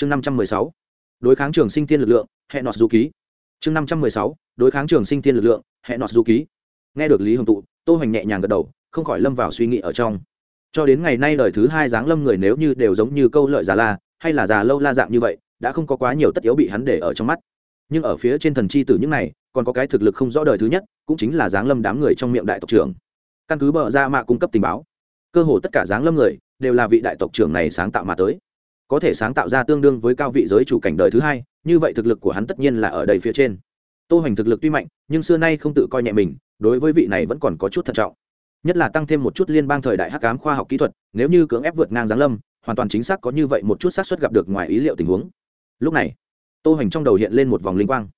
chương năm trăm mười sáu. Đối kháng trường sinh tiên lực lượng hẹn nọt du ký. Chương năm trăm mười sáu. Đối kháng trường sinh tiên lực lượng hẹn nọt du ký. Nghe được lý hồng tụ, tô hoành nhẹ nhàng gật đầu, không khỏi lâm vào suy nghĩ ở trong. Cho đến ngày nay đời thứ hai giáng lâm người nếu như đều giống như câu lợi già la, hay là già lâu la dạng như vậy, đã không có quá nhiều tất yếu bị hắn để ở trong mắt. Nhưng ở phía trên thần chi tử những này, còn có cái thực lực không rõ đời thứ nhất, cũng chính là giáng lâm đám người trong miệng đại tộc trưởng. Căn cứ bờ ra mạ cung cấp tình báo, cơ hồ tất cả giáng lâm người đều là vị đại tộc trưởng này sáng tạo mà tới có thể sáng tạo ra tương đương với cao vị giới chủ cảnh đời thứ hai, như vậy thực lực của hắn tất nhiên là ở đầy phía trên. Tô hoành thực lực tuy mạnh, nhưng xưa nay không tự coi nhẹ mình, đối với vị này vẫn còn có chút thận trọng. Nhất là tăng thêm một chút liên bang thời đại hắc ám khoa học kỹ thuật, nếu như cưỡng ép vượt ngang giáng lâm, hoàn toàn chính xác có như vậy một chút xác suất gặp được ngoài ý liệu tình huống. Lúc này, tô hoành trong đầu hiện lên một vòng linh quang.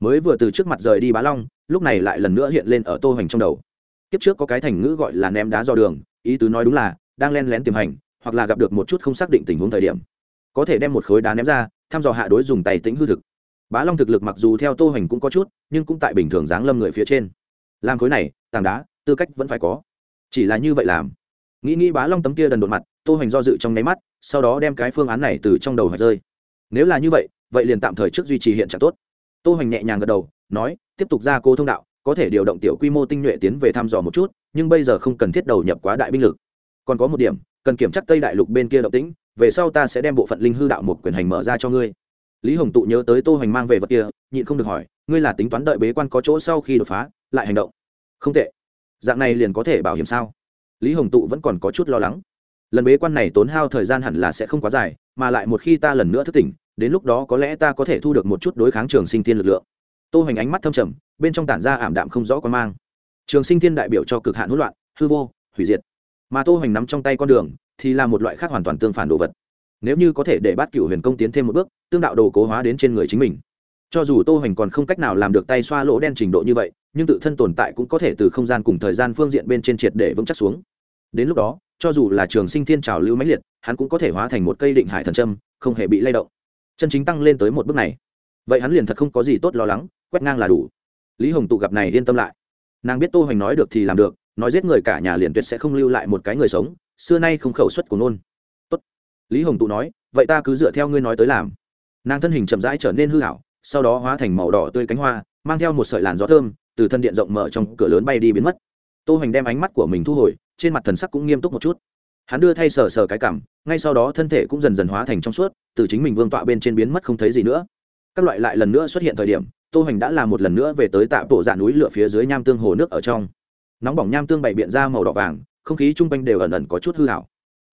Mới vừa từ trước mặt rời đi bá long, lúc này lại lần nữa hiện lên ở tô hoành trong đầu. Kiếp trước có cái thành ngữ gọi là ném đá do đường, ý tứ nói đúng là đang len lén tìm hành, hoặc là gặp được một chút không xác định tình huống thời điểm có thể đem một khối đá ném ra, thăm dò hạ đối dùng tay tính hư thực. Bá long thực lực mặc dù theo tô hoành cũng có chút, nhưng cũng tại bình thường dáng lâm người phía trên. Làm khối này tàng đá, tư cách vẫn phải có. Chỉ là như vậy làm. Nghĩ nghĩ bá long tấm kia đần đột mặt, tô hoành do dự trong nháy mắt, sau đó đem cái phương án này từ trong đầu hoạch rơi. Nếu là như vậy vậy liền tạm thời trước duy trì hiện trạng tốt. Tô hoành nhẹ nhàng gật đầu, nói, tiếp tục ra cố thông đạo, có thể điều động tiểu quy mô tinh nhuệ tiến về thăm dò một chút, nhưng bây giờ không cần thiết đầu nhập quá đại binh lực. Còn có một điểm cần kiểm tra tây đại lục bên kia động tĩnh, về sau ta sẽ đem bộ phận linh hư đạo một quyền hành mở ra cho ngươi. Lý hồng tụ nhớ tới tô hoành mang về vật kia, nhịn không được hỏi, ngươi là tính toán đợi bế quan có chỗ sau khi đột phá, lại hành động? Không tệ. Dạng này liền có thể bảo hiểm sao? Lý hồng tụ vẫn còn có chút lo lắng. Lần bế quan này tốn hao thời gian hẳn là sẽ không quá dài, mà lại một khi ta lần nữa thức tỉnh, đến lúc đó có lẽ ta có thể thu được một chút đối kháng trường sinh thiên lực lượng. Tô hoành ánh mắt thâm trầm, bên trong tản ra ảm đạm không rõ quan mang. Trường sinh thiên đại biểu cho cực hạn hỗn loạn, hư vô, hủy diệt mà tô hoành nắm trong tay con đường thì là một loại khác hoàn toàn tương phản đồ vật. Nếu như có thể để bát cửu huyền công tiến thêm một bước, tương đạo đồ cố hóa đến trên người chính mình. Cho dù tô hoành còn không cách nào làm được tay xoa lỗ đen trình độ như vậy, nhưng tự thân tồn tại cũng có thể từ không gian cùng thời gian phương diện bên trên triệt để vững chắc xuống. Đến lúc đó, cho dù là trường sinh thiên trào lưu mãnh liệt, hắn cũng có thể hóa thành một cây định hải thần trâm không hề bị lay động. Chân chính tăng lên tới một bước này. Vậy hắn liền thật không có gì tốt lo lắng, quét ngang là đủ. Lý hồng tụ gặp này yên tâm lại. Nàng biết tô hoành nói được thì làm được nói giết người cả nhà liền tuyệt sẽ không lưu lại một cái người sống, xưa nay không khẩu xuất của nôn Tốt. lý hồng tụ nói, vậy ta cứ dựa theo ngươi nói tới làm. Nàng thân hình chậm rãi trở nên hư hảo, sau đó hóa thành màu đỏ tươi cánh hoa, mang theo một sợi làn gió thơm, từ thân điện rộng mở trong cửa lớn bay đi biến mất. Tô hoành đem ánh mắt của mình thu hồi, trên mặt thần sắc cũng nghiêm túc một chút. Hắn đưa thay sờ sờ cái cảm, ngay sau đó thân thể cũng dần dần hóa thành trong suốt, từ chính mình vương tọa bên trên biến mất không thấy gì nữa. Các loại lại lần nữa xuất hiện thời điểm, tô hoành đã là một lần nữa về tới tạ bộ dạ núi lửa phía dưới nham tương hồ nước ở trong nóng bỏng nham tương bày biện ra màu đỏ vàng, không khí chung quanh đều ẩn ẩn có chút hư hảo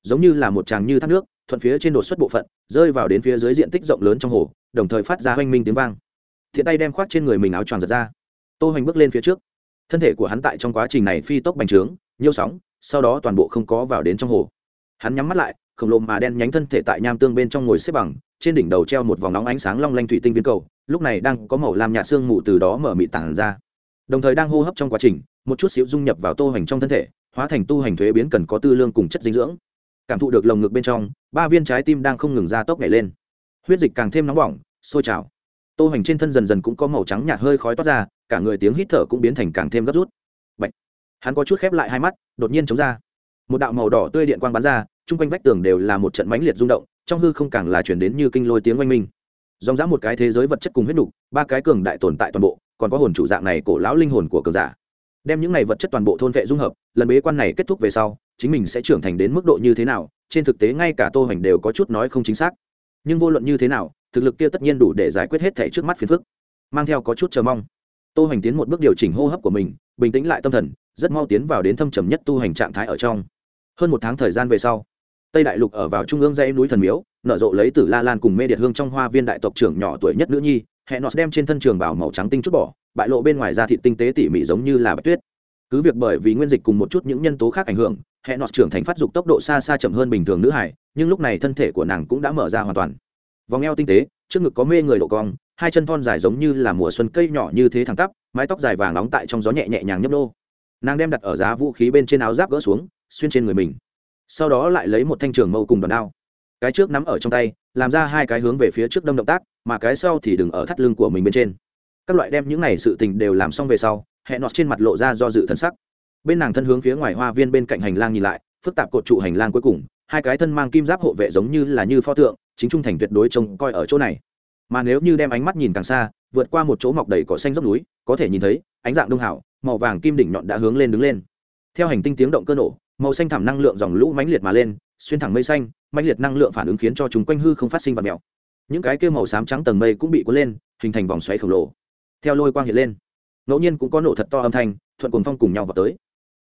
giống như là một tràng như thác nước, thuận phía trên đột xuất bộ phận, rơi vào đến phía dưới diện tích rộng lớn trong hồ, đồng thời phát ra hoanh minh tiếng vang. Thiện tay đem khoác trên người mình áo choàng giật ra. Tô hoành bước lên phía trước. Thân thể của hắn tại trong quá trình này phi tốc bành trướng, nhiêu sóng, sau đó toàn bộ không có vào đến trong hồ. Hắn nhắm mắt lại, khổng lồ mà đen nhánh thân thể tại nham tương bên trong ngồi xếp bằng, trên đỉnh đầu treo một vòng nóng ánh sáng long lanh thủy tinh viên cầu, lúc này đang có màu làm nhạt xương mù từ đó mở mịt tản ra. Đồng thời đang hô hấp trong quá trình một chút xíu dung nhập vào tô hành trong thân thể hóa thành tu hành thuế biến cần có tư lương cùng chất dinh dưỡng. Cảm thụ được lồng ngực bên trong ba viên trái tim đang không ngừng ra tốc nhảy lên. Huyết dịch càng thêm nóng bỏng sôi trào. Tô hành trên thân dần dần cũng có màu trắng nhạt hơi khói toát ra cả người tiếng hít thở cũng biến thành càng thêm gấp rút. Bạch. hắn có chút khép lại hai mắt đột nhiên chống ra. Một đạo màu đỏ tươi điện quang bắn ra chung quanh vách tường đều là một trận mãnh liệt rung động trong hư không càng là chuyển đến như kinh lôi tiếng oanh minh. Dòng dã một cái thế giới vật chất cùng huyết đủ, ba cái cường đại tồn tại toàn bộ còn có hồn chủ dạng này cổ lão linh hồn của cường giả đem những này vật chất toàn bộ thôn vệ dung hợp, lần bế quan này kết thúc về sau, chính mình sẽ trưởng thành đến mức độ như thế nào, trên thực tế ngay cả tô hoành đều có chút nói không chính xác. Nhưng vô luận như thế nào, thực lực kia tất nhiên đủ để giải quyết hết thảy trước mắt phiền phức. Mang theo có chút chờ mong, tô hoành tiến một bước điều chỉnh hô hấp của mình, bình tĩnh lại tâm thần, rất mau tiến vào đến thâm trầm nhất tu hành trạng thái ở trong. Hơn một tháng thời gian về sau, tây đại lục ở vào trung ương dãy núi thần miếu, nở rộ lấy từ la lan cùng mê điệt hương trong hoa viên đại tộc trưởng nhỏ tuổi nhất nữ nhi, hẹn nọt đem trên thân trường bảo màu trắng tinh chút bỏ bại lộ bên ngoài da thịt tinh tế tỉ mỉ giống như là bạch tuyết. Cứ việc bởi vì nguyên dịch cùng một chút những nhân tố khác ảnh hưởng hẹn nọt trưởng thành phát dục tốc độ xa xa chậm hơn bình thường nữ hải, nhưng lúc này thân thể của nàng cũng đã mở ra hoàn toàn. Vòng eo tinh tế, trước ngực có mê người lộ cong, hai chân thon dài giống như là mùa xuân cây nhỏ như thế thẳng tắp, mái tóc dài vàng nóng tại trong gió nhẹ nhẹ nhàng nhấp nô. Nàng đem đặt ở giá vũ khí bên trên áo giáp gỡ xuống, xuyên trên người mình. Sau đó lại lấy một thanh trường mâu cùng đòn đao. Cái trước nắm ở trong tay, làm ra hai cái hướng về phía trước đâm động tác, mà cái sau thì đừng ở thắt lưng của mình bên trên các loại đem những này sự tình đều làm xong về sau hẹn nọt trên mặt lộ ra do dự thân sắc. Bên nàng thân hướng phía ngoài hoa viên bên cạnh hành lang nhìn lại, phức tạp cột trụ hành lang cuối cùng, hai cái thân mang kim giáp hộ vệ giống như là như pho tượng, chính trung thành tuyệt đối trông coi ở chỗ này. Mà nếu như đem ánh mắt nhìn càng xa, vượt qua một chỗ mọc đầy cỏ xanh dốc núi, có thể nhìn thấy, ánh dạng đông hảo, màu vàng kim đỉnh nhọn đã hướng lên đứng lên. Theo hành tinh tiếng động cơ nổ, màu xanh thảm năng lượng dòng lũ mãnh liệt mà lên, xuyên thẳng mây xanh, mãnh liệt năng lượng phản ứng khiến cho chúng quanh hư không phát sinh vật mèo những cái kia màu xám trắng tầng mây cũng bị cuốn lên, hình thành vòng xoáy khổng lồ theo lôi quang hiện lên. Ngẫu nhiên cũng có nổ thật to âm thanh, thuận cùng phong cùng nhau vào tới.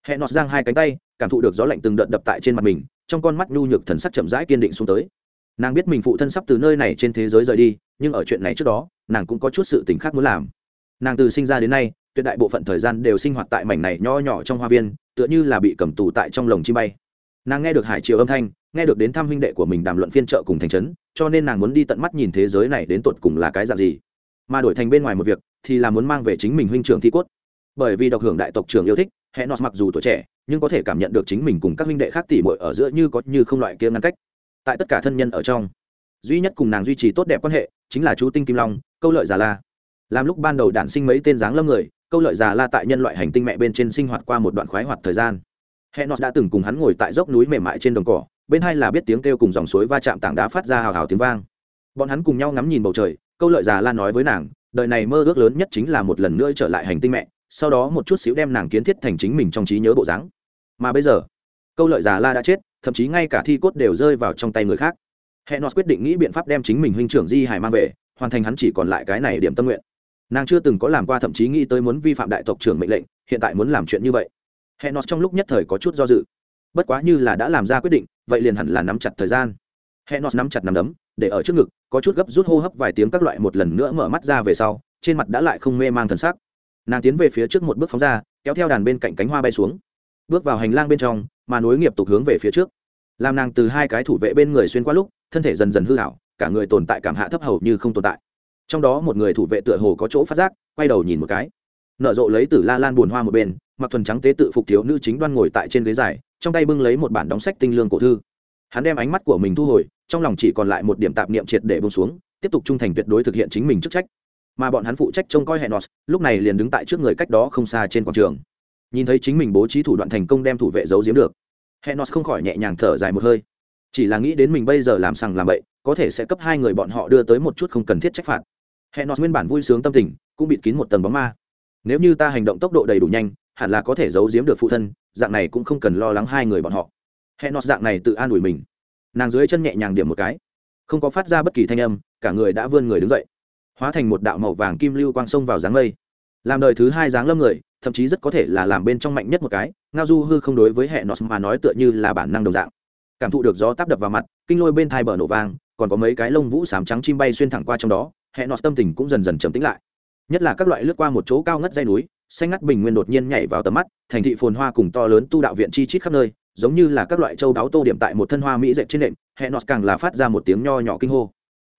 Hẹn nọt giang hai cánh tay, cảm thụ được gió lạnh từng đợt đập tại trên mặt mình, trong con mắt nhu nhược thần sắc chậm rãi kiên định xuống tới. Nàng biết mình phụ thân sắp từ nơi này trên thế giới rời đi, nhưng ở chuyện này trước đó, nàng cũng có chút sự tình khác muốn làm. Nàng từ sinh ra đến nay, tuyệt đại bộ phận thời gian đều sinh hoạt tại mảnh này nho nhỏ trong hoa viên, tựa như là bị cầm tù tại trong lồng chim bay. Nàng nghe được hải triều âm thanh, nghe được đến thăm huynh đệ của mình đàm luận phiên trợ cùng thành trấn, cho nên nàng muốn đi tận mắt nhìn thế giới này đến tột cùng là cái dạng gì mà đổi thành bên ngoài một việc, thì là muốn mang về chính mình huynh trưởng thi cốt. Bởi vì độc hưởng đại tộc trưởng yêu thích hẹn nọt mặc dù tuổi trẻ, nhưng có thể cảm nhận được chính mình cùng các huynh đệ khác tỉ mội ở giữa như có như không loại kia ngăn cách. Tại tất cả thân nhân ở trong, duy nhất cùng nàng duy trì tốt đẹp quan hệ, chính là chú tinh kim long, câu lợi già la. Làm lúc ban đầu đản sinh mấy tên dáng lâm người, câu lợi già la tại nhân loại hành tinh mẹ bên trên sinh hoạt qua một đoạn khoái hoạt thời gian. Hẹn nọt đã từng cùng hắn ngồi tại dốc núi mềm mại trên đồng cỏ, bên hai là biết tiếng kêu cùng dòng suối va chạm tảng đá phát ra hào hào tiếng vang. Bọn hắn cùng nhau ngắm nhìn bầu trời câu lợi già la nói với nàng, đời này mơ ước lớn nhất chính là một lần nữa trở lại hành tinh mẹ, sau đó một chút xíu đem nàng kiến thiết thành chính mình trong trí nhớ bộ dáng. Mà bây giờ, câu lợi già la đã chết, thậm chí ngay cả thi cốt đều rơi vào trong tay người khác. Hệ nọt quyết định nghĩ biện pháp đem chính mình huynh trưởng di hải mang về, hoàn thành hắn chỉ còn lại cái này điểm tâm nguyện. Nàng chưa từng có làm qua, thậm chí nghĩ tới muốn vi phạm đại tộc trưởng mệnh lệnh, hiện tại muốn làm chuyện như vậy. Hệ nọt trong lúc nhất thời có chút do dự. Bất quá như là đã làm ra quyết định, vậy liền hẳn là nắm chặt thời gian hẹn nọt nắm chặt nằm đấm, để ở trước ngực, có chút gấp rút hô hấp vài tiếng các loại một lần nữa mở mắt ra về sau, trên mặt đã lại không mê mang thần sắc. Nàng tiến về phía trước một bước phóng ra, kéo theo đàn bên cạnh cánh hoa bay xuống. Bước vào hành lang bên trong, mà nối nghiệp tục hướng về phía trước. Làm nàng từ hai cái thủ vệ bên người xuyên qua lúc, thân thể dần dần hư hảo cả người tồn tại cảm hạ thấp hầu như không tồn tại. Trong đó một người thủ vệ tựa hồ có chỗ phát giác, quay đầu nhìn một cái. Nở rộ lấy từ la lan buồn hoa một bên, mặc thuần trắng tế tự phục thiếu nữ chính đoan ngồi tại trên ghế dài, trong tay bưng lấy một bản đóng sách tinh lương cổ thư hắn đem ánh mắt của mình thu hồi, trong lòng chỉ còn lại một điểm tạp niệm triệt để bông xuống, tiếp tục trung thành tuyệt đối thực hiện chính mình chức trách. Mà bọn hắn phụ trách trông coi hẹn nọt lúc này liền đứng tại trước người cách đó không xa trên quảng trường. Nhìn thấy chính mình bố trí thủ đoạn thành công đem thủ vệ giấu giếm được hẹn nọt không khỏi nhẹ nhàng thở dài một hơi. Chỉ là nghĩ đến mình bây giờ làm sằng làm bậy, có thể sẽ cấp hai người bọn họ đưa tới một chút không cần thiết trách phạt. Hẹn nọt nguyên bản vui sướng tâm tình, cũng bịt kín một tầng bóng ma. Nếu như ta hành động tốc độ đầy đủ nhanh, hẳn là có thể giấu giếm được phụ thân, dạng này cũng không cần lo lắng hai người bọn họ hẹn nọt dạng này tự an ủi mình. Nàng dưới chân nhẹ nhàng điểm một cái. Không có phát ra bất kỳ thanh âm cả người đã vươn người đứng dậy. Hóa thành một đạo màu vàng kim lưu quang sông vào dáng lây, làm đời thứ hai dáng lâm người thậm chí rất có thể là làm bên trong mạnh nhất một cái ngao du hư không đối với hệ nọt mà nói tựa như là bản năng đồng dạng. Cảm thụ được gió táp đập vào mặt kinh lôi bên thai bờ nổ vang còn có mấy cái lông vũ sám trắng chim bay xuyên thẳng qua trong đó hệ nọt tâm tình cũng dần dần trầm tĩnh lại. Nhất là các loại lướt qua một chỗ cao ngất dây núi xanh ngắt bình nguyên đột nhiên nhảy vào tầm mắt thành thị phồn hoa cùng to lớn tu đạo viện chi chít khắp nơi giống như là các loại châu đáo tô điểm tại một thân hoa mỹ dệt trên nệm hệ nọt càng là phát ra một tiếng nho nhỏ kinh hô.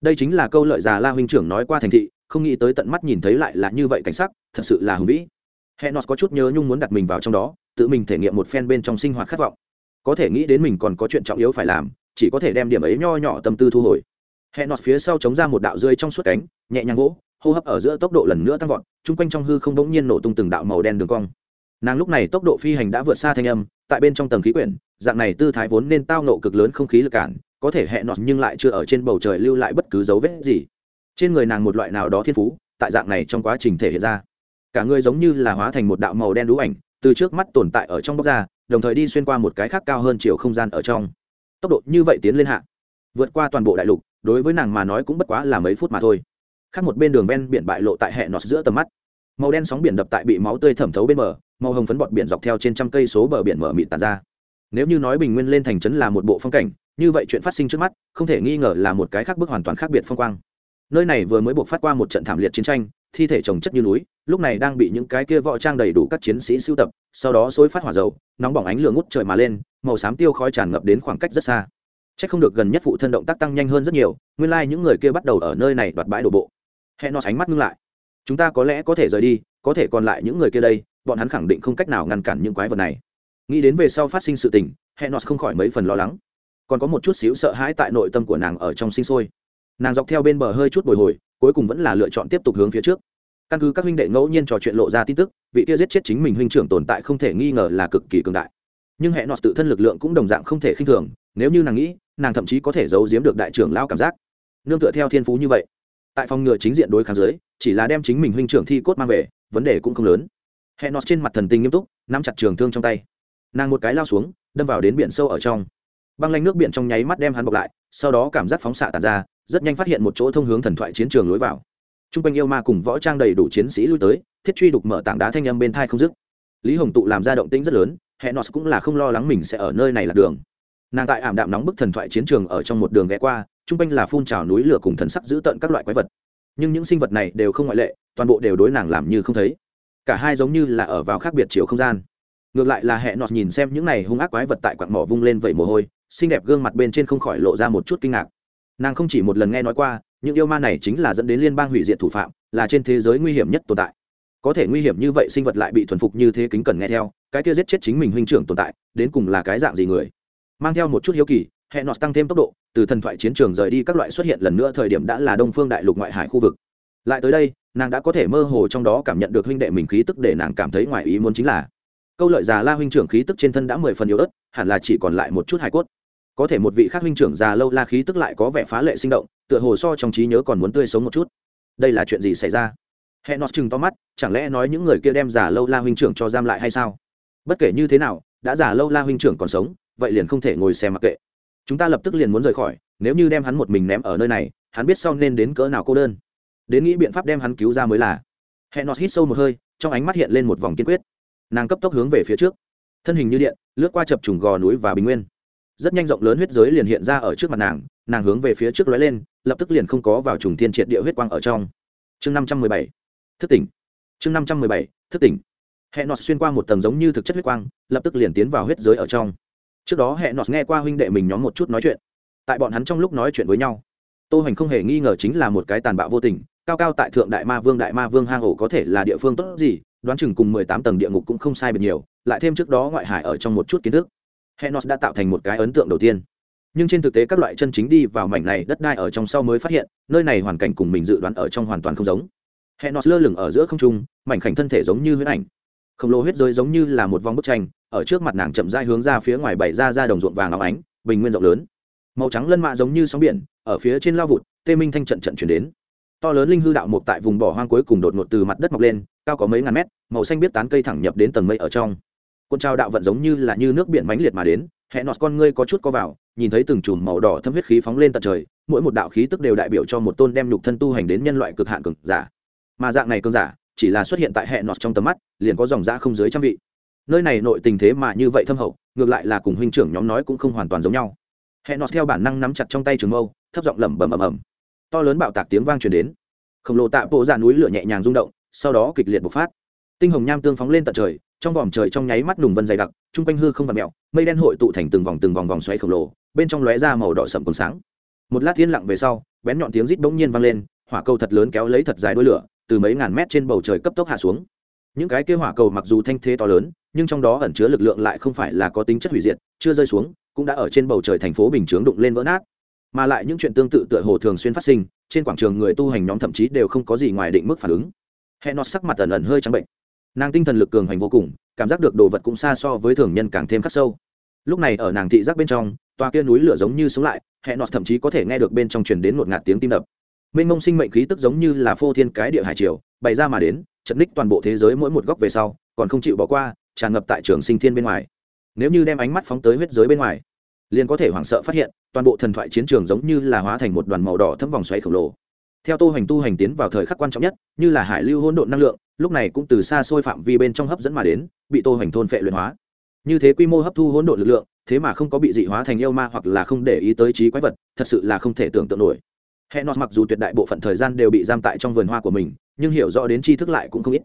Đây chính là câu lợi già la huynh trưởng nói qua thành thị, không nghĩ tới tận mắt nhìn thấy lại là như vậy cảnh sắc, thật sự là hùng vĩ. Hệ nọt có chút nhớ nhung muốn đặt mình vào trong đó, tự mình thể nghiệm một phen bên trong sinh hoạt khát vọng. Có thể nghĩ đến mình còn có chuyện trọng yếu phải làm, chỉ có thể đem điểm ấy nho nhỏ tâm tư thu hồi. Hệ nọt phía sau chống ra một đạo rơi trong suốt cánh, nhẹ nhàng gỗ hô hấp ở giữa tốc độ lần nữa tăng vọt, chung quanh trong hư không đ ỗ n g nhiên nổ tung từng đạo màu đen đường cong. Nàng lúc này tốc độ phi hành đã vượt xa thanh âm tại bên trong tầng khí quyển, dạng này tư thái vốn nên tao nộ cực lớn không khí lực cản, có thể hẹn nọt nhưng lại chưa ở trên bầu trời lưu lại bất cứ dấu vết gì. Trên người nàng một loại nào đó thiên phú, tại dạng này trong quá trình thể hiện ra. Cả người giống như là hóa thành một đạo màu đen đũ ảnh, từ trước mắt tồn tại ở trong bóc ra, đồng thời đi xuyên qua một cái khác cao hơn chiều không gian ở trong. Tốc độ như vậy tiến lên hạ, vượt qua toàn bộ đại lục, đối với nàng mà nói cũng bất quá là mấy phút mà thôi. Khác một bên đường ven biển bại lộ tại hệ nọt giữa tầm mắt. Màu đen sóng biển đập tại bị máu tươi thẩm thấu bên bờ màu hồng phấn bọt biển dọc theo trên trăm cây số bờ biển mở mịt tàn ra. Nếu như nói bình nguyên lên thành trấn là một bộ phong cảnh, như vậy chuyện phát sinh trước mắt, không thể nghi ngờ là một cái khác bước hoàn toàn khác biệt phong quang. Nơi này vừa mới buộc phát qua một trận thảm liệt chiến tranh, thi thể chồng chất như núi, lúc này đang bị những cái kia võ trang đầy đủ các chiến sĩ sưu tập, sau đó xối phát hỏa dầu, nóng bỏng ánh lửa ngút trời mà lên, màu xám tiêu khói tràn ngập đến khoảng cách rất xa. Chắc không được gần nhất phụ thân động tác tăng nhanh hơn rất nhiều, nguyên lai những người kia bắt đầu ở nơi này đoạt bãi đổ bộ. Hẹn nó sánh mắt ngưng lại. Chúng ta có lẽ có thể rời đi, có thể còn lại những người kia đây bọn hắn khẳng định không cách nào ngăn cản những quái vật này. Nghĩ đến về sau phát sinh sự tình hẹn nọt không khỏi mấy phần lo lắng. Còn có một chút xíu sợ hãi tại nội tâm của nàng ở trong sinh sôi. Nàng dọc theo bên bờ hơi chút bồi hồi cuối cùng vẫn là lựa chọn tiếp tục hướng phía trước. Căn cứ các huynh đệ ngẫu nhiên trò chuyện lộ ra tin tức vị kia giết chết chính mình huynh trưởng tồn tại không thể nghi ngờ là cực kỳ cường đại. Nhưng hẹn nọt tự thân lực lượng cũng đồng dạng không thể khinh thường nếu như nàng nghĩ nàng thậm chí có thể giấu giếm được đại trưởng lão cảm giác. Nương tựa theo thiên phú như vậy tại phòng ngừa chính diện đối kháng dưới, chỉ là đem chính mình huynh trưởng thi cốt mang về vấn đề cũng không lớn hẹ nọt trên mặt thần tình nghiêm túc, nắm chặt trường thương trong tay. Nàng một cái lao xuống, đâm vào đến biển sâu ở trong. Băng lanh nước biển trong nháy mắt đem hắn bọc lại, sau đó cảm giác phóng xạ tàn ra, rất nhanh phát hiện một chỗ thông hướng thần thoại chiến trường lối vào. T r u n g quanh yêu ma cùng võ trang đầy đủ chiến sĩ lui tới, thiết truy đục mở tảng đá thanh âm bên thai không dứt. Lý hồng tụ làm ra động tĩnh rất lớn hẹn nọt cũng là không lo lắng mình sẽ ở nơi này là đường. Nàng tại ảm đạm nóng bức thần thoại chiến trường ở trong một đường ghé qua t r u n g quanh là phun trào núi lửa cùng thần sắc giữ tận các loại quái vật. Nhưng những sinh vật này đều không ngoại lệ, toàn bộ đều đối nàng làm như không thấy cả hai giống như là ở vào khác biệt chiều không gian. Ngược lại là hẹn nọt nhìn xem những này hung ác quái vật tại quặng mỏ vung lên vẩy mồ hôi, xinh đẹp gương mặt bên trên không khỏi lộ ra một chút kinh ngạc. Nàng không chỉ một lần nghe nói qua, những yêu ma này chính là dẫn đến liên bang hủy diệt thủ phạm, là trên thế giới nguy hiểm nhất tồn tại. Có thể nguy hiểm như vậy sinh vật lại bị thuần phục như thế kính cần nghe theo, cái kia giết chết chính mình huynh trưởng tồn tại, đến cùng là cái dạng gì người? Mang theo một chút hiếu kỳ hẹn nọt tăng thêm tốc độ, từ thần thoại chiến trường rời đi các loại xuất hiện lần nữa thời điểm đã là đông phương đại lục ngoại hải khu vực lại tới đây, nàng đã có thể mơ hồ trong đó cảm nhận được huynh đệ mình khí tức để nàng cảm thấy ngoài ý muốn chính là, câu lợi già la huynh trưởng khí tức trên thân đã mười phần yếu ớt, hẳn là chỉ còn lại một chút hài cốt. Có thể một vị khác huynh trưởng già lâu la khí tức lại có vẻ phá lệ sinh động, tựa hồ so trong trí nhớ còn muốn tươi sống một chút. Đây là chuyện gì xảy ra? Hẹn nọt chừng to mắt, chẳng lẽ nói những người kia đem già lâu la huynh trưởng cho giam lại hay sao? Bất kể như thế nào, đã già lâu la huynh trưởng còn sống, vậy liền không thể ngồi xem mặc kệ. Chúng ta lập tức liền muốn rời khỏi, nếu như đem hắn một mình ném ở nơi này, hắn biết sau nên đến cỡ nào cô đơn đến nghĩ biện pháp đem hắn cứu ra mới là. Hẹn nọt hít sâu một hơi, trong ánh mắt hiện lên một vòng kiên quyết. Nàng cấp tốc hướng về phía trước. Thân hình như điện, lướt qua chập trùng gò núi và bình nguyên. Rất nhanh rộng lớn huyết giới liền hiện ra ở trước mặt nàng nàng hướng về phía trước lóe lên, lập tức liền không có vào trùng thiên triệt địa huyết quang ở trong. Chương năm trăm mười bảy. Thức tỉnh. Chương năm trăm mười bảy. Thức tỉnh. Hẹn nọt xuyên qua một tầng giống như thực chất huyết quang, lập tức liền tiến vào huyết giới ở trong. Trước đó hẹn nọt nghe qua huynh đệ mình nhóm một chút nói chuyện. Tại bọn hắn trong lúc nói chuyện với nhau, tô hoành không hề nghi ngờ chính là một cái tàn bạo vô tình cao cao tại thượng đại ma vương, đại ma vương hang ổ có thể là địa phương tốt gì, đoán chừng cùng mười tám tầng địa ngục cũng không sai biệt nhiều, lại thêm trước đó ngoại hải ở trong một chút kiến thức. Henos đã tạo thành một cái ấn tượng đầu tiên. Nhưng trên thực tế các loại chân chính đi vào mảnh này đất đai ở trong sau mới phát hiện, nơi này hoàn cảnh cùng mình dự đoán ở trong hoàn toàn không giống. Henos lơ lửng ở giữa không trung, mảnh khảnh thân thể giống như huyết ảnh. Khổng lồ huyết rơi giống như là một vòng bức tranh, ở trước mặt nàng chậm dai hướng ra phía ngoài bảy ra ra đồng ruộng vàng óng ánh, bình nguyên rộng lớn. Màu trắng lân mạ giống như sóng biển, ở phía trên lao vụt, tê minh thanh trận trận chuyển đến to lớn linh hư đạo mục tại vùng bỏ hoang cuối cùng đột ngột từ mặt đất mọc lên, cao có mấy ngàn mét, màu xanh biết tán cây thẳng nhập đến tầng mây ở trong. Côn trào đạo vận giống như là như nước biển mãnh liệt mà đến hệ nọt con ngươi có chút co vào, nhìn thấy từng chùm màu đỏ thâm huyết khí phóng lên tận trời, mỗi một đạo khí tức đều đại biểu cho một tôn đem nhục thân tu hành đến nhân loại cực hạn cường giả. Mà dạng này cường giả, chỉ là xuất hiện tại hệ nọt trong tầm mắt, liền có dòng da không dưới trăm vị. Nơi này nội tình thế mà như vậy thâm hậu, ngược lại là cùng huynh trưởng nhóm nói cũng không hoàn toàn giống nhau. Hệ nọt theo bản năng nắm chặt trong tay trường mâu, thấp giọng lẩm bẩm ẩm ẩm to lớn bạo tạc tiếng vang truyền đến. Khổng lồ tạ bộ ra núi lửa nhẹ nhàng rung động, sau đó kịch liệt bộc phát. Tinh hồng nham tương phóng lên tận trời, trong vòm trời trong nháy mắt nùng vân dày đặc, chung quanh hư không vạt mẹo mây đen hội tụ thành từng vòng từng vòng vòng xoáy khổng lồ, bên trong lóe ra màu đỏ sậm còn sáng. Một lát thiên lặng về sau, bén nhọn tiếng rít bỗng nhiên vang lên, hỏa cầu thật lớn kéo lấy thật dài đuôi lửa, từ mấy ngàn mét trên bầu trời cấp tốc hạ xuống. Những cái kia hỏa cầu mặc dù thanh thế to lớn, nhưng trong đó ẩn chứa lực lượng lại không phải là có tính chất hủy diệt, chưa rơi xuống, cũng đã ở trên bầu trời thành phố bình chướng đụng lên vỡ nát mà lại những chuyện tương tự tựa hồ thường xuyên phát sinh, trên quảng trường người tu hành nhóm thậm chí đều không có gì ngoài định mức phản ứng. Hẹn nọt sắc mặt ẩn ẩn hơi trắng bệnh. Nàng tinh thần lực cường hành vô cùng, cảm giác được đồ vật cũng xa so với thường nhân càng thêm khắc sâu. Lúc này ở nàng thị giác bên trong, tòa kia núi lửa giống như sống lại hẹn nọt thậm chí có thể nghe được bên trong truyền đến một ngạt tiếng tim đập. Mênh mông sinh mệnh khí tức giống như là phô thiên cái địa hải triều, bày ra mà đến, chật ních toàn bộ thế giới mỗi một góc về sau, còn không chịu bỏ qua, tràn ngập tại trường sinh thiên bên ngoài. Nếu như đem ánh mắt phóng tới huyết giới bên ngoài liền có thể hoảng sợ phát hiện, toàn bộ thần thoại chiến trường giống như là hóa thành một đoàn màu đỏ thấm vòng xoáy khổng lồ. Theo tô hoành tu hành tiến vào thời khắc quan trọng nhất, như là hải lưu hỗn độn năng lượng, lúc này cũng từ xa xôi phạm vi bên trong hấp dẫn mà đến, bị tô hoành thôn phệ luyện hóa. Như thế quy mô hấp thu hỗn độn lực lượng, thế mà không có bị dị hóa thành yêu ma hoặc là không để ý tới trí quái vật, thật sự là không thể tưởng tượng nổi. Hệ nọt mặc dù tuyệt đại bộ phận thời gian đều bị giam tại trong vườn hoa của mình, nhưng hiểu rõ đến tri thức lại cũng không ít.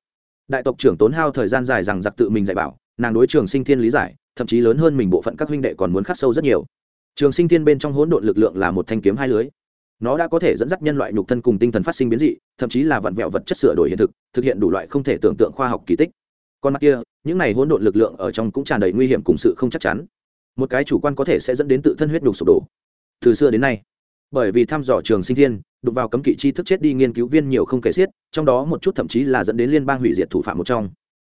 Đại tộc trưởng tốn hao thời gian dài rằng giặc tự mình dạy bảo, nàng đối trường sinh thiên lý giải thậm chí lớn hơn mình bộ phận các huynh đệ còn muốn khắc sâu rất nhiều. Trường sinh thiên bên trong hỗn độn lực lượng là một thanh kiếm hai lưới. Nó đã có thể dẫn dắt nhân loại nhục thân cùng tinh thần phát sinh biến dị, thậm chí là vận vẹo vật chất sửa đổi hiện thực thực hiện đủ loại không thể tưởng tượng khoa học kỳ tích. Còn mặt kia, những này hỗn độn lực lượng ở trong cũng tràn đầy nguy hiểm cùng sự không chắc chắn. Một cái chủ quan có thể sẽ dẫn đến tự thân huyết nhục sụp đổ. Từ xưa đến nay, bởi vì thăm dò trường sinh thiên, đụng vào cấm kỵ chi thức chết đi nghiên cứu viên nhiều không kể xiết, trong đó một chút thậm chí là dẫn đến liên bang hủy diệt thủ phạm một trong.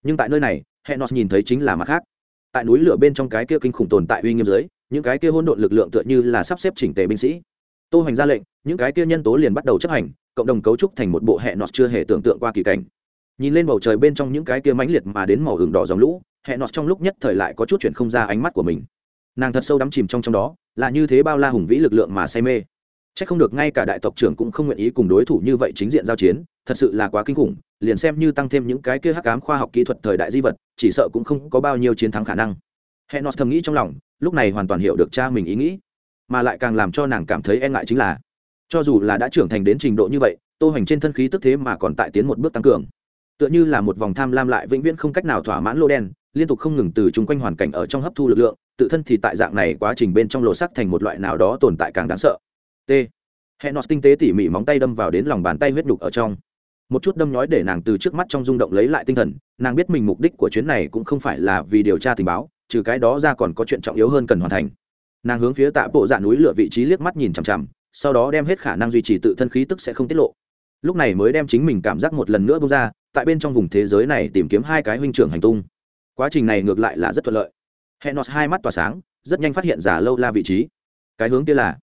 Nhưng tại nơi này hệ nọt nhìn thấy chính là mặt khác tại núi lửa bên trong cái kia kinh khủng tồn tại uy nghiêm dưới, những cái kia hỗn độn lực lượng tựa như là sắp xếp chỉnh tề binh sĩ. Tô hoành ra lệnh, những cái kia nhân tố liền bắt đầu chấp hành, cộng đồng cấu trúc thành một bộ hệ nọt chưa hề tưởng tượng qua kỳ cảnh. Nhìn lên bầu trời bên trong những cái kia mãnh liệt mà đến màu hừng đỏ dòng lũ hệ nọt trong lúc nhất thời lại có chút chuyển không ra ánh mắt của mình. Nàng thật sâu đắm chìm trong trong đó, là như thế bao la hùng vĩ lực lượng mà say mê. Chắc không được ngay cả đại tộc trưởng cũng không nguyện ý cùng đối thủ như vậy chính diện giao chiến, thật sự là quá kinh khủng, liền xem như tăng thêm những cái kia hắc ám khoa học kỹ thuật thời đại di vật, chỉ sợ cũng không có bao nhiêu chiến thắng khả năng. Henos thầm nghĩ trong lòng, lúc này hoàn toàn hiểu được cha mình ý nghĩ, mà lại càng làm cho nàng cảm thấy e ngại chính là, cho dù là đã trưởng thành đến trình độ như vậy, Tô hành trên thân khí tức thế mà còn tại tiến một bước tăng cường. Tựa như là một vòng tham lam lại vĩnh viễn không cách nào thỏa mãn lô đen, liên tục không ngừng từ chung quanh hoàn cảnh ở trong hấp thu lực lượng, tự thân thì tại dạng này quá trình bên trong lộ sắc thành một loại nào đó tồn tại càng đáng sợ t. Hẹn nọt tinh tế tỉ mỉ móng tay đâm vào đến lòng bàn tay huyết nhục ở trong. Một chút đâm nhói để nàng từ trước mắt trong rung động lấy lại tinh thần, nàng biết mình mục đích của chuyến này cũng không phải là vì điều tra tình báo, trừ cái đó ra còn có chuyện trọng yếu hơn cần hoàn thành. Nàng hướng phía tạ bộ dạ núi lựa vị trí liếc mắt nhìn chằm chằm, sau đó đem hết khả năng duy trì tự thân khí tức sẽ không tiết lộ. Lúc này mới đem chính mình cảm giác một lần nữa bông ra, tại bên trong vùng thế giới này tìm kiếm hai cái huynh trưởng hành tung. Quá trình này ngược lại là rất thuận lợi. Hẹn nọt hai mắt tỏa sáng, rất nhanh phát hiện giả lâu la vị trí. Cái hướng kia là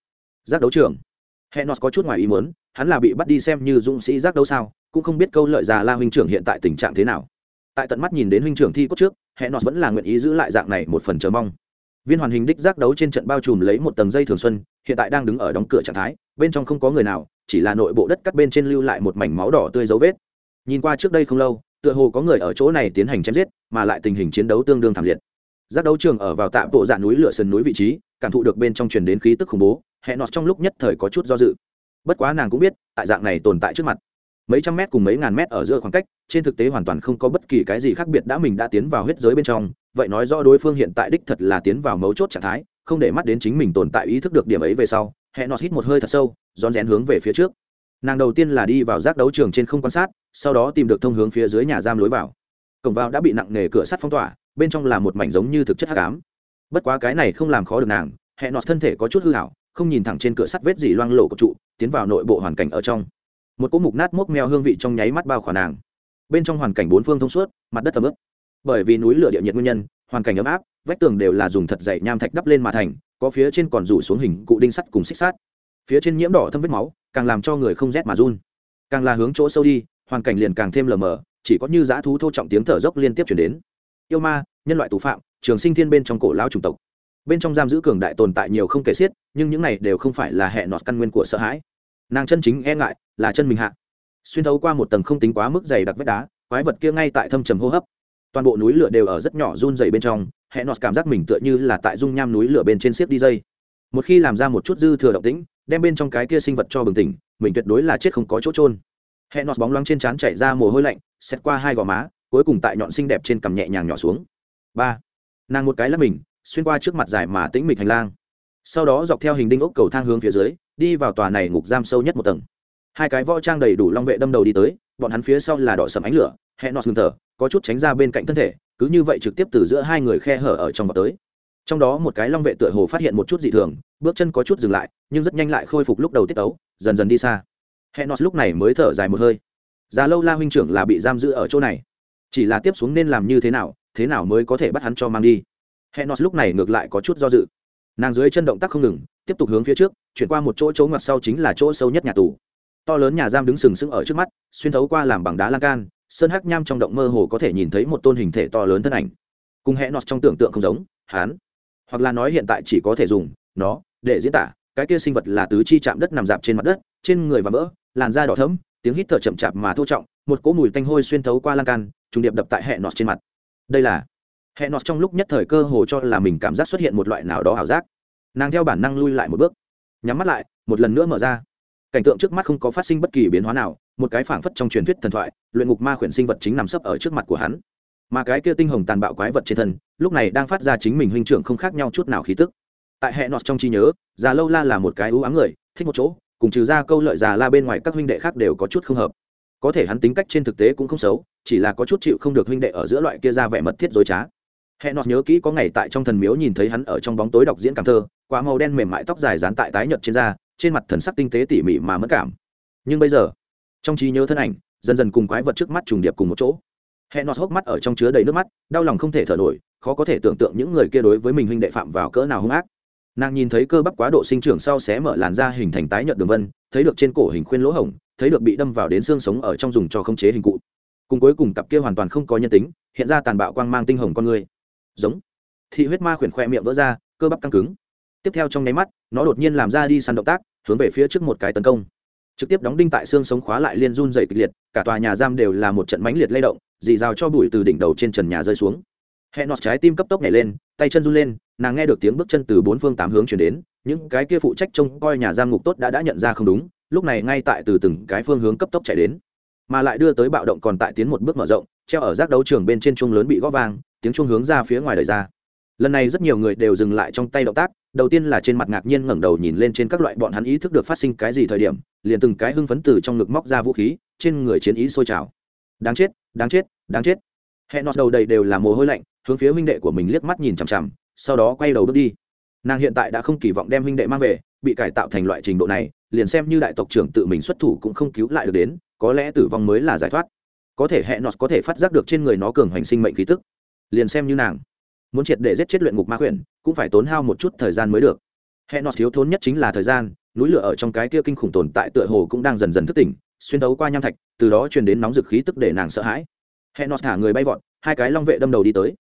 giác đấu trường. Hệ nọt có chút ngoài ý muốn, hắn là bị bắt đi xem như dũng sĩ giác đấu sao, cũng không biết câu lợi già la huynh trưởng hiện tại tình trạng thế nào. Tại tận mắt nhìn đến huynh trưởng thi cốt trước hệ nọt vẫn là nguyện ý giữ lại dạng này một phần chờ mong. Viên hoàn hình đích giác đấu trên trận bao trùm lấy một tầng dây thường xuân, hiện tại đang đứng ở đóng cửa trạng thái, bên trong không có người nào, chỉ là nội bộ đất cắt bên trên lưu lại một mảnh máu đỏ tươi dấu vết. Nhìn qua trước đây không lâu, tựa hồ có người ở chỗ này tiến hành chém giết, mà lại tình hình chiến đấu tương đương thảm liệt. Giác đấu trường ở vào tạm bộ dạng núi lửa sườn núi vị trí cảm thụ được bên trong truyền đến khí tức khủng bố hẹn nọt trong lúc nhất thời có chút do dự. Bất quá nàng cũng biết, tại dạng này tồn tại trước mặt, mấy trăm mét cùng mấy ngàn mét ở giữa khoảng cách, trên thực tế hoàn toàn không có bất kỳ cái gì khác biệt đã mình đã tiến vào huyết giới bên trong. Vậy nói rõ đối phương hiện tại đích thật là tiến vào mấu chốt trạng thái, không để mắt đến chính mình tồn tại ý thức được điểm ấy về sau hẹn nọt hít một hơi thật sâu, rón rén hướng về phía trước. Nàng đầu tiên là đi vào giác đấu trường trên không quan sát, sau đó tìm được thông hướng phía dưới nhà giam lối vào. Cổng vào đã bị nặng nề cửa sắt phong tỏa, bên trong là một mảnh giống như thực chất hắc ám bất quá cái này không làm khó được nàng hẹn nọt thân thể có chút hư hảo, không nhìn thẳng trên cửa sắt vết gì loang lộ cột trụ, tiến vào nội bộ hoàn cảnh ở trong. Một cỗ mục nát mốc meo hương vị trong nháy mắt bao khỏa nàng. Bên trong hoàn cảnh bốn phương thông suốt, mặt đất tầm ướt. Bởi vì núi lửa địa nhiệt nguyên nhân, hoàn cảnh ấm áp, vách tường đều là dùng thật dày nham thạch đắp lên mà thành, có phía trên còn rủ xuống hình cụ đinh sắt cùng xích sát phía trên nhiễm đỏ thâm vết máu, càng làm cho người không rét mà run. Càng là hướng chỗ sâu đi, hoàn cảnh liền càng thêm lờ mờ, chỉ có như dã thú thô trọng tiếng thở dốc liên tiếp chuyển đến. Yêu ma, nhân loại tù phạm trường sinh thiên bên trong cổ lão chủng tộc. Bên trong giam giữ cường đại tồn tại nhiều không kể xiết, nhưng những này đều không phải là hệ nọt căn nguyên của sợ hãi. Nàng chân chính e ngại là chân mình hạ. Xuyên thấu qua một tầng không tính quá mức dày đặc vách đá, quái vật kia ngay tại thâm trầm hô hấp. Toàn bộ núi lửa đều ở rất nhỏ run dày bên trong hệ nọt cảm giác mình tựa như là tại dung nham núi lửa bên trên xiếp đi dây. Một khi làm ra một chút dư thừa động tĩnh, đem bên trong cái kia sinh vật cho bừng tỉnh, mình tuyệt đối là chết không có chỗ trôn hệ nọt bóng loáng trên trán chảy ra mồ hôi lạnh xét qua hai gò má, cuối cùng tại nhọn xinh đẹp trên cằm nhẹ nhàng nhỏ xuống. Ba nàng một cái lắp mình, xuyên qua trước mặt dài mà tĩnh mịch hành lang. Sau đó dọc theo hình đinh ốc cầu thang hướng phía dưới, đi vào tòa này ngục giam sâu nhất một tầng. Hai cái võ trang đầy đủ long vệ đâm đầu đi tới, bọn hắn phía sau là đỏ sầm ánh lửa hẹn nọt ngừng thở, có chút tránh ra bên cạnh thân thể, cứ như vậy trực tiếp từ giữa hai người khe hở ở trong vào tới. Trong đó một cái long vệ tựa hồ phát hiện một chút dị thường, bước chân có chút dừng lại, nhưng rất nhanh lại khôi phục lúc đầu tiết ấu dần dần đi xa. Hẹn nọt lúc này mới thở dài một hơi. Già lâu la huynh trưởng là bị giam giữ ở chỗ này. Chỉ là tiếp xuống nên làm như thế nào thế nào mới có thể bắt hắn cho mang đi? Hẹn nọt lúc này ngược lại có chút do dự. Nàng dưới chân động tác không ngừng, tiếp tục hướng phía trước, chuyển qua một chỗ chỗ ngặt sau chính là chỗ sâu nhất nhà tù. To lớn nhà giam đứng sừng sững ở trước mắt, xuyên thấu qua làm bằng đá lan can, sơn hắc nham trong động mơ hồ có thể nhìn thấy một tôn hình thể to lớn thân ảnh. Cùng hẹn nọt trong tưởng tượng không giống hán hoặc là nói hiện tại chỉ có thể dùng nó để diễn tả, cái kia sinh vật là tứ chi chạm đất nằm dạp trên mặt đất, trên người và vỡ, làn da đỏ thấm tiếng hít thở chậm chạp mà thô trọng, một cỗ mùi tanh hôi xuyên thấu qua lan can, trùng điệp đập tại hẹn nọt trên mặt đây là hẹn nọt trong lúc nhất thời cơ hồ cho là mình cảm giác xuất hiện một loại nào đó ảo giác nàng theo bản năng lui lại một bước nhắm mắt lại một lần nữa mở ra cảnh tượng trước mắt không có phát sinh bất kỳ biến hóa nào một cái phảng phất trong truyền thuyết thần thoại luyện ngục ma khuyển sinh vật chính nằm sấp ở trước mặt của hắn mà cái kia tinh hồng tàn bạo quái vật trên thân lúc này đang phát ra chính mình huynh trưởng không khác nhau chút nào khí tức tại hệ nọt trong trí nhớ già lâu la là một cái ưu ám người thích một chỗ cùng trừ ra câu lợi già la bên ngoài các huynh đệ khác đều có chút không hợp có thể hắn tính cách trên thực tế cũng không xấu, chỉ là có chút chịu không được huynh đệ ở giữa loại kia ra vẻ mật thiết dối trá. Hẹn nọt nhớ kỹ có ngày tại trong thần miếu nhìn thấy hắn ở trong bóng tối đọc diễn cảm thơ quá màu đen mềm mại tóc dài dán tại tái nhợt trên da, trên mặt thần sắc tinh tế tỉ mỉ mà mất cảm. Nhưng bây giờ, trong trí nhớ thân ảnh, dần dần cùng quái vật trước mắt trùng điệp cùng một chỗ. Hẹn nọt hốc mắt ở trong chứa đầy nước mắt, đau lòng không thể thở nổi, khó có thể tưởng tượng những người kia đối với mình huynh đệ phạm vào cỡ nào hung ác. Nàng nhìn thấy cơ bắp quá độ sinh trưởng sau xé mở làn da hình thành tái nhợt đường vân, thấy được trên cổ hình khuyên lỗ hổng thấy được bị đâm vào đến xương sống ở trong dùng cho khống chế hình cụ. Cùng cuối cùng cặp kia hoàn toàn không có nhân tính, hiện ra tàn bạo quang mang tinh hồng con người. Giống. Thị huyết ma khuyển khoe miệng vỡ ra, cơ bắp căng cứng. Tiếp theo trong nháy mắt, nó đột nhiên làm ra đi săn động tác, hướng về phía trước một cái tấn công. Trực tiếp đóng đinh tại xương sống khóa lại liên run dày kịch liệt, cả tòa nhà giam đều là một trận mãnh liệt lay động, dì rào cho bụi từ đỉnh đầu trên trần nhà rơi xuống. Hệ nọt trái tim cấp tốc nhảy lên, tay chân run lên, nàng nghe được tiếng bước chân từ bốn phương tám hướng truyền đến, những cái kia phụ trách trông coi nhà giam ngục tốt đã đã nhận ra không đúng lúc này ngay tại từ từng cái phương hướng cấp tốc chạy đến, mà lại đưa tới bạo động còn tại tiến một bước mở rộng, treo ở giác đấu trường bên trên chuông lớn bị góp vang, tiếng chuông hướng ra phía ngoài đời ra. Lần này rất nhiều người đều dừng lại trong tay động tác, đầu tiên là trên mặt ngạc nhiên ngẩng đầu nhìn lên trên các loại bọn hắn ý thức được phát sinh cái gì thời điểm, liền từng cái hưng phấn từ trong ngực móc ra vũ khí, trên người chiến ý sôi trào. Đáng chết đáng chết đáng chết. Hẹn nọt đầu đầy đều là mồ hôi lạnh, hướng phía huynh đệ của mình liếc mắt nhìn chằm chằm, sau đó quay đầu bước đi. Nàng hiện tại đã không kỳ vọng đem huynh đệ mang về bị cải tạo thành loại trình độ này, liền xem như đại tộc trưởng tự mình xuất thủ cũng không cứu lại được đến, có lẽ tử vong mới là giải thoát. Có thể hẹn nọt có thể phát giác được trên người nó cường hành sinh mệnh khí tức. Liền xem như nàng. Muốn triệt để giết chết luyện ngục ma quyển cũng phải tốn hao một chút thời gian mới được. Hẹn nọt thiếu thốn nhất chính là thời gian, núi lửa ở trong cái kia kinh khủng tồn tại tựa hồ cũng đang dần dần thức tỉnh, xuyên thấu qua nham thạch, từ đó truyền đến nóng dực khí tức để nàng sợ hãi. Hẹn nọt thả người bay vọt, hai cái long vệ đâm đầu đi tới.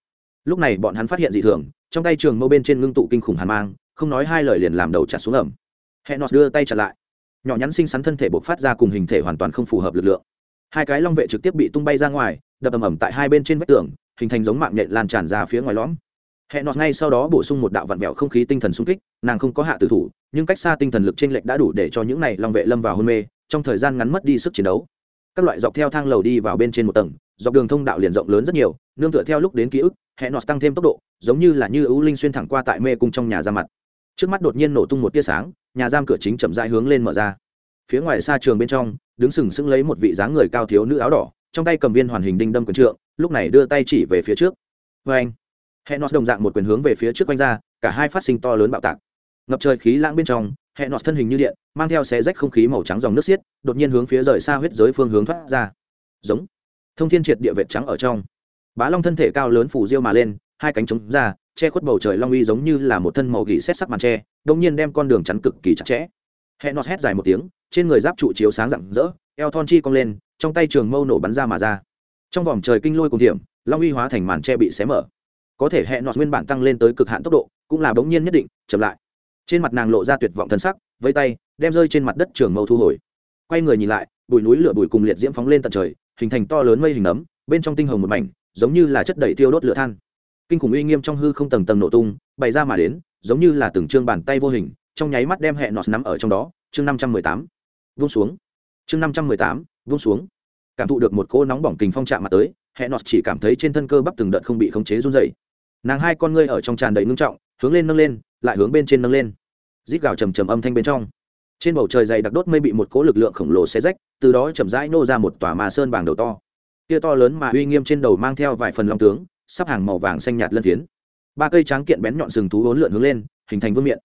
Lúc này bọn hắn phát hiện dị thường, trong tay trường mâu bên trên ngưng tụ kinh khủng hàn mang không nói hai lời liền làm đầu chặt xuống ẩm. Hẹn nọt đưa tay chặt lại. Nhỏ nhắn xinh xắn thân thể buộc phát ra cùng hình thể hoàn toàn không phù hợp lực lượng. Hai cái long vệ trực tiếp bị tung bay ra ngoài, đập ầm ầm tại hai bên trên vách tường, hình thành giống mạng nhện lan tràn ra phía ngoài lõm. Hẹn nọt ngay sau đó bổ sung một đạo vạn vẹo không khí tinh thần xung kích, nàng không có hạ tử thủ, nhưng cách xa tinh thần lực t r ê n lệch đã đủ để cho những này long vệ lâm vào hôn mê, trong thời gian ngắn mất đi sức chiến đấu. Các loại dọc theo thang lầu đi vào bên trên một tầng, dọc đường thông đạo liền rộng lớn rất nhiều, nương tựa theo lúc đến ký ức, hẹn nọt tăng thêm tốc độ, giống như là như ưu linh xuyên thẳng qua tại mê cung trong nhà ra mặt trước mắt đột nhiên nổ tung một tia sáng, nhà giam cửa chính chậm rãi hướng lên mở ra. Phía ngoài xa trường bên trong, đứng sừng sững lấy một vị dáng người cao thiếu nữ áo đỏ, trong tay cầm viên hoàn hình đinh đâm quyền trượng, lúc này đưa tay chỉ về phía trước. Vê anh hẹn nọt đồng dạng một quyền hướng về phía trước quanh ra, cả hai phát sinh to lớn bạo tạc. Ngập trời khí lãng bên trong hẹn nọt thân hình như điện, mang theo xe rách không khí màu trắng dòng nước xiết, đột nhiên hướng phía rời xa huyết giới phương hướng thoát ra. Giống, thông thiên triệt địa vệt trắng ở trong. Bá long thân thể cao lớn phủ diêu mà lên hai cánh trống ra, che khuất bầu trời long uy giống như là một thân màu gỉ xét sắc màn tre đông nhiên đem con đường chắn cực kỳ chặt chẽ. Hẹn nọt hét dài một tiếng, trên người giáp trụ chiếu sáng rạng rỡ, eo thon chi cong lên, trong tay trường mâu nổ bắn ra mà ra. Trong vòng trời kinh lôi cùng điểm, long uy hóa thành màn tre bị xé mở. Có thể hẹn nọt nguyên bản tăng lên tới cực hạn tốc độ, cũng là bỗng nhiên nhất định, chậm lại. Trên mặt nàng lộ ra tuyệt vọng thân sắc với tay, đem rơi trên mặt đất trường mâu thu hồi. Quay người nhìn lại, bụi núi lửa bụi cùng liệt diễm phóng lên tận trời, hình thành to lớn mây hình nấm, bên trong tinh hồng một mảnh, giống như là chất đầy tiêu đốt lửa than kinh khủng uy nghiêm trong hư không tầng tầng nổ tung, bày ra mà đến, giống như là từng chương bàn tay vô hình, trong nháy mắt đem hẹn nọt nắm ở trong đó, chương năm trăm mười tám, vung xuống. Chương năm trăm mười tám, vung xuống. Cảm thụ được một cỗ nóng bỏng kình phong chạm mặt tới hẹn nọt chỉ cảm thấy trên thân cơ bắp từng đợt không bị khống chế run dày nàng hai con ngươi ở trong tràn đầy ngưng trọng, hướng lên nâng lên, lại hướng bên trên nâng lên. Rít gào trầm trầm âm thanh bên trong. Trên bầu trời dày đặc đốt mây bị một cỗ lực lượng khổng lồ xé rách, từ đó chậm rãi nô ra một tòa mà sơn bảng đầu to. Kia to lớn mà uy nghiêm trên đầu mang theo vài phần lòng tướng sắp hàng màu vàng xanh nhạt lân phiến. Ba cây tráng kiện bén nhọn sừng thú hỗn lượn hướng lên, hình thành vương miện.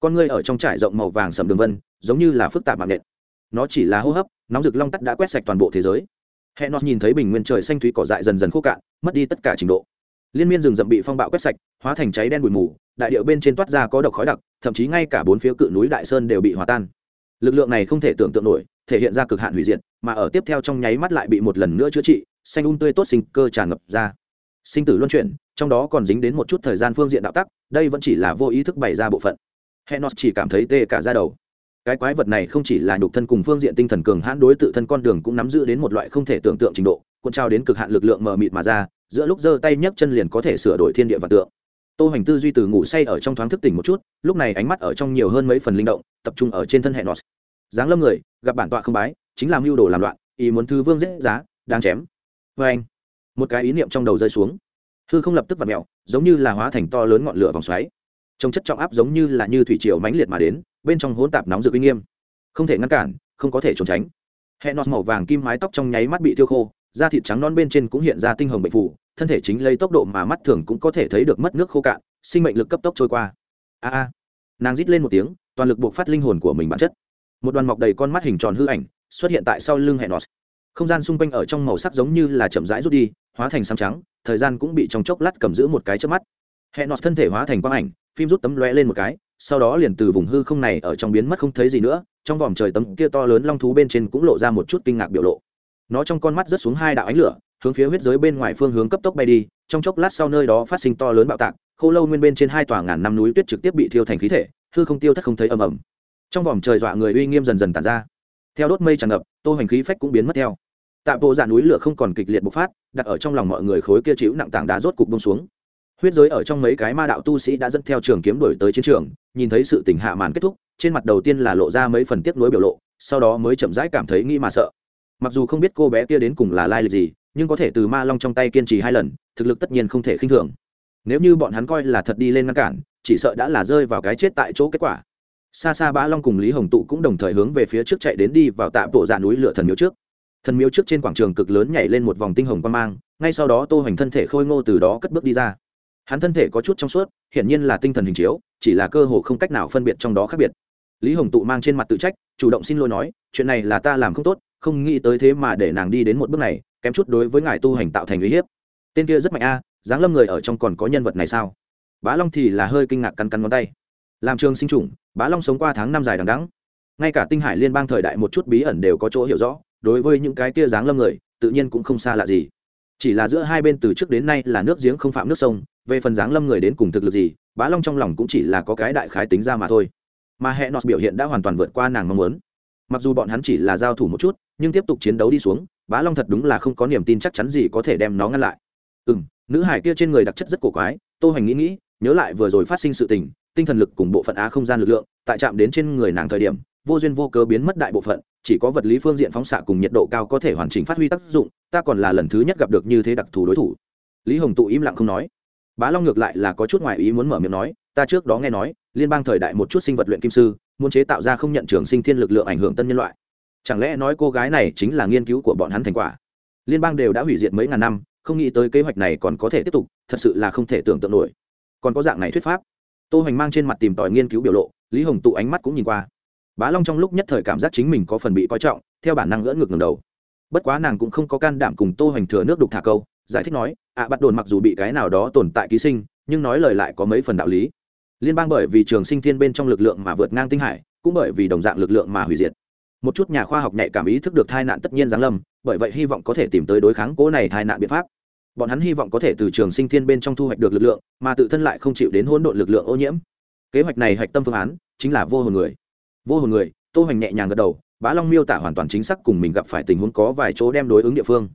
Con ngươi ở trong trải rộng màu vàng sầm đường vân, giống như là phức tạp mạng nện nó chỉ là hô hấp, nóng rực long tắt đã quét sạch toàn bộ thế giới. Hẹn nó nhìn thấy bình nguyên trời xanh thúy cỏ dại dần dần khô cạn, mất đi tất cả trình độ. Liên miên rừng rậm bị phong bạo quét sạch, hóa thành cháy đen bụi mù, đại điệu bên trên toát ra có độc khói đặc, thậm chí ngay cả bốn phía cự núi đại sơn đều bị hòa tan. Lực lượng này không thể tưởng tượng nổi, thể hiện ra cực hạn hủy diệt, mà ở tiếp theo trong nháy mắt lại bị một lần nữa chữa trị, xanh un tươi tốt sinh cơ tràn ngập ra sinh tử luân chuyển, trong đó còn dính đến một chút thời gian phương diện đạo tắc, đây vẫn chỉ là vô ý thức bày ra bộ phận. Hẹn nó chỉ cảm thấy tê cả ra đầu. Cái quái vật này không chỉ là nhục thân cùng phương diện tinh thần cường hãn, đối tự thân con đường cũng nắm giữ đến một loại không thể tưởng tượng trình độ, cuộn trao đến cực hạn lực lượng mờ mịt mà ra, giữa lúc giơ tay nhấc chân liền có thể sửa đổi thiên địa và tượng. Tô hoành tư duy từ ngủ say ở trong thoáng thức tỉnh một chút, lúc này ánh mắt ở trong nhiều hơn mấy phần linh động, tập trung ở trên thân hệ nọt giáng lâm người, gặp bản tọa không bái, chính là mưu đồ làm loạn, ý muốn thư vương dễ giá đang chém. Vê anh một cái ý niệm trong đầu rơi xuống. Hư không lập tức vặt mẹo giống như là hóa thành to lớn ngọn lửa vòng xoáy. Trồng chất trọng áp giống như là như thủy triều mãnh liệt mà đến, bên trong hỗn tạp nóng rực uy nghiêm. Không thể ngăn cản, không có thể trốn tránh. Hẹn nọt màu vàng kim mái tóc trong nháy mắt bị tiêu khô, da thịt trắng non bên trên cũng hiện ra tinh hồng bệnh phủ, thân thể chính lấy tốc độ mà mắt thường cũng có thể thấy được mất nước khô cạn, sinh mệnh lực cấp tốc trôi qua. A a. Nàng rít lên một tiếng, toàn lực buộc phát linh hồn của mình bản chất. Một đoàn mọc đầy con mắt hình tròn hư ảnh xuất hiện tại sau lưng hẹn nọt không gian xung quanh ở trong màu sắc giống như là chậm rãi rút đi, hóa thành xám trắng, thời gian cũng bị trong chốc lát cầm giữ một cái trước mắt. Hẹn nọt thân thể hóa thành quang ảnh, phim rút tấm lóe lên một cái, sau đó liền từ vùng hư không này ở trong biến mất không thấy gì nữa, trong vòm trời tấm kia to lớn long thú bên trên cũng lộ ra một chút kinh ngạc biểu lộ. Nó trong con mắt rớt xuống hai đạo ánh lửa, hướng phía huyết giới bên ngoài phương hướng cấp tốc bay đi, trong chốc lát sau nơi đó phát sinh to lớn bạo tạc, khô lâu nguyên bên trên hai tòa ngàn năm núi tuyết trực tiếp bị thiêu thành khí thể, hư không tiêu thất không thấy ầm ầm. Trong vòm trời dọa người uy nghiêm dần dần tàn ra. Theo đốt mây tràn ngập, tô hành khí phách cũng biến mất theo tạ bộ giả núi lửa không còn kịch liệt bộc phát, đặt ở trong lòng mọi người khối kia chịu nặng tảng đá rốt cục bông xuống. Huyết giới ở trong mấy cái ma đạo tu sĩ đã dẫn theo trường kiếm đổi tới chiến trường, nhìn thấy sự tình hạ màn kết thúc, trên mặt đầu tiên là lộ ra mấy phần tiếp nối biểu lộ, sau đó mới chậm rãi cảm thấy nghĩ mà sợ. Mặc dù không biết cô bé kia đến cùng là lai lịch gì, nhưng có thể từ ma long trong tay kiên trì hai lần, thực lực tất nhiên không thể khinh thường. Nếu như bọn hắn coi là thật đi lên ngăn cản, chỉ sợ đã là rơi vào cái chết tại chỗ kết quả. Xa xa bá long cùng lý hồng tụ cũng đồng thời hướng về phía trước chạy đến đi vào tạ bộ dạ núi lửa thần miếu trước thần miếu trước trên quảng trường cực lớn nhảy lên một vòng tinh hồng quan mang ngay sau đó tô hoành thân thể khôi ngô từ đó cất bước đi ra. Hắn thân thể có chút trong suốt hiển nhiên là tinh thần hình chiếu chỉ là cơ hồ không cách nào phân biệt trong đó khác biệt. Lý hồng tụ mang trên mặt tự trách chủ động xin lỗi nói chuyện này là ta làm không tốt không nghĩ tới thế mà để nàng đi đến một bước này kém chút đối với ngài tu hành tạo thành uy hiếp. Tên kia rất mạnh a à, dáng lâm người ở trong còn có nhân vật này sao? Bá long thì là hơi kinh ngạc cắn cắn ngón tay. Làm trường sinh chủng bá long sống qua tháng năm dài đằng đẵng. Ngay cả tinh hải liên bang thời đại một chút bí ẩn đều có chỗ hiểu rõ đối với những cái kia dáng lâm người, tự nhiên cũng không xa lạ gì. Chỉ là giữa hai bên từ trước đến nay là nước giếng không phạm nước sông, về phần dáng lâm người đến cùng thực lực gì, bá long trong lòng cũng chỉ là có cái đại khái tính ra mà thôi. Mà hệ nọt biểu hiện đã hoàn toàn vượt qua nàng mong muốn. Mặc dù bọn hắn chỉ là giao thủ một chút, nhưng tiếp tục chiến đấu đi xuống, bá long thật đúng là không có niềm tin chắc chắn gì có thể đem nó ngăn lại. Ừ nữ hải kia trên người đặc chất rất cổ quái, tô hoành nghĩ nghĩ, nhớ lại vừa rồi phát sinh sự tình, tinh thần lực cùng bộ phận á không gian lực lượng, tại chạm đến trên người nàng thời điểm, vô duyên vô cớ biến mất đại bộ phận chỉ có vật lý phương diện phóng xạ cùng nhiệt độ cao có thể hoàn chỉnh phát huy tác dụng, ta còn là lần thứ nhất gặp được như thế đặc thù đối thủ. Lý hồng tụ im lặng không nói. Bá long ngược lại là có chút ngoại ý muốn mở miệng nói, ta trước đó nghe nói, liên bang thời đại một chút sinh vật luyện kim sư, muốn chế tạo ra không nhận trường sinh thiên lực lượng ảnh hưởng tân nhân loại. Chẳng lẽ nói cô gái này chính là nghiên cứu của bọn hắn thành quả? Liên bang đều đã hủy diệt mấy ngàn năm, không nghĩ tới kế hoạch này còn có thể tiếp tục, thật sự là không thể tưởng tượng nổi. Còn có dạng này thuyết pháp. Tô hoành mang trên mặt tìm tòi nghiên cứu biểu lộ, lý hồng tụ ánh mắt cũng nhìn qua bá long trong lúc nhất thời cảm giác chính mình có phần bị coi trọng theo bản năng ngỡ ngực ngẩng đầu. Bất quá nàng cũng không có can đảm cùng tô hoành thừa nước đục thả câu giải thích nói ạ à, bắt đồn mặc dù bị cái nào đó tồn tại ký sinh nhưng nói lời lại có mấy phần đạo lý. Liên bang bởi vì trường sinh thiên bên trong lực lượng mà vượt ngang tinh hải cũng bởi vì đồng dạng lực lượng mà hủy diệt. Một chút nhà khoa học nhạy cảm ý thức được tai nạn tất nhiên giáng lâm bởi vậy hy vọng có thể tìm tới đối kháng cố này tai nạn biện pháp. Bọn hắn hy vọng có thể từ trường sinh thiên bên trong thu hoạch được lực lượng mà tự thân lại không chịu đến hỗn độn lực lượng ô nhiễm. Kế hoạch này hạch tâm phương án chính là vô hồn người vô hồn người, tô hoành nhẹ nhàng gật đầu, bá long miêu tả hoàn toàn chính xác cùng mình gặp phải tình huống có vài chỗ đem đối ứng địa phương.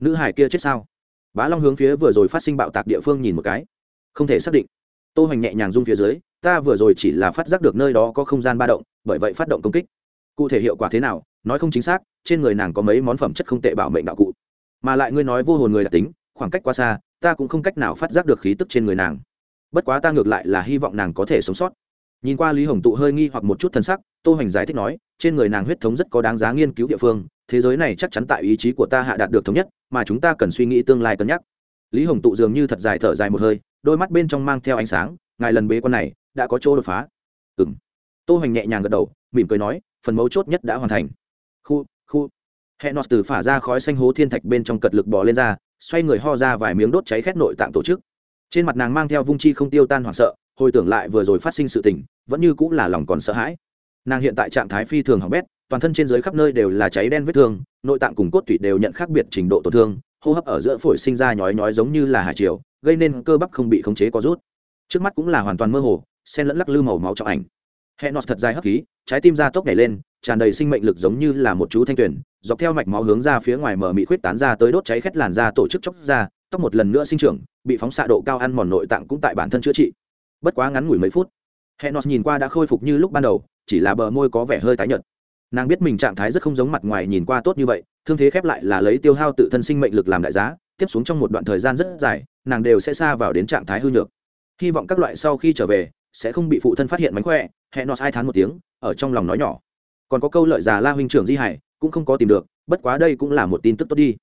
Nữ hải kia chết sao? Bá long hướng phía vừa rồi phát sinh bạo tạc địa phương nhìn một cái. Không thể xác định. Tô hoành nhẹ nhàng rung phía dưới, ta vừa rồi chỉ là phát giác được nơi đó có không gian ba động, bởi vậy phát động công kích. Cụ thể hiệu quả thế nào, nói không chính xác, trên người nàng có mấy món phẩm chất không tệ bảo mệnh đạo cụ. Mà lại ngươi nói vô hồn người đặc tính, khoảng cách quá xa, ta cũng không cách nào phát giác được khí tức trên người nàng. Bất quá ta ngược lại là hy vọng nàng có thể sống sót nhìn qua lý hồng tụ hơi nghi hoặc một chút thân sắc, tô hoành giải thích nói, trên người nàng huyết thống rất có đáng giá nghiên cứu địa phương, thế giới này chắc chắn tại ý chí của ta hạ đạt được thống nhất, mà chúng ta cần suy nghĩ tương lai cân nhắc. Lý hồng tụ dường như thật dài thở dài một hơi, đôi mắt bên trong mang theo ánh sáng, ngài lần bế quan này, đã có chỗ đột phá. Ừ m tô hoành nhẹ nhàng gật đầu, mỉm cười nói, phần mấu chốt nhất đã hoàn thành. Khu khu. Hẹn nọt từ phả ra khói xanh hố thiên thạch bên trong cật lực bò lên ra, xoay người ho ra vài miếng đốt cháy khét nội tạng tổ chức. Trên mặt nàng mang theo vung chi không tiêu tan hoảng sợ, hồi tưởng lại vừa rồi phát sinh sự tình vẫn như cũng là lòng còn sợ hãi. Nàng hiện tại trạng thái phi thường hỏng bét, toàn thân trên dưới khắp nơi đều là cháy đen vết thương, nội tạng cùng cốt tủy đều nhận khác biệt trình độ tổn thương, hô hấp ở giữa phổi sinh ra nhói nhói giống như là hải triều, gây nên cơ bắp không bị khống chế có rút. Trước mắt cũng là hoàn toàn mơ hồ, xen lẫn lắc lư màu máu trong ảnh. Hẹn nọt thật dài hấp khí, trái tim da tốc nhảy lên, tràn đầy sinh mệnh lực giống như là một chú thanh tuyển, dọc theo mạch máu hướng ra phía ngoài mở mị khuyết tán ra tới đốt cháy khét làn da tổ chức chốc ra, tóc một lần nữa sinh trưởng, bị phóng xạ độ cao ăn mòn nội tạng cũng tại bản thân chữa trị. Bất quá ngắn ngủi mấy phút henos nhìn qua đã khôi phục như lúc ban đầu, chỉ là bờ môi có vẻ hơi tái nhợt. Nàng biết mình trạng thái rất không giống mặt ngoài nhìn qua tốt như vậy, thương thế khép lại là lấy tiêu hao tự thân sinh mệnh lực làm đại giá, tiếp xuống trong một đoạn thời gian rất dài, nàng đều sẽ xa vào đến trạng thái hư nhược. Hy vọng các loại sau khi trở về, sẽ không bị phụ thân phát hiện mánh khỏe hẹn nọt hai tháng một tiếng, ở trong lòng nói nhỏ. Còn có câu lợi già la huynh trưởng di hải, cũng không có tìm được, bất quá đây cũng là một tin tức tốt đi.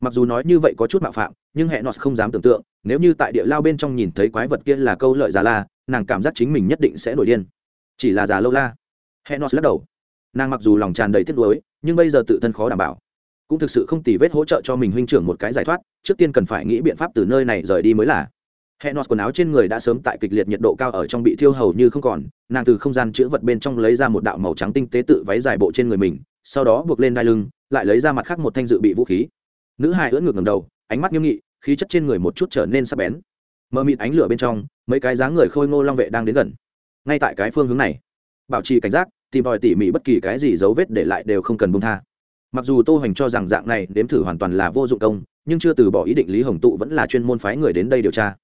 Mặc dù nói như vậy có chút mạo phạm, nhưng hẹn nọt không dám tưởng tượng, nếu như tại địa lao bên trong nhìn thấy quái vật kia là câu lợi già la nàng cảm giác chính mình nhất định sẽ nổi điên. Chỉ là già lâu la. Henos lắc đầu. Nàng mặc dù lòng tràn đầy tiếc nuối, nhưng bây giờ tự thân khó đảm bảo. Cũng thực sự không tì vết hỗ trợ cho mình huynh trưởng một cái giải thoát, trước tiên cần phải nghĩ biện pháp từ nơi này rời đi mới là. Henos quần áo trên người đã sớm tại kịch liệt nhiệt độ cao ở trong bị thiêu hầu như không còn, nàng từ không gian chữ vật bên trong lấy ra một đạo màu trắng tinh tế tự váy dài bộ trên người mình, sau đó buộc lên đai lưng, lại lấy ra mặt khác một thanh dự bị vũ khí. Nữ hai ưỡn ngược ngầm đầu, ánh mắt nghiêm nghị, khí chất trên người một chút trở nên sắc bén mờ mịt ánh lửa bên trong, mấy cái dáng người khôi ngô long vệ đang đến gần. Ngay tại cái phương hướng này, bảo trì cảnh giác, tìm tòi tỉ mỉ bất kỳ cái gì dấu vết để lại đều không cần bông tha. Mặc dù tô hoành cho rằng dạng này đếm thử hoàn toàn là vô dụng công, nhưng chưa từ bỏ ý định lý hồng tụ vẫn là chuyên môn phái người đến đây điều tra.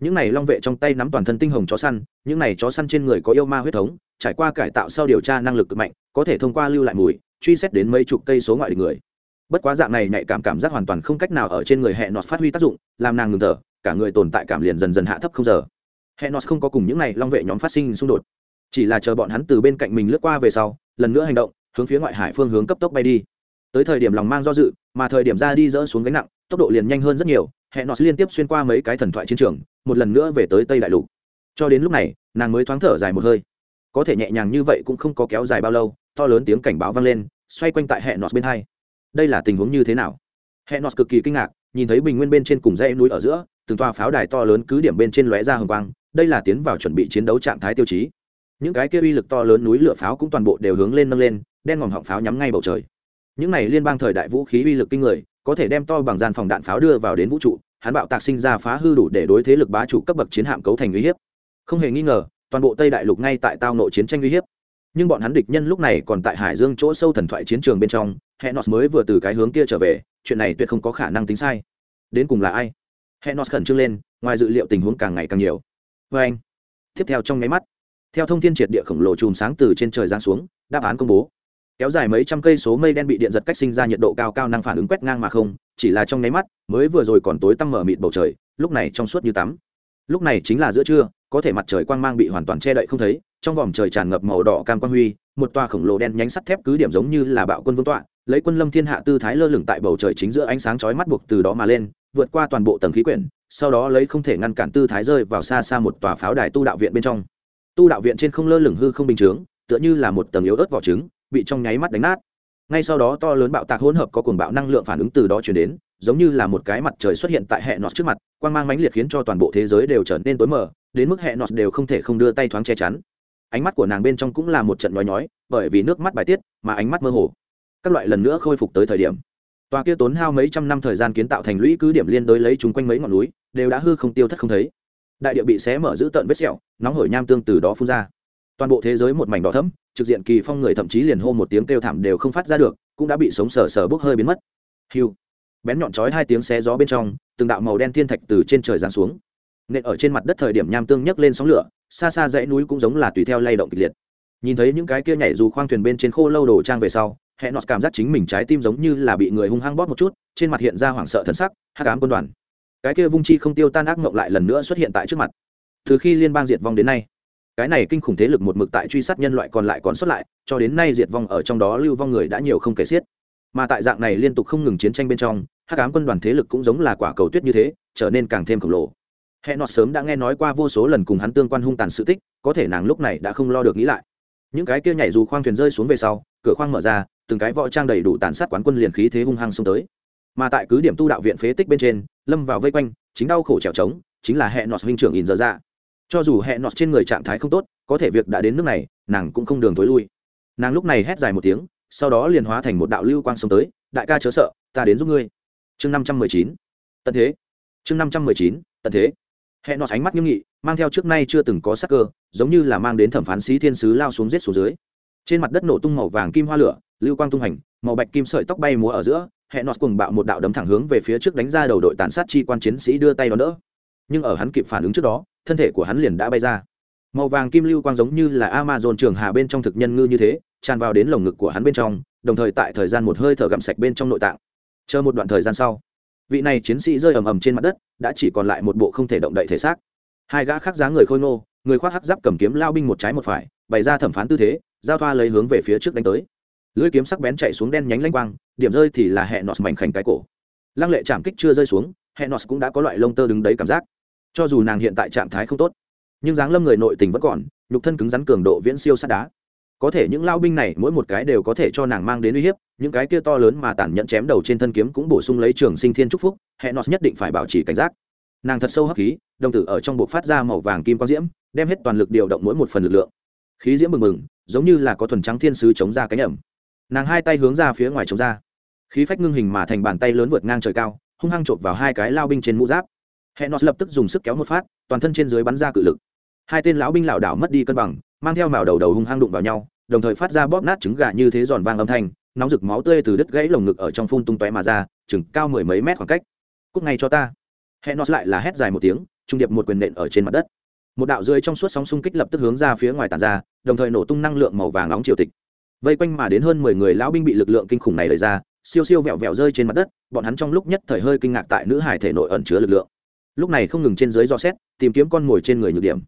Những này long vệ trong tay nắm toàn thân tinh hồng chó săn, những này chó săn trên người có yêu ma huyết thống, trải qua cải tạo sau điều tra năng lực cực mạnh, có thể thông qua lưu lại mùi, truy xét đến mấy chục cây số ngoại địch người. Bất quá dạng này nhạy cảm cảm giác hoàn toàn không cách nào ở trên người hẹn nọt phát huy tác dụng, làm nàng ngừng thở cả người tồn tại cảm liền dần dần hạ thấp không giờ. Hẹn nó không có cùng những n à y long vệ nhóm phát sinh xung đột. Chỉ là chờ bọn hắn từ bên cạnh mình lướt qua về sau, lần nữa hành động, hướng phía ngoại hải phương hướng cấp tốc bay đi. Tới thời điểm lòng mang do dự, mà thời điểm ra đi dỡ xuống gánh nặng, tốc độ liền nhanh hơn rất nhiều hẹn nó liên tiếp xuyên qua mấy cái thần thoại chiến trường, một lần nữa về tới tây đại lục. Cho đến lúc này, nàng mới thoáng thở dài một hơi. Có thể nhẹ nhàng như vậy cũng không có kéo dài bao lâu, to lớn tiếng cảnh báo vang lên, xoay quanh tại hẹn nọt bên hai. Đây là tình huống như thế nào? Hẹn nọt cực kỳ kinh ngạc, nhìn thấy bình nguyên bên trên cùng dãy núi ở giữa từng tòa pháo đài to lớn cứ điểm bên trên lóe ra hồng quang, đây là tiến vào chuẩn bị chiến đấu trạng thái tiêu chí. Những cái kia uy lực to lớn núi lửa pháo cũng toàn bộ đều hướng lên nâng lên, đen ngòm họng pháo nhắm ngay bầu trời. Những này liên bang thời đại vũ khí uy lực kinh người, có thể đem to bằng gian phòng đạn pháo đưa vào đến vũ trụ, hắn bạo tạc sinh ra phá hư đủ để đối thế lực bá chủ cấp bậc chiến hạm cấu thành uy hiếp. Không hề nghi ngờ, toàn bộ tây đại lục ngay tại tao nội chiến tranh uy hiếp. Nhưng bọn hắn địch nhân lúc này còn tại hải dương chỗ sâu thần thoại chiến trường bên trong hệ nọt mới vừa từ cái hướng kia trở về, chuyện này tuyệt không có khả năng tính sai. Đến cùng là ai? henos khẩn trương lên, ngoài dự liệu tình huống càng ngày càng nhiều. Vê anh, tiếp theo trong nháy mắt, theo thông tin triệt địa khổng lồ chùm sáng từ trên trời giáng xuống, đáp án công bố. Kéo dài mấy trăm cây số mây đen bị điện giật cách sinh ra nhiệt độ cao cao năng phản ứng quét ngang mà không, chỉ là trong nháy mắt, mới vừa rồi còn tối tăm mở mịt bầu trời, lúc này trong suốt như tắm. Lúc này chính là giữa trưa, có thể mặt trời quang mang bị hoàn toàn che đậy không thấy, trong vòng trời tràn ngập màu đỏ cam quang huy, một tòa khổng lồ đen nhánh sắt thép cứ điểm giống như là bạo quân vương tọa, lấy quân lâm thiên hạ tư thái lơ lửng tại bầu trời chính giữa ánh sáng chói mắt buộc từ đó mà lên vượt qua toàn bộ tầng khí quyển, sau đó lấy không thể ngăn cản tư thái rơi vào xa xa một tòa pháo đài tu đạo viện bên trong. Tu đạo viện trên không lơ lửng hư không bình chướng, tựa như là một tầng yếu ớt vỏ trứng, bị trong nháy mắt đánh nát. Ngay sau đó to lớn bạo tạc hỗn hợp có cồn bạo năng lượng phản ứng từ đó chuyển đến, giống như là một cái mặt trời xuất hiện tại hệ nọt trước mặt, quang mang mãnh liệt khiến cho toàn bộ thế giới đều trở nên tối mờ, đến mức hệ nọt đều không thể không đưa tay thoáng che chắn. Ánh mắt của nàng bên trong cũng là một trận nói nhói, bởi vì nước mắt bài tiết, mà ánh mắt mơ hồ. Các loại lần nữa khôi phục tới thời điểm tòa kia tốn hao mấy trăm năm thời gian kiến tạo thành lũy cứ điểm liên đối lấy chúng quanh mấy ngọn núi, đều đã hư không tiêu thất không thấy. Đại địa bị xé mở giữ tận vết sẹo, nóng hổi nham tương từ đó phun ra. Toàn bộ thế giới một mảnh đỏ thấm trực diện kỳ phong người thậm chí liền hô một tiếng kêu thảm đều không phát ra được, cũng đã bị sống sờ sờ bốc hơi biến mất. Hiu bén nhọn chói hai tiếng xé gió bên trong, từng đạo màu đen thiên thạch từ trên trời giáng xuống. Nên ở trên mặt đất thời điểm nham tương nhấc lên sóng lửa, xa xa dãy núi cũng giống là tùy theo lay động kịch liệt. Nhìn thấy những cái kia nhảy dù khoang thuyền bên trên khô lâu đồ trang về sau hệ nọt cảm giác chính mình trái tim giống như là bị người hung hăng bóp một chút, trên mặt hiện ra hoảng sợ thân sắc, hắc ám quân đoàn. Cái kia vung chi không tiêu tan ác mộng lại lần nữa xuất hiện tại trước mặt. Từ khi liên bang diệt vong đến nay, cái này kinh khủng thế lực một mực tại truy sát nhân loại còn lại còn xuất lại, cho đến nay diệt vong ở trong đó lưu vong người đã nhiều không kể xiết. Mà tại dạng này liên tục không ngừng chiến tranh bên trong, hắc ám quân đoàn thế lực cũng giống là quả cầu tuyết như thế, trở nên càng thêm khổng lồ. Hẹn nọt sớm đã nghe nói qua vô số lần cùng hắn tương quan hung tàn sự tích, có thể nàng lúc này đã không lo được nghĩ lại. Những cái kia nhảy dù khoang thuyền rơi xuống về sau, cửa khoang mở ra từng cái võ trang đầy đủ tàn sát quán quân liền khí thế hung hăng xông tới. Mà tại cứ điểm tu đạo viện phế tích bên trên, lâm vào vây quanh, chính đau khổ trèo trống, chính là hẹn nọt huynh trưởng in giờ ra cho dù hẹn nọt trên người trạng thái không tốt, có thể việc đã đến nước này, nàng cũng không đường thối lui. Nàng lúc này hét dài một tiếng, sau đó liền hóa thành một đạo lưu quang xông tới, đại ca chớ sợ, ta đến giúp ngươi. Chương năm trăm mười chín. Tận thế. Chương năm trăm mười chín, tận thế. Hẹn nọt ánh mắt nghiêm nghị, mang theo trước nay chưa từng có sắc cơ, giống như là mang đến thẩm phán sĩ thiên sứ lao xuống giết xuống dưới trên mặt đất nổ tung màu vàng kim hoa lửa, lưu quang tung hành màu bạch kim sợi tóc bay múa ở giữa hẹn nọt cùng bạo một đạo đấm thẳng hướng về phía trước đánh ra đầu đội tàn sát chi quan chiến sĩ đưa tay đón đỡ. Nhưng ở hắn kịp phản ứng trước đó, thân thể của hắn liền đã bay ra. Màu vàng kim lưu quang giống như là amazon trường hà bên trong thực nhân ngư như thế, tràn vào đến lồng ngực của hắn bên trong, đồng thời tại thời gian một hơi thở gặm sạch bên trong nội tạng. Chờ một đoạn thời gian sau, vị này chiến sĩ rơi ầm ầm trên mặt đất, đã chỉ còn lại một bộ không thể động đậy thể xác. Hai gã khác giá người khôi ngô, người khoác hắc giáp cầm kiếm lao binh một trái một phải, bày ra thẩm phán tư thế giao thoa lấy hướng về phía trước đánh tới. Lưỡi kiếm sắc bén chạy xuống đen nhánh lanh quang, điểm rơi thì là hẹn nọt mảnh khảnh cái cổ. Lăng lệ chạm kích chưa rơi xuống hẹn nọt cũng đã có loại lông tơ đứng đấy cảm giác. Cho dù nàng hiện tại trạng thái không tốt, nhưng dáng lâm người nội tình vẫn còn, nhục thân cứng rắn cường độ viễn siêu sát đá. Có thể những lao binh này mỗi một cái đều có thể cho nàng mang đến uy hiếp, những cái kia to lớn mà tản nhẫn chém đầu trên thân kiếm cũng bổ sung lấy trường sinh thiên trúc phúc hẹn nọt nhất định phải bảo trì cảnh giác. Nàng thật sâu hấp khí, đồng tử ở trong bộ phát ra màu vàng kim quang diễm, đem hết toàn lực điều động mỗi một phần lực lượng. Khí diễm mừng mừng giống như là có thuần trắng thiên sứ chống ra cánh ẩm. Nàng hai tay hướng ra phía ngoài chống ra. Khí phách ngưng hình mà thành bàn tay lớn vượt ngang trời cao, hung hăng chộp vào hai cái lao binh trên mũ giáp. Hẹn nó lập tức dùng sức kéo một phát, toàn thân trên dưới bắn ra cự lực. Hai tên lão binh lảo đảo mất đi cân bằng, mang theo màu đầu đầu hung hăng đụng vào nhau, đồng thời phát ra bóp nát trứng gà như thế giòn vang âm thanh, nóng rực máu tươi từ đứt gãy lồng ngực ở trong phun tung tóe mà ra, chừng cao mười mấy mét khoảng cách. Cúc ngay cho ta. Hẹn nó lại là hét dài một tiếng, trung điệp một quyền nện ở trên mặt đất một đạo dưới trong suốt sóng xung kích lập tức hướng ra phía ngoài tàn ra, đồng thời nổ tung năng lượng màu vàng nóng triều tịch. Vây quanh mà đến hơn mười người lão binh bị lực lượng kinh khủng này đẩy ra, siêu siêu vẹo vẹo rơi trên mặt đất, bọn hắn trong lúc nhất thời hơi kinh ngạc tại nữ hải thể nội ẩn chứa lực lượng. Lúc này không ngừng trên dưới do xét, tìm kiếm con mồi trên người nhược điểm.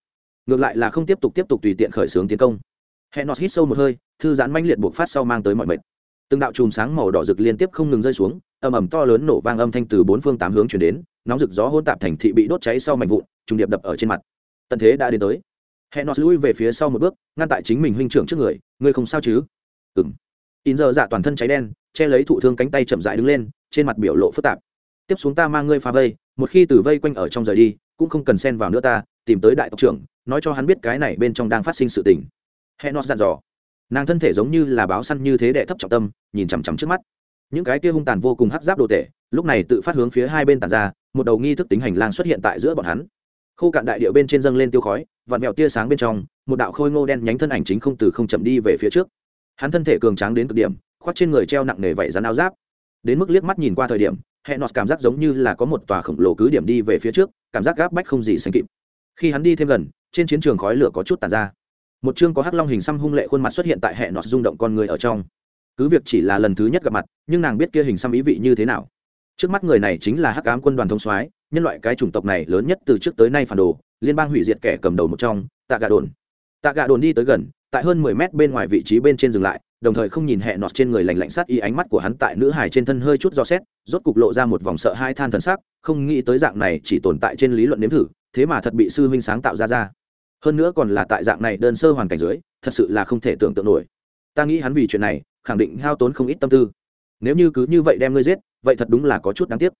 Ngược lại là không tiếp tục tiếp tục tùy tiện khởi xướng tiến công. Hẹn nọt hít sâu một hơi, thư giãn manh liệt buộc phát sau mang tới mọi mệt. Từng đạo chùm sáng màu đỏ rực liên tiếp không ngừng rơi xuống, ầm ầm to lớn nổ vang âm thanh từ bốn phương tám hướng chuyển đến, nóng rực gió hôn tạp thành thị bị đốt cháy sau mảnh vụn, trùng điệp đập ở trên mặt tận thế đã đến tới. Hẹn nọt lui về phía sau một bước, ngăn tại chính mình huynh trưởng trước người, ngươi không sao chứ? Ừng in giờ dạ toàn thân cháy đen, che lấy thụ thương cánh tay chậm dại đứng lên, trên mặt biểu lộ phức tạp. Tiếp xuống ta mang ngươi phá vây, một khi từ vây quanh ở trong rời đi, cũng không cần xen vào nữa ta, tìm tới đại tộc trưởng, nói cho hắn biết cái này bên trong đang phát sinh sự tình. Hẹn nọt dặn dò. Nàng thân thể giống như là báo săn như thế đệ thấp trọng tâm, nhìn chằm chằm trước mắt. Những cái kia hung tàn vô cùng hắc giáp đồ tể, lúc này tự phát hướng phía hai bên tàn ra, một đầu nghi thức tính hành lang xuất hiện tại giữa bọn hắn khô cạn đại địa bên trên dâng lên tiêu khói, vặn vẹo tia sáng bên trong, một đạo khôi ngô đen nhánh thân ảnh chính không từ không chậm đi về phía trước. Hắn thân thể cường tráng đến cực điểm, khoác trên người treo nặng nề vảy rắn áo giáp. Đến mức liếc mắt nhìn qua thời điểm hẹn nọt cảm giác giống như là có một tòa khổng lồ cứ điểm đi về phía trước, cảm giác gáp bách không gì sánh kịp. Khi hắn đi thêm gần, trên chiến trường khói lửa có chút tàn ra. Một chương có hắc long hình xăm hung lệ khuôn mặt xuất hiện tại hẹn nọt rung động con người ở trong. Cứ việc chỉ là lần thứ nhất gặp mặt, nhưng nàng biết kia hình xăm ý vị như thế nào trước mắt người này chính là hắc ám quân đoàn thông soái, nhân loại cái chủng tộc này lớn nhất từ trước tới nay phản đồ, liên bang hủy diệt kẻ cầm đầu một trong, tạ gà đồn. Tạ gà đồn đi tới gần, tại hơn mười mét bên ngoài vị trí bên trên dừng lại, đồng thời không nhìn hẹ nọt trên người lành lạnh sát y ánh mắt của hắn tại nữ hài trên thân hơi chút do xét, rốt cục lộ ra một vòng sợ hai than thần sắc, không nghĩ tới dạng này chỉ tồn tại trên lý luận nếm thử, thế mà thật bị sư huynh sáng tạo ra ra. Hơn nữa còn là tại dạng này đơn sơ hoàn cảnh dưới, thật sự là không thể tưởng tượng nổi. Ta nghĩ hắn vì chuyện này, khẳng định hao tốn không ít tâm tư. Nếu như cứ như vậy đem ngươi giết vậy thật đúng là có chút đáng tiếc.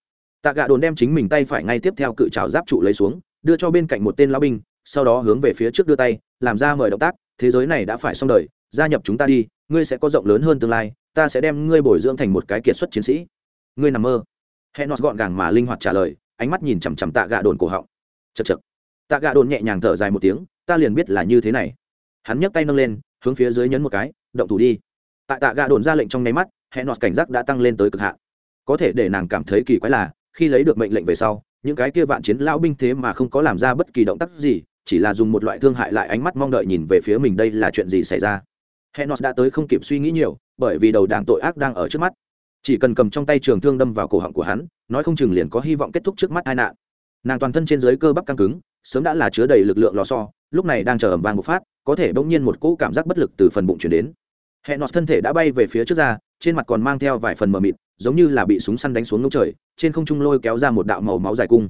Tạ gạ đồn đem chính mình tay phải ngay tiếp theo cự trào giáp trụ lấy xuống, đưa cho bên cạnh một tên lão binh, sau đó hướng về phía trước đưa tay, làm ra mời động tác, thế giới này đã phải xong đời, gia nhập chúng ta đi, ngươi sẽ có rộng lớn hơn tương lai, ta sẽ đem ngươi bồi dưỡng thành một cái kiệt xuất chiến sĩ. Ngươi nằm mơ. Hẹn nọt gọn gàng mà linh hoạt trả lời, ánh mắt nhìn chằm chằm tạ gạ đồn cổ họng. Chật chật tạ gạ đồn nhẹ nhàng thở dài một tiếng, ta liền biết là như thế này. Hắn nhấc tay nâng lên, hướng phía dưới nhấn một cái, động thủ đi. Tại tạ gạ đồn ra lệnh trong nháy mắt, hẹn nọt cảnh giác đã tăng lên tới cực hạn có thể để nàng cảm thấy kỳ quái là, khi lấy được mệnh lệnh về sau, những cái kia vạn chiến lão binh thế mà không có làm ra bất kỳ động tác gì, chỉ là dùng một loại thương hại lại ánh mắt mong đợi nhìn về phía mình đây là chuyện gì xảy ra. Henos đã tới không kịp suy nghĩ nhiều, bởi vì đầu đảng tội ác đang ở trước mắt. Chỉ cần cầm trong tay trường thương đâm vào cổ họng của hắn, nói không chừng liền có hy vọng kết thúc trước mắt hai nạn. Nàng toàn thân trên dưới cơ bắp căng cứng, sớm đã là chứa đầy lực lượng lò so lúc này đang chờ ẩm vàng một phát, có thể bỗng nhiên một cỗ cảm giác bất lực từ phần bụng chuyển đến. Hẹn nọt thân thể đã bay về phía trước ra trên mặt còn mang theo vài phần mờ mịt, giống như là bị súng săn đánh xuống ngông trời, trên không trung lôi kéo ra một đạo màu máu dài cung.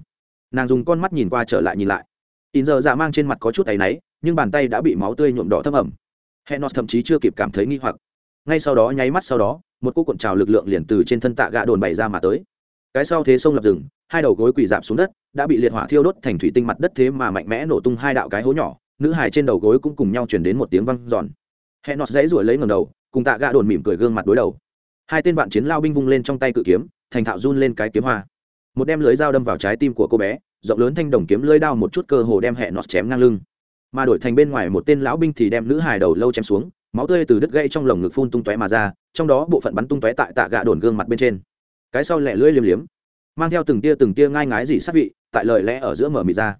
Nàng dùng con mắt nhìn qua trở lại nhìn lại. In giờ dạ mang trên mặt có chút tay náy, nhưng bàn tay đã bị máu tươi nhuộm đỏ thấp ẩm. Hẹn nó thậm chí chưa kịp cảm thấy nghi hoặc. Ngay sau đó, nháy mắt sau đó, một cô cuộn trào lực lượng liền từ trên thân tạ gạ đồn bày ra mà tới. Cái sau thế sông lập rừng, hai đầu gối quỳ dạp xuống đất, đã bị liệt hỏa thiêu đốt thành thủy tinh mặt đất thế mà mạnh mẽ nổ tung hai đạo cái hố nhỏ, nữ hài trên đầu gối cũng cùng nhau chuyển đến một tiếng văng giòn hẹn nọt dãy ruổi lấy ngầm đầu cùng tạ gạ đồn mỉm cười gương mặt đối đầu. Hai tên vạn chiến lao binh vung lên trong tay cự kiếm, thành thạo run lên cái kiếm hoa. Một đem lưới dao đâm vào trái tim của cô bé, rộng lớn thanh đồng kiếm lưới đao một chút cơ hồ đem hẹ nọt chém ngang lưng. Mà đổi thành bên ngoài một tên lão binh thì đem nữ hài đầu lâu chém xuống, máu tươi từ đứt gây trong lồng ngực phun tung tóe mà ra, trong đó bộ phận bắn tung tóe tại tạ gạ đồn gương mặt bên trên. Cái sau lẹ lưỡi liếm liếm, mang theo từng tia từng tia ngai ngái dị sát vị, tại lời lẽ ở giữa mở mịt ra.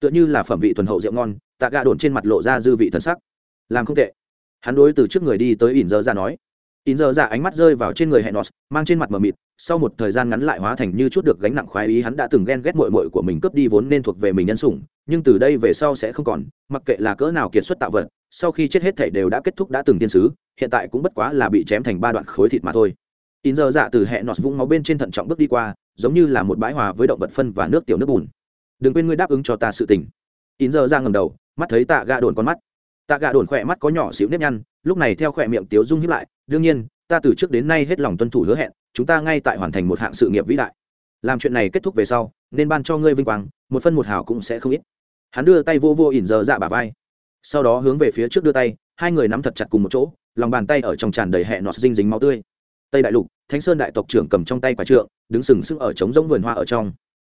Tựa như là phẩm vị thuần hậu rượu ngon, tạ gạ đồn trên mặt lộ ra dư vị thần sắc. Làm không tệ hắn đối từ trước người đi tới ỉn dơ ra nói. Ỉn dơ ra ánh mắt rơi vào trên người hẹn nọt mang trên mặt mờ mịt, sau một thời gian ngắn lại hóa thành như chút được gánh nặng khoái ý, hắn đã từng ghen ghét mội mội của mình cướp đi vốn nên thuộc về mình nhân sủng, nhưng từ đây về sau sẽ không còn, mặc kệ là cỡ nào kiệt xuất tạo vật, sau khi chết hết thể đều đã kết thúc đã từng tiên sứ, hiện tại cũng bất quá là bị chém thành ba đoạn khối thịt mà thôi. In giờ dạ từ hẹn nọt vũng máu bên trên thận trọng bước đi qua, giống như là một bãi hòa với động vật phân và nước tiểu nước bùn. Đừng quên ngươi đáp ứng cho ta sự tình. In giờ ra ngầm đầu, mắt thấy tạ gạ đồn con mắt tạ gạ đồn khỏe mắt có nhỏ xíu nếp nhăn, lúc này theo khỏe miệng tiếu dung híp lại, đương nhiên, ta từ trước đến nay hết lòng tuân thủ hứa hẹn, chúng ta ngay tại hoàn thành một hạng sự nghiệp vĩ đại. Làm chuyện này kết thúc về sau, nên ban cho ngươi vinh quang, một phân một hào cũng sẽ không ít. Hắn đưa tay vô vô ỉn giờ dạ bà vai. Sau đó hướng về phía trước đưa tay, hai người nắm thật chặt cùng một chỗ, lòng bàn tay ở trong tràn đầy hẹ nọ dinh dính máu tươi. Tây đại lục, thánh sơn đại tộc trưởng cầm trong tay quả trượng, đứng sừng sững ở trống rỗng vườn hoa ở trong.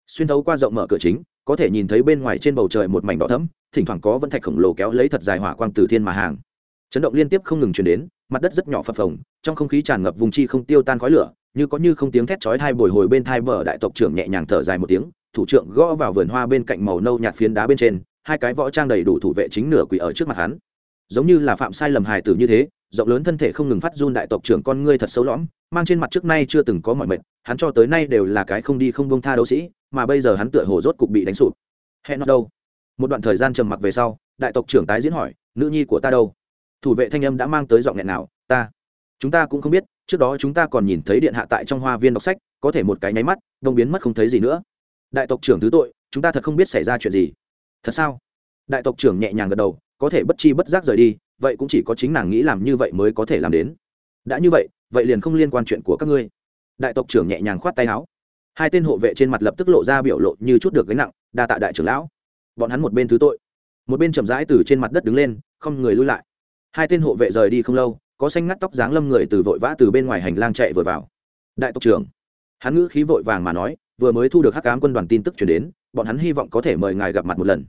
Xuyên thấu qua rộng mở cửa chính có thể nhìn thấy bên ngoài trên bầu trời một mảnh đỏ thẫm, thỉnh thoảng có vẫn thạch khổng lồ kéo lấy thật dài hỏa quang từ thiên mà hàng. Chấn động liên tiếp không ngừng truyền đến, mặt đất rất nhỏ phập phồng, trong không khí tràn ngập vùng chi không tiêu tan khói lửa, như có như không tiếng thét chói thai bồi hồi bên thai bờ đại tộc trưởng nhẹ nhàng thở dài một tiếng, thủ trưởng gõ vào vườn hoa bên cạnh màu nâu nhạt phiến đá bên trên, hai cái võ trang đầy đủ thủ vệ chính nửa quỷ ở trước mặt hắn. Giống như là phạm sai lầm hài tử như thế rộng lớn thân thể không ngừng phát run đại tộc trưởng con ngươi thật xấu lõm, mang trên mặt trước nay chưa từng có mọi mệt, hắn cho tới nay đều là cái không đi không bông tha đấu sĩ, mà bây giờ hắn tựa hồ rốt cục bị đánh sụp. Hẹn nó đâu? Một đoạn thời gian trầm mặc về sau, đại tộc trưởng tái diễn hỏi, nữ nhi của ta đâu? Thủ vệ thanh âm đã mang tới giọng nghẹn nào, ta. Chúng ta cũng không biết, trước đó chúng ta còn nhìn thấy điện hạ tại trong hoa viên đọc sách, có thể một cái nháy mắt, đông biến mất không thấy gì nữa. Đại tộc trưởng thứ tội, chúng ta thật không biết xảy ra chuyện gì. Thật sao? Đại tộc trưởng nhẹ nhàng gật đầu, có thể bất chi bất giác rời đi vậy cũng chỉ có chính nàng nghĩ làm như vậy mới có thể làm đến. Đã như vậy vậy liền không liên quan chuyện của các ngươi. Đại tộc trưởng nhẹ nhàng khoát tay áo. Hai tên hộ vệ trên mặt lập tức lộ ra biểu lộ như chút được gánh nặng, đa tạ đại trưởng lão. Bọn hắn một bên thứ tội, một bên chậm rãi từ trên mặt đất đứng lên, không người lui lại. Hai tên hộ vệ rời đi không lâu, có xanh ngắt tóc dáng lâm người từ vội vã từ bên ngoài hành lang chạy vừa vào. Đại tộc trưởng, hắn ngữ khí vội vàng mà nói, vừa mới thu được hắc cám quân đoàn tin tức chuyển đến, bọn hắn hy vọng có thể mời ngài gặp mặt một lần.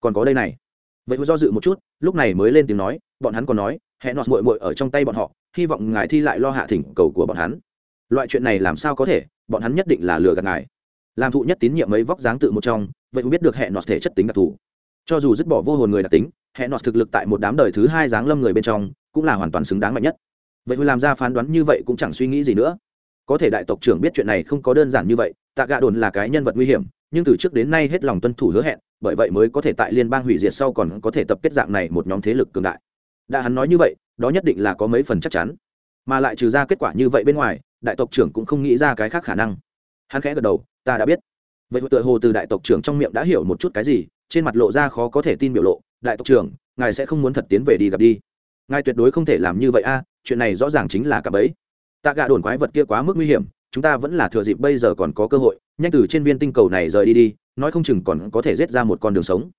Còn có đây này. Vậy do dự một chút, lúc này mới lên tiếng nói bọn hắn còn nói hẹn nọt mội mội ở trong tay bọn họ, hy vọng ngài thi lại lo hạ thỉnh cầu của bọn hắn. Loại chuyện này làm sao có thể? Bọn hắn nhất định là lừa gạt ngài. Làm thụ nhất tín nhiệm mấy vóc dáng tự một trong, vậy cũng biết được hẹn nọt thể chất tính đặc thù. Cho dù dứt bỏ vô hồn người đặc tính hẹn nọt thực lực tại một đám đời thứ hai dáng lâm người bên trong, cũng là hoàn toàn xứng đáng mạnh nhất. Vậy hùi làm ra phán đoán như vậy cũng chẳng suy nghĩ gì nữa. Có thể đại tộc trưởng biết chuyện này không có đơn giản như vậy, tạ gạ đồn là cái nhân vật nguy hiểm, nhưng từ trước đến nay hết lòng tuân thủ hứa hẹn, bởi vậy mới có thể tại liên bang hủy diệt sau còn có thể tập kết dạng này một nhóm thế lực cường đại đã hắn nói như vậy, đó nhất định là có mấy phần chắc chắn. Mà lại trừ ra kết quả như vậy bên ngoài, đại tộc trưởng cũng không nghĩ ra cái khác khả năng. Hắn khẽ gật đầu, ta đã biết. Vậy tựa hồ từ đại tộc trưởng trong miệng đã hiểu một chút cái gì, trên mặt lộ ra khó có thể tin biểu lộ, đại tộc trưởng, ngài sẽ không muốn thật tiến về đi gặp đi. Ngài tuyệt đối không thể làm như vậy a, chuyện này rõ ràng chính là cả bấy. Ta gạ đồn quái vật kia quá mức nguy hiểm, chúng ta vẫn là thừa dịp bây giờ còn có cơ hội, nhanh từ trên viên tinh cầu này rời đi đi, nói không chừng còn có thể rết ra một con đường sống.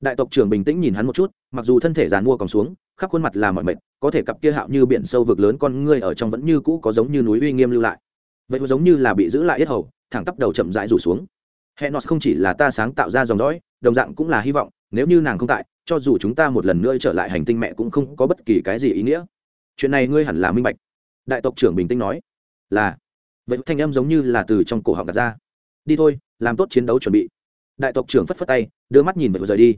Đại tộc trưởng bình tĩnh nhìn hắn một chút, mặc dù thân thể dàn mua còn xuống khắp khuôn mặt là mọi mệt, có thể cặp kia hạo như biển sâu vực lớn con ngươi ở trong vẫn như cũ có giống như núi uy nghiêm lưu lại. Vậy giống như là bị giữ lại yết hầu, thẳng tắp đầu chậm rãi rủ xuống. Hẹn nọt không chỉ là ta sáng tạo ra dòng dõi, đồng dạng cũng là hy vọng, nếu như nàng không tại, cho dù chúng ta một lần nữa trở lại hành tinh mẹ cũng không có bất kỳ cái gì ý nghĩa. Chuyện này ngươi hẳn là minh bạch. Đại tộc trưởng bình tĩnh nói, là. Vậy thanh âm giống như là từ trong cổ họng đặt ra. Đi thôi, làm tốt chiến đấu chuẩn bị. Đại tộc trưởng phất phất tay, đưa mắt nhìn vậy rời đi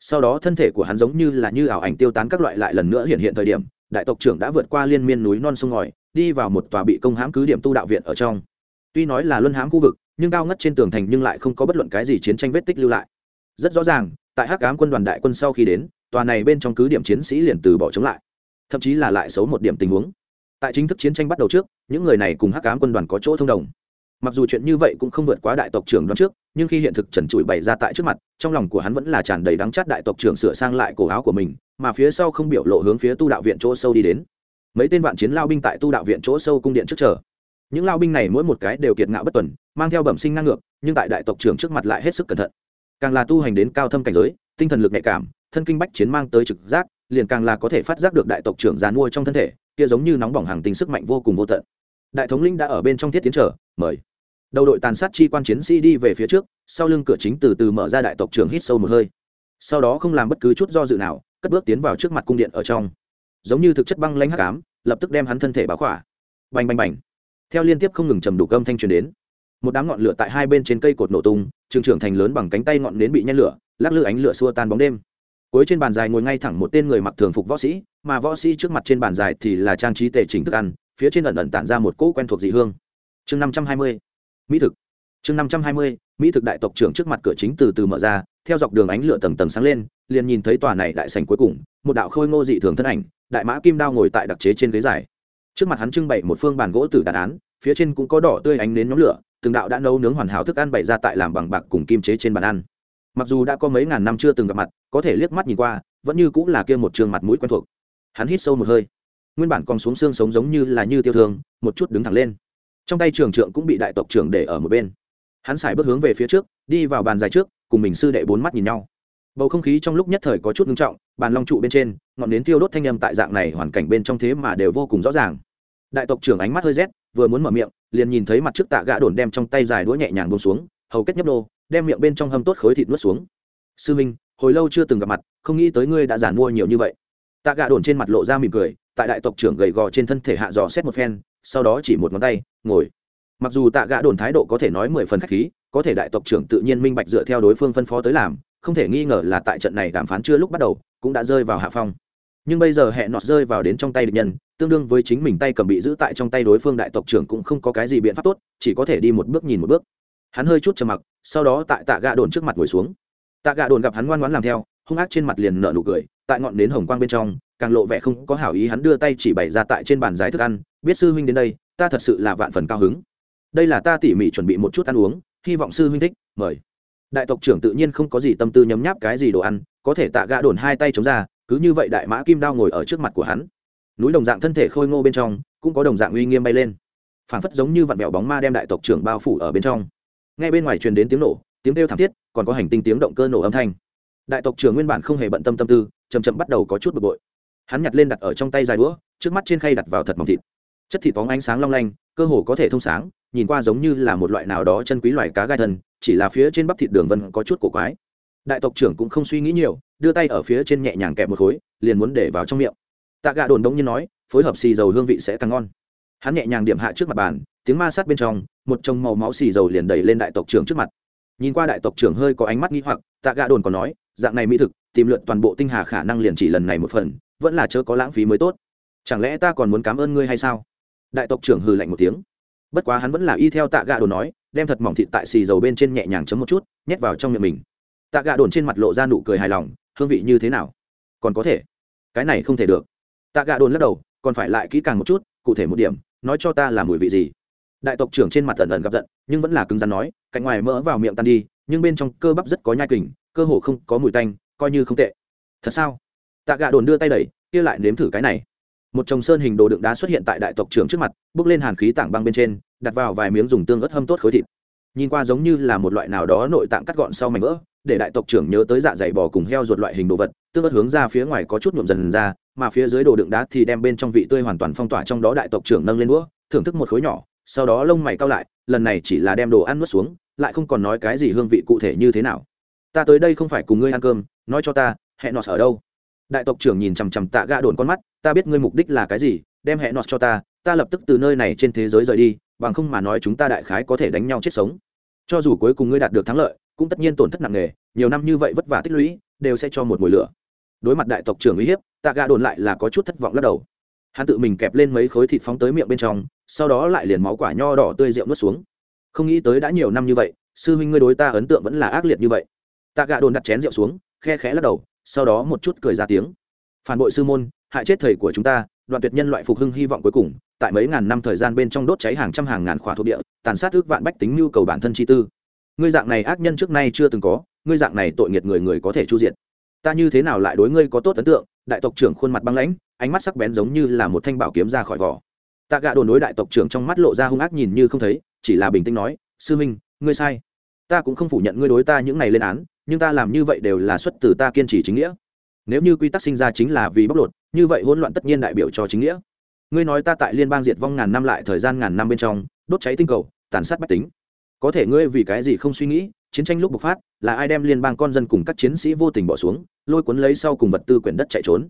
sau đó thân thể của hắn giống như là như ảo ảnh tiêu tán các loại lại lần nữa hiện hiện thời điểm, đại tộc trưởng đã vượt qua liên miên núi non sông ngòi, đi vào một tòa bị công hãm cứ điểm tu đạo viện ở trong. Tuy nói là luân hãm khu vực, nhưng cao ngất trên tường thành nhưng lại không có bất luận cái gì chiến tranh vết tích lưu lại. Rất rõ ràng, tại hắc ám quân đoàn đại quân sau khi đến, tòa này bên trong cứ điểm chiến sĩ liền từ bỏ chống lại. Thậm chí là lại xấu một điểm tình huống. Tại chính thức chiến tranh bắt đầu trước, những người này cùng hắc ám quân đoàn có chỗ thông đồng mặc dù chuyện như vậy cũng không vượt quá đại tộc trưởng đoán trước, nhưng khi hiện thực trần trụi bày ra tại trước mặt, trong lòng của hắn vẫn là tràn đầy đắng chát đại tộc trưởng sửa sang lại cổ áo của mình, mà phía sau không biểu lộ hướng phía tu đạo viện chỗ sâu đi đến. Mấy tên vạn chiến lao binh tại tu đạo viện chỗ sâu cung điện trước chờ. Những lao binh này mỗi một cái đều kiệt ngạo bất tuần, mang theo bẩm sinh ngang ngược, nhưng tại đại tộc trưởng trước mặt lại hết sức cẩn thận. Càng là tu hành đến cao thâm cảnh giới, tinh thần lực nhạy cảm, thân kinh bách chiến mang tới trực giác, liền càng là có thể phát giác được đại tộc trưởng già nuôi trong thân thể, kia giống như nóng bỏng hàng tình sức mạnh vô cùng vô tận. Đại thống linh đã ở bên trong thiết tiến trở mời đầu đội tàn sát chi quan chiến sĩ đi về phía trước, sau lưng cửa chính từ từ mở ra đại tộc trưởng hít sâu một hơi. Sau đó không làm bất cứ chút do dự nào, cất bước tiến vào trước mặt cung điện ở trong. Giống như thực chất băng lanh hắc ám, lập tức đem hắn thân thể báo khỏa. Bành bành bành. Theo liên tiếp không ngừng trầm đủ cơm thanh truyền đến. Một đám ngọn lửa tại hai bên trên cây cột nổ tung, trường trưởng thành lớn bằng cánh tay ngọn nến bị nhen lửa, lắc lư ánh lửa xua tan bóng đêm. Cuối trên bàn dài ngồi ngay thẳng một tên người mặc thường phục võ sĩ, mà võ sĩ trước mặt trên bàn dài thì là trang trí tề chỉnh thức ăn, phía trên ẩn ẩn tản ra một cỗ quen thuộc dị hương. Chương năm trăm hai mươi mỹ thực. Chương năm trăm hai mươi, mỹ thực đại tộc trưởng trước mặt cửa chính từ từ mở ra, theo dọc đường ánh lửa tầng tầng sáng lên, liền nhìn thấy tòa này đại sành cuối cùng, một đạo khôi ngô dị thường thân ảnh, đại mã kim đao ngồi tại đặc chế trên ghế dài. Trước mặt hắn trưng bày một phương bàn gỗ từ đàn án, phía trên cũng có đỏ tươi ánh nến nhóm lửa, từng đạo đã nấu nướng hoàn hảo thức ăn bày ra tại làm bằng bạc cùng kim chế trên bàn ăn. Mặc dù đã có mấy ngàn năm chưa từng gặp mặt, có thể liếc mắt nhìn qua, vẫn như cũng là kia một trường mặt mũi quen thuộc. Hắn hít sâu một hơi. Nguyên bản còn xuống xương sống giống như là như tiêu thương, một chút đứng thẳng lên trong tay trường trượng cũng bị đại tộc trưởng để ở một bên. Hắn xài bước hướng về phía trước, đi vào bàn dài trước, cùng mình sư đệ bốn mắt nhìn nhau. Bầu không khí trong lúc nhất thời có chút ngưng trọng, bàn long trụ bên trên, ngọn nến thiêu đốt thanh â m tại dạng này hoàn cảnh bên trong thế mà đều vô cùng rõ ràng. Đại tộc trưởng ánh mắt hơi rét, vừa muốn mở miệng, liền nhìn thấy mặt trước tạ gã đồn đem trong tay dài đũa nhẹ nhàng bông xuống, hầu kết nhấp đô đem miệng bên trong hâm tốt khối thịt nuốt xuống. Sư minh, hồi lâu chưa từng gặp mặt, không nghĩ tới ngươi đã giản mua nhiều như vậy. Tạ gã đồn trên mặt lộ ra mỉm cười, tại đại tộc trưởng gầy gò trên thân thể hạ dò xét một phen sau đó chỉ một ngón tay, ngồi. Mặc dù tạ gạ đồn thái độ có thể nói mười phần k h á c h khí, có thể đại tộc trưởng tự nhiên minh bạch dựa theo đối phương phân phó tới làm, không thể nghi ngờ là tại trận này đàm phán chưa lúc bắt đầu, cũng đã rơi vào hạ phong. Nhưng bây giờ hẹn nọt rơi vào đến trong tay địch nhân, tương đương với chính mình tay cầm bị giữ tại trong tay đối phương đại tộc trưởng cũng không có cái gì biện pháp tốt, chỉ có thể đi một bước nhìn một bước. Hắn hơi chút trầm mặc, sau đó tại tạ gạ đồn trước mặt ngồi xuống. Tạ gạ đồn gặp hắn ngoan ngoãn làm theo, hung ác trên mặt liền nở nụ cười tại ngọn nến hồng quang bên trong, càng lộ vẻ không có hảo ý hắn đưa tay chỉ bày ra tại trên bàn giải thức ăn, biết sư huynh đến đây, ta thật sự là vạn phần cao hứng. Đây là ta tỉ mỉ chuẩn bị một chút ăn uống, hy vọng sư huynh thích, mời. Đại tộc trưởng tự nhiên không có gì tâm tư nhấm nháp cái gì đồ ăn, có thể tạ gạ đồn hai tay chống ra, cứ như vậy đại mã kim đao ngồi ở trước mặt của hắn. Núi đồng dạng thân thể khôi ngô bên trong, cũng có đồng dạng uy nghiêm bay lên. Phản phất giống như vặn vẹo bóng ma đem đại tộc trưởng bao phủ ở bên trong. Ngay bên ngoài truyền đến tiếng nổ, tiếng đeo thảm thiết, còn có hành tinh tiếng động cơ nổ âm thanh. Đại tộc trưởng nguyên bản không hề bận tâm tâm tư chậm chậm bắt đầu có chút bực bội. Hắn nhặt lên đặt ở trong tay dài đũa, trước mắt trên khay đặt vào thật mỏng thịt. Chất thịt phóng ánh sáng long lanh, cơ hồ có thể thông sáng, nhìn qua giống như là một loại nào đó chân quý loài cá gai thần, chỉ là phía trên bắp thịt đường vân có chút cổ quái. Đại tộc trưởng cũng không suy nghĩ nhiều, đưa tay ở phía trên nhẹ nhàng kẹp một khối, liền muốn để vào trong miệng. Tạ gạ đồn đống như nói, phối hợp xì dầu hương vị sẽ càng ngon. Hắn nhẹ nhàng điểm hạ trước mặt bàn, tiếng ma sát bên trong, một chồng màu máu xì dầu liền đẩy lên đại tộc trưởng trước mặt. Nhìn qua đại tộc trưởng hơi có ánh mắt nghi hoặc, tạ gạ đồn còn nói, dạng này mỹ thực tìm lượt toàn bộ tinh hà khả năng liền chỉ lần này một phần, vẫn là chớ có lãng phí mới tốt. Chẳng lẽ ta còn muốn cảm ơn ngươi hay sao? Đại tộc trưởng hừ lạnh một tiếng. Bất quá hắn vẫn là y theo tạ gạ đồn nói, đem thật mỏng thịt tại xì dầu bên trên nhẹ nhàng chấm một chút, nhét vào trong miệng mình. Tạ gạ đồn trên mặt lộ ra nụ cười hài lòng, hương vị như thế nào? Còn có thể. Cái này không thể được. Tạ gạ đồn lắc đầu, còn phải lại kỹ càng một chút, cụ thể một điểm, nói cho ta là mùi vị gì. Đại tộc trưởng trên mặt ẩn ẩn gặp giận, nhưng vẫn là cứng rắn nói, cạnh ngoài mỡ vào miệng tan đi, nhưng bên trong cơ bắp rất có nhai kình, cơ hồ không có mùi tanh coi như không tệ. Thật sao? Tạ Gà đồn đưa tay đẩy, kia lại nếm thử cái này. Một chồng sơn hình đồ đựng đá xuất hiện tại đại tộc trưởng trước mặt, bước lên hàn khí tảng băng bên trên, đặt vào vài miếng dùng tương ớt hâm tốt khối thịt. Nhìn qua giống như là một loại nào đó nội tạng cắt gọn sau mảnh vỡ, để đại tộc trưởng nhớ tới dạ dày bò cùng heo ruột loại hình đồ vật, tương ớt hướng ra phía ngoài có chút nhuộm dần ra, mà phía dưới đồ đựng đá thì đem bên trong vị tươi hoàn toàn phong tỏa trong đó đại tộc trưởng nâng lên đũa, thưởng thức một khối nhỏ, sau đó lông mày cao lại, lần này chỉ là đem đồ ăn nuốt xuống, lại không còn nói cái gì hương vị cụ thể như thế nào ta tới đây không phải cùng ngươi ăn cơm, nói cho ta hẹn nọt ở đâu? Đại tộc trưởng nhìn chằm chằm tạ gạ đồn con mắt, ta biết ngươi mục đích là cái gì, đem hẹn nọt cho ta ta lập tức từ nơi này trên thế giới rời đi, bằng không mà nói chúng ta đại khái có thể đánh nhau chết sống. Cho dù cuối cùng ngươi đạt được thắng lợi, cũng tất nhiên tổn thất nặng nề, nhiều năm như vậy vất vả tích lũy, đều sẽ cho một mùi lửa. Đối mặt đại tộc trưởng uy hiếp, tạ gạ đồn lại là có chút thất vọng lắc đầu. Hắn tự mình kẹp lên mấy khối thịt phóng tới miệng bên trong, sau đó lại liền máu quả nho đỏ tươi rượu nuốt xuống. Không nghĩ tới đã nhiều năm như vậy, sư huynh ngươi đối ta ấn tượng vẫn là ác liệt như vậy tạ Gà đồn đặt chén rượu xuống, khe khẽ lắc đầu, sau đó một chút cười ra tiếng. Phản bội sư môn, hại chết thầy của chúng ta, đoạn tuyệt nhân loại phục hưng hy vọng cuối cùng, tại mấy ngàn năm thời gian bên trong đốt cháy hàng trăm hàng ngàn khỏa thuộc địa, tàn sát ước vạn bách tính nhu cầu bản thân chi tư. Ngươi dạng này ác nhân trước nay chưa từng có, ngươi dạng này tội nghiệt người người có thể chu diện ta như thế nào lại đối ngươi có tốt ấn tượng? Đại tộc trưởng khuôn mặt băng lãnh, ánh mắt sắc bén giống như là một thanh bảo kiếm ra khỏi vỏ. Tạ gạ đồn đối đại tộc trưởng trong mắt lộ ra hung ác nhìn như không thấy, chỉ là bình tĩnh nói, sư minh, ngươi sai. Ta cũng không phủ nhận ngươi đối ta những này lên án nhưng ta làm như vậy đều là xuất từ ta kiên trì chính nghĩa. Nếu như quy tắc sinh ra chính là vì bóc lột, như vậy hỗn loạn tất nhiên đại biểu cho chính nghĩa. Ngươi nói ta tại liên bang diệt vong ngàn năm lại thời gian ngàn năm bên trong, đốt cháy tinh cầu, tàn sát bách tính. Có thể ngươi vì cái gì không suy nghĩ, chiến tranh lúc bộc phát, là ai đem liên bang con dân cùng các chiến sĩ vô tình bỏ xuống, lôi cuốn lấy sau cùng vật tư quyển đất chạy trốn?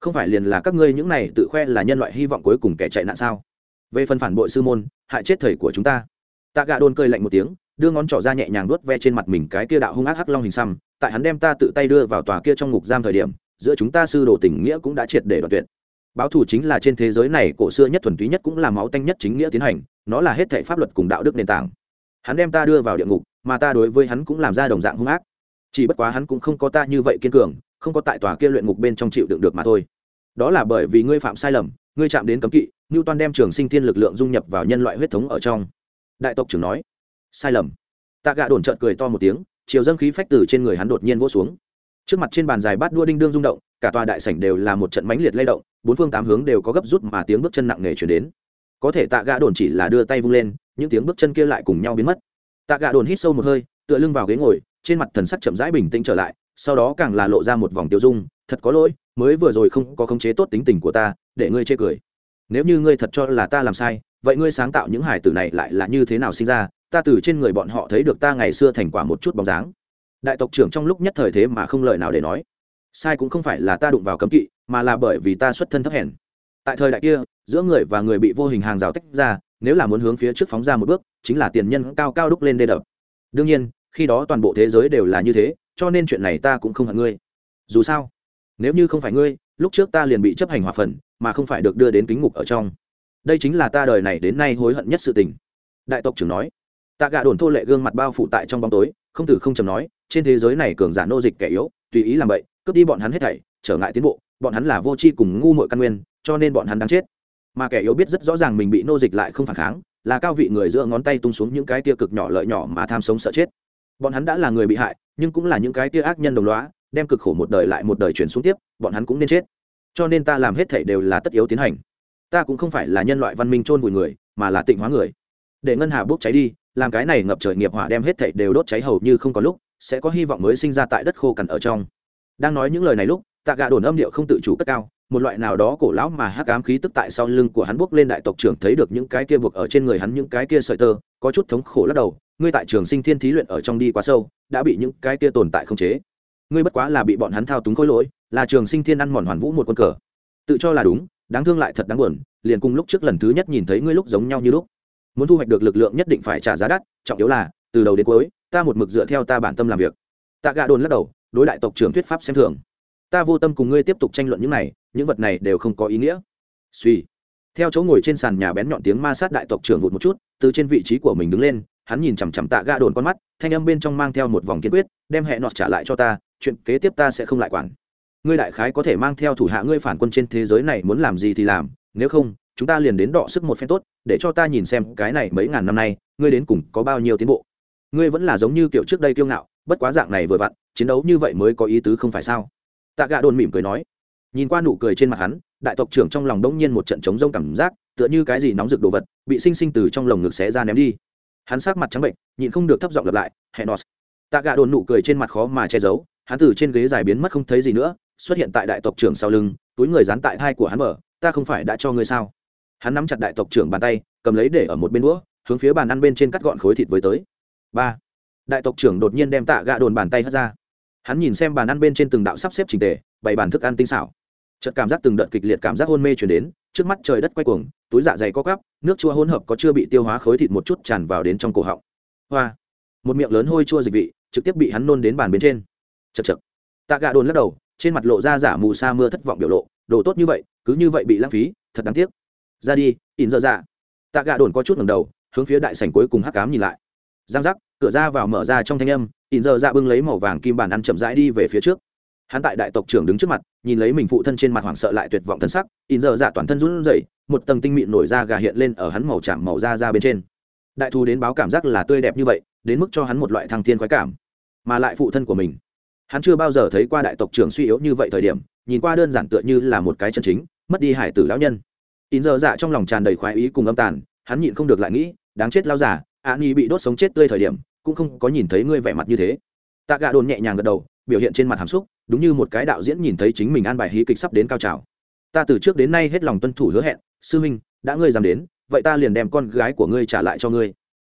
Không phải liền là các ngươi những này tự khoe là nhân loại hy vọng cuối cùng kẻ chạy nạn sao? Về phần phản bội sư môn, hại chết thầy của chúng ta. Tạ gạ đôn cười lạnh một tiếng đưa ngón trỏ ra nhẹ nhàng vuốt ve trên mặt mình cái kia đạo hung ác hắc long hình xăm, tại hắn đem ta tự tay đưa vào tòa kia trong ngục giam thời điểm, giữa chúng ta sư đồ tình nghĩa cũng đã triệt để đoạn tuyệt. Báo thù chính là trên thế giới này cổ xưa nhất thuần túy nhất cũng là máu tanh nhất chính nghĩa tiến hành, nó là hết thể pháp luật cùng đạo đức nền tảng. Hắn đem ta đưa vào địa ngục, mà ta đối với hắn cũng làm ra đồng dạng hung ác. Chỉ bất quá hắn cũng không có ta như vậy kiên cường, không có tại tòa kia luyện ngục bên trong chịu đựng được mà thôi. Đó là bởi vì ngươi phạm sai lầm, ngươi chạm đến cấm kỵ ngưu toan đem trường sinh thiên lực lượng dung nhập vào nhân loại huyết thống ở trong. Đại tộc trưởng nói sai lầm. Tạ gạ đồn trợn cười to một tiếng, chiều dâng khí phách từ trên người hắn đột nhiên vỗ xuống. Trước mặt trên bàn dài bát đua đinh đương rung động, cả tòa đại sảnh đều là một trận mãnh liệt lay động, bốn phương tám hướng đều có gấp rút mà tiếng bước chân nặng nề chuyển đến. Có thể tạ gạ đồn chỉ là đưa tay vung lên, những tiếng bước chân kia lại cùng nhau biến mất. Tạ gạ đồn hít sâu một hơi, tựa lưng vào ghế ngồi, trên mặt thần sắc chậm rãi bình tĩnh trở lại, sau đó càng là lộ ra một vòng tiêu dung, thật có lỗi, mới vừa rồi không có khống chế tốt tính tình của ta, để ngươi chê cười. Nếu như ngươi thật cho là ta làm sai, vậy ngươi sáng tạo những hải tử này lại là như thế nào sinh ra ta từ trên người bọn họ thấy được ta ngày xưa thành quả một chút bóng dáng. Đại tộc trưởng trong lúc nhất thời thế mà không lời nào để nói. Sai cũng không phải là ta đụng vào cấm kỵ, mà là bởi vì ta xuất thân thấp hèn. Tại thời đại kia, giữa người và người bị vô hình hàng rào tách ra, nếu là muốn hướng phía trước phóng ra một bước, chính là tiền nhân cao cao đúc lên đê đập. Đương nhiên, khi đó toàn bộ thế giới đều là như thế, cho nên chuyện này ta cũng không hận ngươi. Dù sao, nếu như không phải ngươi, lúc trước ta liền bị chấp hành hòa phần, mà không phải được đưa đến kính ngục ở trong. Đây chính là ta đời này đến nay hối hận nhất sự tình. Đại tộc trưởng nói tạ Gà đồn thô lệ gương mặt bao phủ tại trong bóng tối, không từ không chầm nói, trên thế giới này cường giả nô dịch kẻ yếu, tùy ý làm vậy cướp đi bọn hắn hết thảy, trở ngại tiến bộ, bọn hắn là vô tri cùng ngu mội căn nguyên, cho nên bọn hắn đang chết. Mà kẻ yếu biết rất rõ ràng mình bị nô dịch lại không phản kháng, là cao vị người giữa ngón tay tung xuống những cái tia cực nhỏ lợi nhỏ mà tham sống sợ chết. Bọn hắn đã là người bị hại, nhưng cũng là những cái tia ác nhân đồng loá đem cực khổ một đời lại một đời chuyển xuống tiếp, bọn hắn cũng nên chết. Cho nên ta làm hết thảy đều là tất yếu tiến hành. Ta cũng không phải là nhân loại văn minh chôn vùi người, mà là tịnh hóa người. Để ngân hà bốc cháy đi làm cái này ngập trời nghiệp hỏa đem hết thảy đều đốt cháy hầu như không có lúc, sẽ có hy vọng mới sinh ra tại đất khô cằn ở trong. Đang nói những lời này lúc, tạ Gà đồn âm điệu không tự chủ cất cao, một loại nào đó cổ lão mà hắc ám khí tức tại sau lưng của hắn buộc lên đại tộc trưởng thấy được những cái kia buộc ở trên người hắn những cái kia sợi tơ, có chút thống khổ lắc đầu, ngươi tại trường sinh thiên thí luyện ở trong đi quá sâu, đã bị những cái kia tồn tại không chế. Ngươi bất quá là bị bọn hắn thao túng khối lỗi, là trường sinh thiên ăn mòn hoàn vũ một quân cờ. Tự cho là đúng, đáng thương lại thật đáng buồn, liền cùng lúc trước lần thứ nhất nhìn thấy ngươi lúc giống nhau như lúc muốn thu hoạch được lực lượng nhất định phải trả giá đắt, trọng yếu là, từ đầu đến cuối, ta một mực dựa theo ta bản tâm làm việc. Tạ Gà đồn lắc đầu, đối đại tộc trưởng thuyết pháp xem thường. Ta vô tâm cùng ngươi tiếp tục tranh luận những này, những vật này đều không có ý nghĩa. Suy theo chỗ ngồi trên sàn nhà bén nhọn tiếng ma sát đại tộc trưởng vụt một chút, từ trên vị trí của mình đứng lên, hắn nhìn chằm chằm tạ Gà đồn con mắt, thanh âm bên trong mang theo một vòng kiên quyết, đem hẹn nọt trả lại cho ta, chuyện kế tiếp ta sẽ không lại quản. Ngươi đại khái có thể mang theo thủ hạ ngươi phản quân trên thế giới này muốn làm gì thì làm, nếu không chúng ta liền đến đọ sức một phen tốt, để cho ta nhìn xem cái này mấy ngàn năm nay, ngươi đến cùng có bao nhiêu tiến bộ. Ngươi vẫn là giống như kiểu trước đây kiêu ngạo, bất quá dạng này vừa vặn, chiến đấu như vậy mới có ý tứ không phải sao? Tạ Gà đồn mỉm cười nói. Nhìn qua nụ cười trên mặt hắn, đại tộc trưởng trong lòng đông nhiên một trận chống rông cảm giác, tựa như cái gì nóng rực đồ vật, bị sinh sinh từ trong lồng ngực xé ra ném đi. Hắn sát mặt trắng bệnh, nhịn không được thấp giọng lặp lại, hẹn os tạ Gà đồn nụ cười trên mặt khó mà che giấu, hắn từ trên ghế dài biến mất không thấy gì nữa, xuất hiện tại đại tộc trưởng sau lưng, túi người dán tại thai của hắn mở, ta không phải đã cho ngươi sao? hắn nắm chặt đại tộc trưởng bàn tay, cầm lấy để ở một bên đũa, hướng phía bàn ăn bên trên cắt gọn khối thịt với tới. Ba. Đại tộc trưởng đột nhiên đem tạ gạ đồn bàn tay hất ra. Hắn nhìn xem bàn ăn bên trên từng đạo sắp xếp trình tề, bày bàn thức ăn tinh xảo. Chợt cảm giác từng đợt kịch liệt cảm giác hôn mê chuyển đến, trước mắt trời đất quay cuồng, túi dạ dày co cắp nước chua hỗn hợp có chưa bị tiêu hóa khối thịt một chút tràn vào đến trong cổ họng. Hoa. Một miệng lớn hôi chua dịch vị, trực tiếp bị hắn nôn đến bàn bên trên. Chật chật tạ gạ đồn lắc đầu, trên mặt lộ ra giả mù sa mưa thất vọng biểu lộ, đồ tốt như vậy, cứ như vậy bị lãng phí, thật đáng tiếc ra đi ỉn dơ dạ. Tạ gạ đồn có chút ngầm đầu, hướng phía đại sảnh cuối cùng hắc cám nhìn lại. Giang giác, cửa ra vào mở ra trong thanh âm ỉn dơ dạ bưng lấy màu vàng kim bản ăn chậm rãi đi về phía trước. Hắn tại đại tộc trưởng đứng trước mặt, nhìn lấy mình phụ thân trên mặt hoảng sợ lại tuyệt vọng thân sắc ỉn dơ dạ toàn thân run rẩy, một tầng tinh mịn nổi da gà hiện lên ở hắn màu chạm màu da ra bên trên. Đại thu đến báo cảm giác là tươi đẹp như vậy, đến mức cho hắn một loại thăng thiên khoái cảm, mà lại phụ thân của mình. Hắn chưa bao giờ thấy qua đại tộc trưởng suy yếu như vậy thời điểm, nhìn qua đơn giản tựa như là một cái chân chính, mất đi hải tử lão nhân in giờ dạ trong lòng tràn đầy khoái ý cùng âm tàn hắn nhịn không được lại nghĩ đáng chết lao giả ạ ni bị đốt sống chết tươi thời điểm cũng không có nhìn thấy ngươi vẻ mặt như thế. Tạ Gà đồn nhẹ nhàng gật đầu biểu hiện trên mặt hàm xúc đúng như một cái đạo diễn nhìn thấy chính mình an bài hí kịch sắp đến cao trào. Ta từ trước đến nay hết lòng tuân thủ hứa hẹn sư huynh đã ngươi dám đến vậy ta liền đem con gái của ngươi trả lại cho ngươi.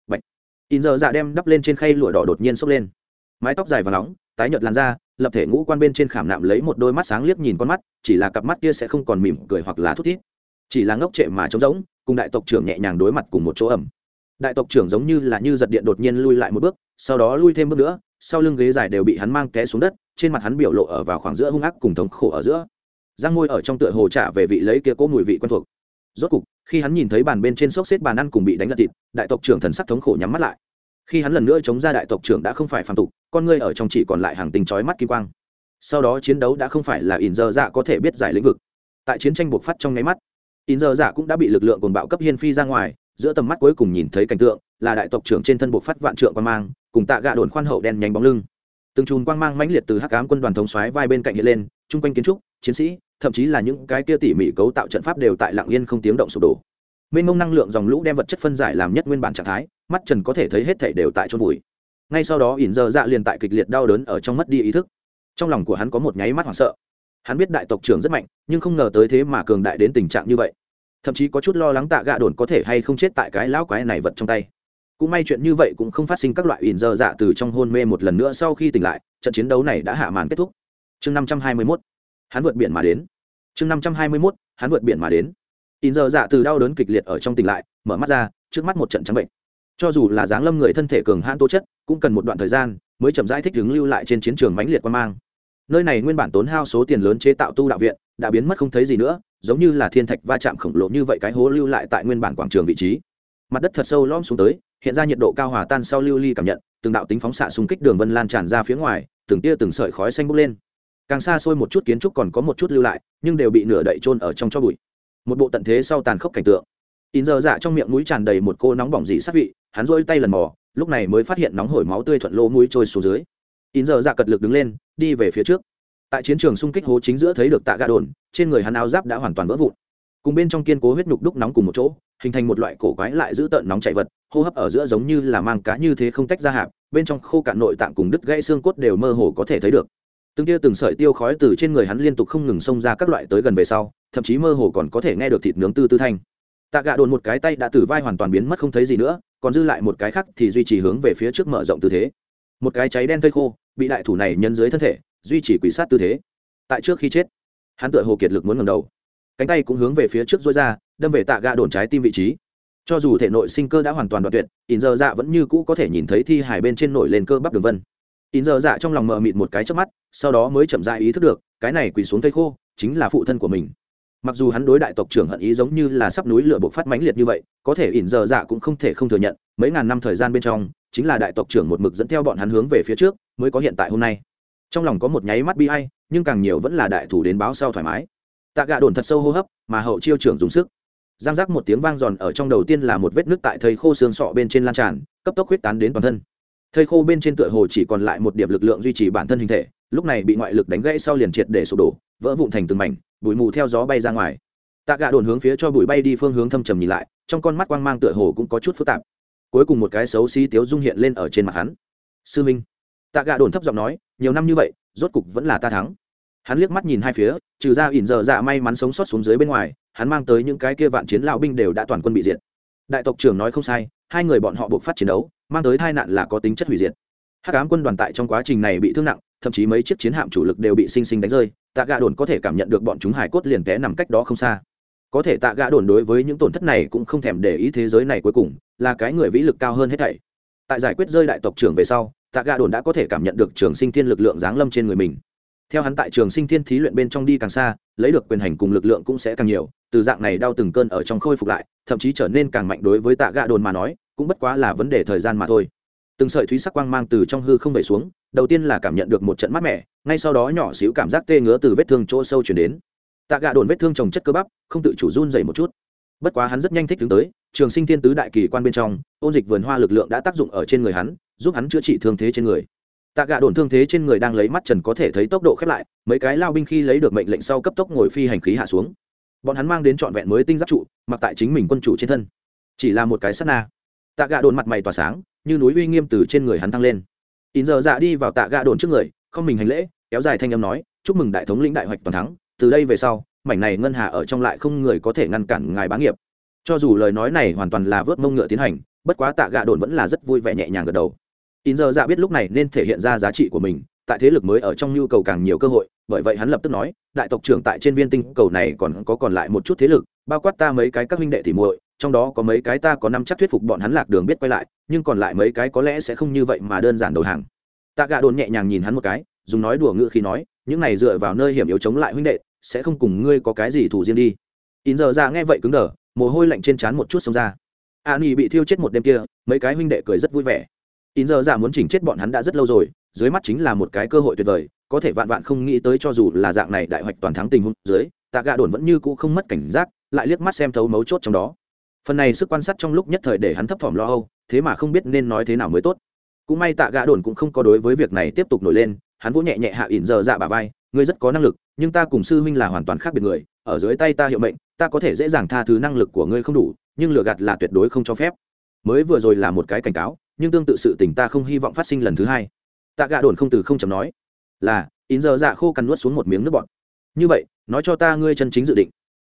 Bạch. in giờ dạ đem đắp lên trên khay lụa đỏ đột nhiên sốc lên. Mái tóc dài và nóng tái nhợt làn ra, lập thể ngũ quan bên trên khảm nạm lấy một đôi mắt sáng liếc nhìn con mắt chỉ là cặp mắt kia sẽ không còn mỉm cười hoặc là thút thít chỉ là ngốc trệ mà trống rỗng, cùng đại tộc trưởng nhẹ nhàng đối mặt cùng một chỗ ẩm. Đại tộc trưởng giống như là như giật điện đột nhiên lui lại một bước, sau đó lui thêm bước nữa, sau lưng ghế dài đều bị hắn mang té xuống đất, trên mặt hắn biểu lộ ở vào khoảng giữa hung ác cùng thống khổ ở giữa. Giang ngôi ở trong tựa hồ trả về vị lấy kia cố mùi vị quen thuộc. Rốt cục, khi hắn nhìn thấy bàn bên trên xốc xếp bàn ăn cùng bị đánh lật thịt, đại tộc trưởng thần sắc thống khổ nhắm mắt lại. Khi hắn lần nữa chống ra đại tộc trưởng đã không phải phản tục, con ngươi ở trong chỉ còn lại hàng tình chói mắt kim quang. Sau đó chiến đấu đã không phải là ỉn giờ dạ có thể biết giải lĩnh vực. Tại chiến tranh buộc phát trong nháy mắt in giờ giả cũng đã bị lực lượng cồn bạo cấp hiên phi ra ngoài, giữa tầm mắt cuối cùng nhìn thấy cảnh tượng là đại tộc trưởng trên thân bộ phát vạn trượng quang mang, cùng tạ gạ đồn khoan hậu đen nhánh bóng lưng. Từng chùm quang mang mãnh liệt từ hắc ám quân đoàn thống xoáy vai bên cạnh hiện lên trung quanh kiến trúc, chiến sĩ, thậm chí là những cái kia tỉ mỉ cấu tạo trận pháp đều tại lặng yên không tiếng động sụp đổ. Mênh mông năng lượng dòng lũ đem vật chất phân giải làm nhất nguyên bản trạng thái, mắt trần có thể thấy hết thảy đều tại chôn vùi. Ngay sau đó ỉn dơ dạ liền tại kịch liệt đau đớn ở trong mất đi ý thức. Trong lòng của hắn có một nháy mắt hoảng sợ hắn biết đại tộc trưởng rất mạnh, nhưng không ngờ tới thế mà cường đại đến tình trạng như vậy. Thậm chí có chút lo lắng tạ gạ đồn có thể hay không chết tại cái lão quái này vật trong tay. Cũng may chuyện như vậy cũng không phát sinh các loại ỉn dơ dạ từ trong hôn mê một lần nữa sau khi tỉnh lại, trận chiến đấu này đã hạ màn kết thúc. Chương năm trăm hai mươi mốt. Hắn vượt biển mà đến. Chương năm trăm hai mươi mốt. Hắn vượt biển mà đến. Ỉn dơ dạ từ đau đớn kịch liệt ở trong tỉnh lại, mở mắt ra, trước mắt một trận trắng bệnh. Cho dù là dáng lâm người thân thể cường hãn tố chất, cũng cần một đoạn thời gian mới chậm rãi thích đứng lưu lại trên chiến trường mãnh liệt quan mang nơi này nguyên bản tốn hao số tiền lớn chế tạo tu đạo viện, đã biến mất không thấy gì nữa, giống như là thiên thạch va chạm khổng lồ như vậy cái hố lưu lại tại nguyên bản quảng trường vị trí. Mặt đất thật sâu lõm xuống tới, hiện ra nhiệt độ cao hòa tan sau lưu ly cảm nhận, từng đạo tính phóng xạ xung kích đường vân lan tràn ra phía ngoài, từng tia từng sợi khói xanh bốc lên. Càng xa xôi một chút kiến trúc còn có một chút lưu lại, nhưng đều bị nửa đậy trôn ở trong cho bụi. Một bộ tận thế sau tàn khốc cảnh tượng. In giờ dạ trong miệng mũi tràn đầy một cô nóng bỏng dị sát vị, hắn rỗi tay lần mò, lúc này mới phát hiện nóng hổi máu tươi thuận lỗ mũi trôi xuống dưới. In giờ dạ cật lực đứng lên đi về phía trước. Tại chiến trường xung kích hố chính giữa thấy được tạ gà đồn, trên người hắn áo giáp đã hoàn toàn vỡ vụn. Cùng bên trong kiên cố huyết nhục đúc nóng cùng một chỗ, hình thành một loại cổ quái lại giữ tợn nóng chảy vật, hô hấp ở giữa giống như là mang cá như thế không tách ra hạp, bên trong khô cạn nội tạng cùng đứt gãy xương cốt đều mơ hồ có thể thấy được. Từng tia từng sợi tiêu khói từ trên người hắn liên tục không ngừng xông ra các loại tới gần về sau, thậm chí mơ hồ còn có thể nghe được thịt nướng tư tư thanh. Tạ Gà đồn một cái tay đã từ vai hoàn toàn biến mất không thấy gì nữa, còn dư lại một cái khác thì duy trì hướng về phía trước mở rộng tư thế một cái cháy đen thây khô, bị đại thủ này nhân dưới thân thể, duy trì quỷ sát tư thế. Tại trước khi chết, hắn tựa hồ kiệt lực muốn ngầm đầu. Cánh tay cũng hướng về phía trước dối ra, đâm về tạ gạ đồn trái tim vị trí. Cho dù thể nội sinh cơ đã hoàn toàn đoạn tuyệt, in dơ dạ vẫn như cũ có thể nhìn thấy thi hải bên trên nổi lên cơ bắp đường vân. In dơ dạ trong lòng mờ mịt một cái trước mắt, sau đó mới chậm dại ý thức được, cái này quỳ xuống thây khô chính là phụ thân của mình. Mặc dù hắn đối đại tộc trưởng hận ý giống như là sắp núi lửa bộc phát mãnh liệt như vậy, có thể ỉn giờ dạ cũng không thể không thừa nhận, mấy ngàn năm thời gian bên trong chính là đại tộc trưởng một mực dẫn theo bọn hắn hướng về phía trước, mới có hiện tại hôm nay. Trong lòng có một nháy mắt bi hay nhưng càng nhiều vẫn là đại thủ đến báo sau thoải mái. Tạ gạ đồn thật sâu hô hấp, mà hậu chiêu trưởng dùng sức. Giang giác một tiếng vang giòn ở trong đầu tiên là một vết nước tại thầy khô xương sọ bên trên lan tràn, cấp tốc huyết tán đến toàn thân. Thầy khô bên trên tựa hồ chỉ còn lại một điểm lực lượng duy trì bản thân hình thể, lúc này bị ngoại lực đánh gãy sau liền triệt để sụp đổ, vỡ vụn thành từng mảnh, bụi mù theo gió bay ra ngoài. Tạ gạ đồn hướng phía cho bụi bay đi phương hướng thâm trầm nhìn lại, trong con mắt quang mang tựa hồ cũng có chút phức tạp cuối cùng một cái xấu xí tiếu dung hiện lên ở trên mặt hắn. Sư minh. Tạ Gà đồn thấp giọng nói, nhiều năm như vậy, rốt cục vẫn là ta thắng. Hắn liếc mắt nhìn hai phía, trừ ra ỉn giờ dạ may mắn sống sót xuống dưới bên ngoài, hắn mang tới những cái kia vạn chiến lão binh đều đã toàn quân bị diệt. Đại tộc trưởng nói không sai, hai người bọn họ buộc phát chiến đấu, mang tới tai nạn là có tính chất hủy diệt. Hắc ám quân đoàn tại trong quá trình này bị thương nặng, thậm chí mấy chiếc chiến hạm chủ lực đều bị sinh sinh đánh rơi, tạ Gà đồn có thể cảm nhận được bọn chúng hải cốt liền té nằm cách đó không xa có thể tạ gã đồn đối với những tổn thất này cũng không thèm để ý thế giới này cuối cùng, là cái người vĩ lực cao hơn hết thảy. Tại giải quyết rơi đại tộc trưởng về sau, tạ gã đồn đã có thể cảm nhận được trường sinh thiên lực lượng giáng lâm trên người mình. Theo hắn tại trường sinh thiên thí luyện bên trong đi càng xa, lấy được quyền hành cùng lực lượng cũng sẽ càng nhiều, từ dạng này đau từng cơn ở trong khôi phục lại, thậm chí trở nên càng mạnh đối với tạ gã đồn mà nói, cũng bất quá là vấn đề thời gian mà thôi. Từng sợi thúy sắc quang mang từ trong hư không về xuống, đầu tiên là cảm nhận được một trận mát mẻ, ngay sau đó nhỏ xíu cảm giác tê ngứa từ vết thương chỗ sâu chuyển đến tạ Gà đồn vết thương trồng chất cơ bắp, không tự chủ run dày một chút. Bất quá hắn rất nhanh thích đứng tới, trường sinh thiên tứ đại kỳ quan bên trong, ôn dịch vườn hoa lực lượng đã tác dụng ở trên người hắn, giúp hắn chữa trị thương thế trên người. Tạ Gà đồn thương thế trên người đang lấy mắt trần có thể thấy tốc độ khép lại, mấy cái lao binh khi lấy được mệnh lệnh sau cấp tốc ngồi phi hành khí hạ xuống. Bọn hắn mang đến trọn vẹn mới tinh giáp trụ, mặc tại chính mình quân chủ trên thân. Chỉ là một cái sắt na. Tạ Gà đồn mặt mày tỏa sáng, như núi uy nghiêm từ trên người hắn thăng lên. In giờ dạ đi vào tạ Gà đồn trước người, không mình hành lễ, kéo dài thanh âm nói, chúc mừng đại thống lĩnh đại hoạch toàn thắng từ đây về sau, mảnh này ngân hà ở trong lại không người có thể ngăn cản ngài bá nghiệp. Cho dù lời nói này hoàn toàn là vớt mông ngựa tiến hành, bất quá tạ gạ đồn vẫn là rất vui vẻ nhẹ nhàng gật đầu. In giờ dạ biết lúc này nên thể hiện ra giá trị của mình, tại thế lực mới ở trong nhu cầu càng nhiều cơ hội, bởi vậy hắn lập tức nói, đại tộc trưởng tại trên viên tinh cầu này còn có còn lại một chút thế lực, bao quát ta mấy cái các huynh đệ thì muội, trong đó có mấy cái ta có năm chắc thuyết phục bọn hắn lạc đường biết quay lại, nhưng còn lại mấy cái có lẽ sẽ không như vậy mà đơn giản đầu hàng. Tạ gạ đồn nhẹ nhàng nhìn hắn một cái dùng nói đùa ngựa khi nói, những này dựa vào nơi hiểm yếu chống lại huynh đệ, sẽ không cùng ngươi có cái gì thủ riêng đi. In giờ ra nghe vậy cứng đờ, mồ hôi lạnh trên trán một chút xông ra. A ni bị thiêu chết một đêm kia, mấy cái huynh đệ cười rất vui vẻ. In giờ ra muốn chỉnh chết bọn hắn đã rất lâu rồi, dưới mắt chính là một cái cơ hội tuyệt vời, có thể vạn vạn không nghĩ tới cho dù là dạng này đại hoạch toàn thắng tình huống dưới, tạ gạ đồn vẫn như cũ không mất cảnh giác, lại liếc mắt xem thấu mấu chốt trong đó. Phần này sức quan sát trong lúc nhất thời để hắn thấp thỏm lo âu, thế mà không biết nên nói thế nào mới tốt. Cũng may tạ gạ đồn cũng không có đối với việc này tiếp tục nổi lên hắn vỗ nhẹ nhẹ hạ ỉn giờ dạ bà vai, ngươi rất có năng lực, nhưng ta cùng sư huynh là hoàn toàn khác biệt người. Ở dưới tay ta hiệu mệnh, ta có thể dễ dàng tha thứ năng lực của ngươi không đủ, nhưng lừa gạt là tuyệt đối không cho phép. Mới vừa rồi là một cái cảnh cáo, nhưng tương tự sự tình ta không hy vọng phát sinh lần thứ hai. Tạ gạ đồn không từ không chấm nói, là, ỉn giờ dạ khô cằn nuốt xuống một miếng nước bọt. Như vậy, nói cho ta ngươi chân chính dự định.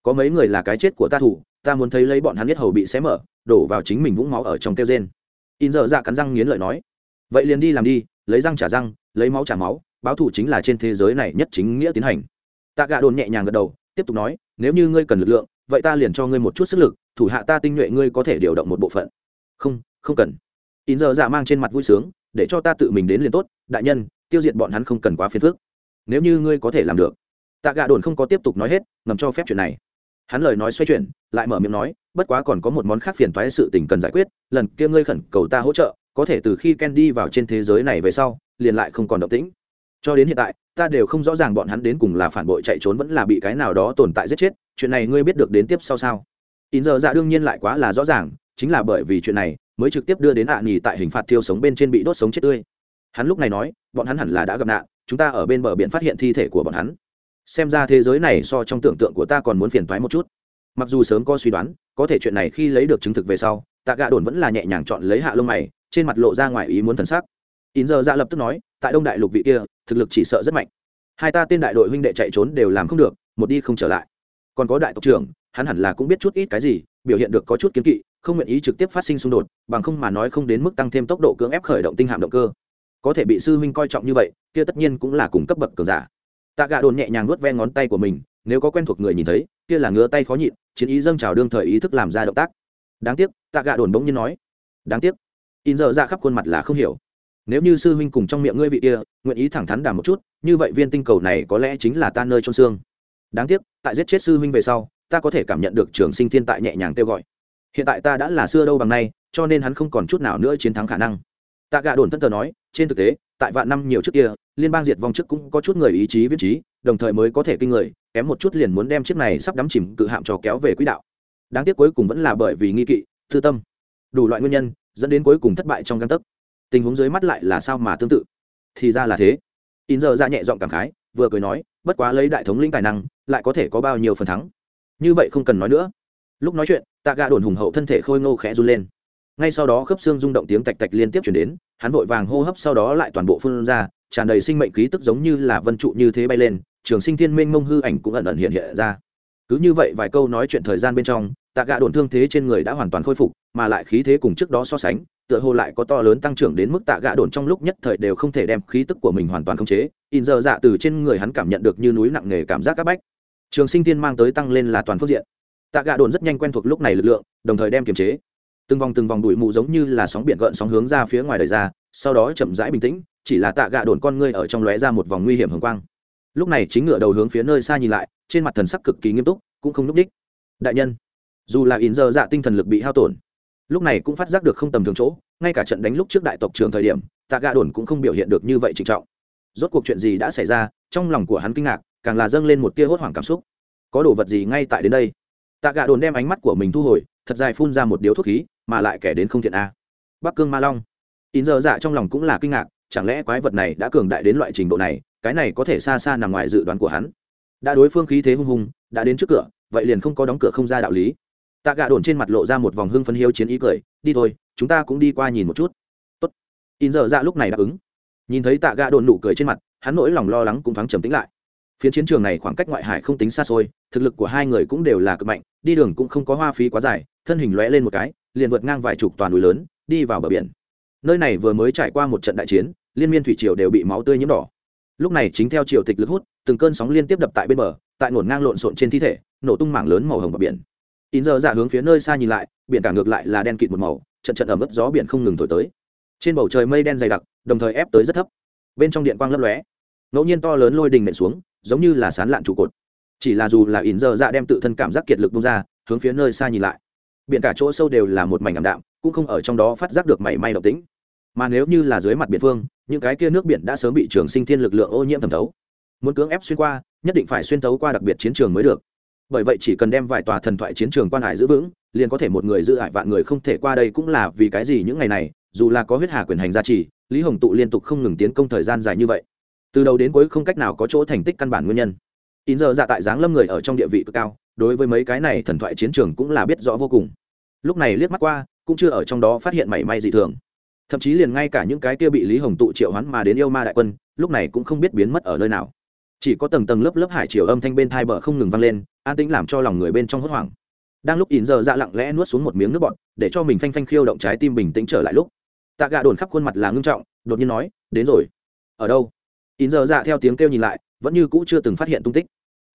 Có mấy người là cái chết của ta thủ, ta muốn thấy lấy bọn hắn biết hầu bị xé mở, đổ vào chính mình vũng máu ở trong kêu rên. In giờ dạ cắn răng nghiến lợi nói, vậy liền đi làm đi, lấy răng trả răng lấy máu trả máu, báo thủ chính là trên thế giới này nhất chính nghĩa tiến hành. Tạ Gà đồn nhẹ nhàng gật đầu, tiếp tục nói, nếu như ngươi cần lực lượng, vậy ta liền cho ngươi một chút sức lực, thủ hạ ta tinh nhuệ ngươi có thể điều động một bộ phận. Không không cần. In giờ giả mang trên mặt vui sướng, để cho ta tự mình đến liền tốt, đại nhân, tiêu diệt bọn hắn không cần quá phiền phức. Nếu như ngươi có thể làm được. Tạ Gà đồn không có tiếp tục nói hết, ngầm cho phép chuyện này. Hắn lời nói xoay chuyển, lại mở miệng nói, bất quá còn có một món khác phiền toái sự tình cần giải quyết, lần kia ngươi khẩn cầu ta hỗ trợ, có thể từ khi ken đi vào trên thế giới này về sau liền lại không còn động tĩnh. Cho đến hiện tại, ta đều không rõ ràng bọn hắn đến cùng là phản bội chạy trốn vẫn là bị cái nào đó tồn tại giết chết, chuyện này ngươi biết được đến tiếp sau sao? In giờ dạ đương nhiên lại quá là rõ ràng, chính là bởi vì chuyện này, mới trực tiếp đưa đến ạ à nghỉ tại hình phạt thiêu sống bên trên bị đốt sống chết tươi. Hắn lúc này nói, bọn hắn hẳn là đã gặp nạn, chúng ta ở bên bờ biển phát hiện thi thể của bọn hắn. Xem ra thế giới này so trong tưởng tượng của ta còn muốn phiền toái một chút. Mặc dù sớm có suy đoán, có thể chuyện này khi lấy được chứng thực về sau, tạ Gà đồn vẫn là nhẹ nhàng chọn lấy hạ lông mày, trên mặt lộ ra ngoài ý muốn thần sắc in giờ ra lập tức nói, tại đông đại lục vị kia, thực lực chỉ sợ rất mạnh. Hai ta tên đại đội huynh đệ chạy trốn đều làm không được, một đi không trở lại. Còn có đại tộc trưởng, hắn hẳn là cũng biết chút ít cái gì, biểu hiện được có chút kiến kỵ, không nguyện ý trực tiếp phát sinh xung đột, bằng không mà nói không đến mức tăng thêm tốc độ cưỡng ép khởi động tinh hạm động cơ. Có thể bị sư huynh coi trọng như vậy, kia tất nhiên cũng là cùng cấp bậc cường giả. Tạ gạ đồn nhẹ nhàng nuốt ve ngón tay của mình, nếu có quen thuộc người nhìn thấy, kia là ngứa tay khó nhịn, chiến ý dâng trào đương thời ý thức làm ra động tác. Đáng tiếc, tạ gạ đồn bỗng nhiên nói, đáng tiếc. In giờ ra khắp khuôn mặt là không hiểu nếu như sư huynh cùng trong miệng ngươi vị kia, nguyện ý thẳng thắn đàm một chút, như vậy viên tinh cầu này có lẽ chính là ta nơi trong xương. Đáng tiếc, tại giết chết sư huynh về sau, ta có thể cảm nhận được trường sinh thiên tại nhẹ nhàng kêu gọi. Hiện tại ta đã là xưa đâu bằng nay, cho nên hắn không còn chút nào nữa chiến thắng khả năng. Ta gạ đồn thân tờ nói, trên thực tế, tại vạn năm nhiều trước kia, liên bang diệt vong trước cũng có chút người ý chí viết trí, đồng thời mới có thể kinh người, kém một chút liền muốn đem chiếc này sắp đắm chìm cự hạm trò kéo về quỹ đạo. Đáng tiếc cuối cùng vẫn là bởi vì nghi kỵ thư tâm. Đủ loại nguyên nhân, dẫn đến cuối cùng thất bại trong găng tấc tình huống dưới mắt lại là sao mà tương tự? Thì ra là thế. In giờ ra nhẹ giọng cảm khái, vừa cười nói, bất quá lấy đại thống lĩnh tài năng, lại có thể có bao nhiêu phần thắng? Như vậy không cần nói nữa. Lúc nói chuyện, tạ gà đồn hùng hậu thân thể khôi ngô khẽ run lên. Ngay sau đó khớp xương rung động tiếng tạch tạch liên tiếp chuyển đến, hắn vội vàng hô hấp sau đó lại toàn bộ phương ra, tràn đầy sinh mệnh khí tức giống như là vân trụ như thế bay lên, trường sinh thiên minh mông hư ảnh cũng ẩn ẩn hiện hiện ra. Cứ như vậy vài câu nói chuyện thời gian bên trong, tạ Gà đồn thương thế trên người đã hoàn toàn khôi phục, mà lại khí thế cùng trước đó so sánh tựa hồ lại có to lớn tăng trưởng đến mức tạ gã đồn trong lúc nhất thời đều không thể đem khí tức của mình hoàn toàn khống chế. In giờ dạ từ trên người hắn cảm nhận được như núi nặng nề cảm giác c áp bách. Trường sinh tiên mang tới tăng lên là toàn phương diện. Tạ gã đồn rất nhanh quen thuộc lúc này lực lượng, đồng thời đem kiềm chế. Từng vòng từng vòng đuổi mù giống như là sóng biển gợn sóng hướng ra phía ngoài đời ra, sau đó chậm rãi bình tĩnh, chỉ là tạ gã đồn con ngươi ở trong lóe ra một vòng nguy hiểm hồng quang. Lúc này chính ngựa đầu hướng phía nơi xa nhìn lại, trên mặt thần sắc cực kỳ nghiêm túc, cũng không núp đích đại nhân, dù là in giờ dạ tinh thần lực bị hao tổn lúc này cũng phát giác được không tầm thường chỗ, ngay cả trận đánh lúc trước đại tộc trường thời điểm, tạ gà đồn cũng không biểu hiện được như vậy trịnh trọng. Rốt cuộc chuyện gì đã xảy ra, trong lòng của hắn kinh ngạc, càng là dâng lên một tia hốt hoảng cảm xúc. Có đồ vật gì ngay tại đến đây? Tạ gà đồn đem ánh mắt của mình thu hồi, thật dài phun ra một điếu thuốc khí, mà lại kẻ đến không thiện a. À. bắc cương ma long. In giờ dạ trong lòng cũng là kinh ngạc, chẳng lẽ quái vật này đã cường đại đến loại trình độ này, cái này có thể xa xa nằm ngoài dự đoán của hắn. Đã đối phương khí thế hung hùng, đã đến trước cửa, vậy liền không có đóng cửa không ra đạo lý tạ gạ đồn trên mặt lộ ra một vòng hưng phấn hiếu chiến ý cười, đi thôi, chúng ta cũng đi qua nhìn một chút. Tốt. In dở dạ lúc này đáp ứng. Nhìn thấy tạ gạ đồn nụ cười trên mặt, hắn nỗi lòng lo lắng cũng thoáng trầm tĩnh lại. Phiến chiến trường này khoảng cách ngoại hải không tính xa xôi, thực lực của hai người cũng đều là cực mạnh, đi đường cũng không có hoa phí quá dài, thân hình lóe lên một cái, liền vượt ngang vài chục toàn núi lớn, đi vào bờ biển. Nơi này vừa mới trải qua một trận đại chiến, liên miên thủy triều đều bị máu tươi nhiễm đỏ. Lúc này chính theo triều tịch lực hút, từng cơn sóng liên tiếp đập tại bên bờ, tại ngổn ngang lộn xộn trên thi thể, nổ tung mảng lớn màu hồng bờ biển in giờ giả hướng phía nơi xa nhìn lại, biển cả ngược lại là đen kịt một màu, trận trận ẩm ướt gió biển không ngừng thổi tới. Trên bầu trời mây đen dày đặc, đồng thời ép tới rất thấp. Bên trong điện quang lấp lóe. Ngẫu nhiên to lớn lôi đình nện xuống, giống như là sán lạn trụ cột. Chỉ là dù là in giờ giả đem tự thân cảm giác kiệt lực bung ra, hướng phía nơi xa nhìn lại. Biển cả chỗ sâu đều là một mảnh ảm đạm, cũng không ở trong đó phát giác được mảy may động tĩnh. Mà nếu như là dưới mặt biển phương, những cái kia nước biển đã sớm bị trường sinh thiên lực lượng ô nhiễm thẩm thấu. Muốn cưỡng ép xuyên qua, nhất định phải xuyên thấu qua đặc biệt chiến trường mới được bởi vậy chỉ cần đem vài tòa thần thoại chiến trường quan hải giữ vững, liền có thể một người giữ ải vạn người không thể qua đây cũng là vì cái gì những ngày này, dù là có huyết hà quyền hành gia trì, lý hồng tụ liên tục không ngừng tiến công thời gian dài như vậy. Từ đầu đến cuối không cách nào có chỗ thành tích căn bản nguyên nhân. In giờ dạ tại giáng lâm người ở trong địa vị cực cao, đối với mấy cái này thần thoại chiến trường cũng là biết rõ vô cùng. Lúc này liếc mắt qua, cũng chưa ở trong đó phát hiện mảy may dị thường. Thậm chí liền ngay cả những cái kia bị lý hồng tụ triệu hoán mà đến yêu ma đại quân, lúc này cũng không biết biến mất ở nơi nào chỉ có tầng tầng lớp lớp hải chiều âm thanh bên thai bờ không ngừng vang lên, an tĩnh làm cho lòng người bên trong hốt hoảng. Đang lúc ỉn giờ dạ lặng lẽ nuốt xuống một miếng nước bọt, để cho mình phanh phanh khiêu động trái tim bình tĩnh trở lại lúc. Tạ gà đồn khắp khuôn mặt là ngưng trọng, đột nhiên nói, đến rồi. Ở đâu? Ỉn giờ dạ theo tiếng kêu nhìn lại, vẫn như cũ chưa từng phát hiện tung tích.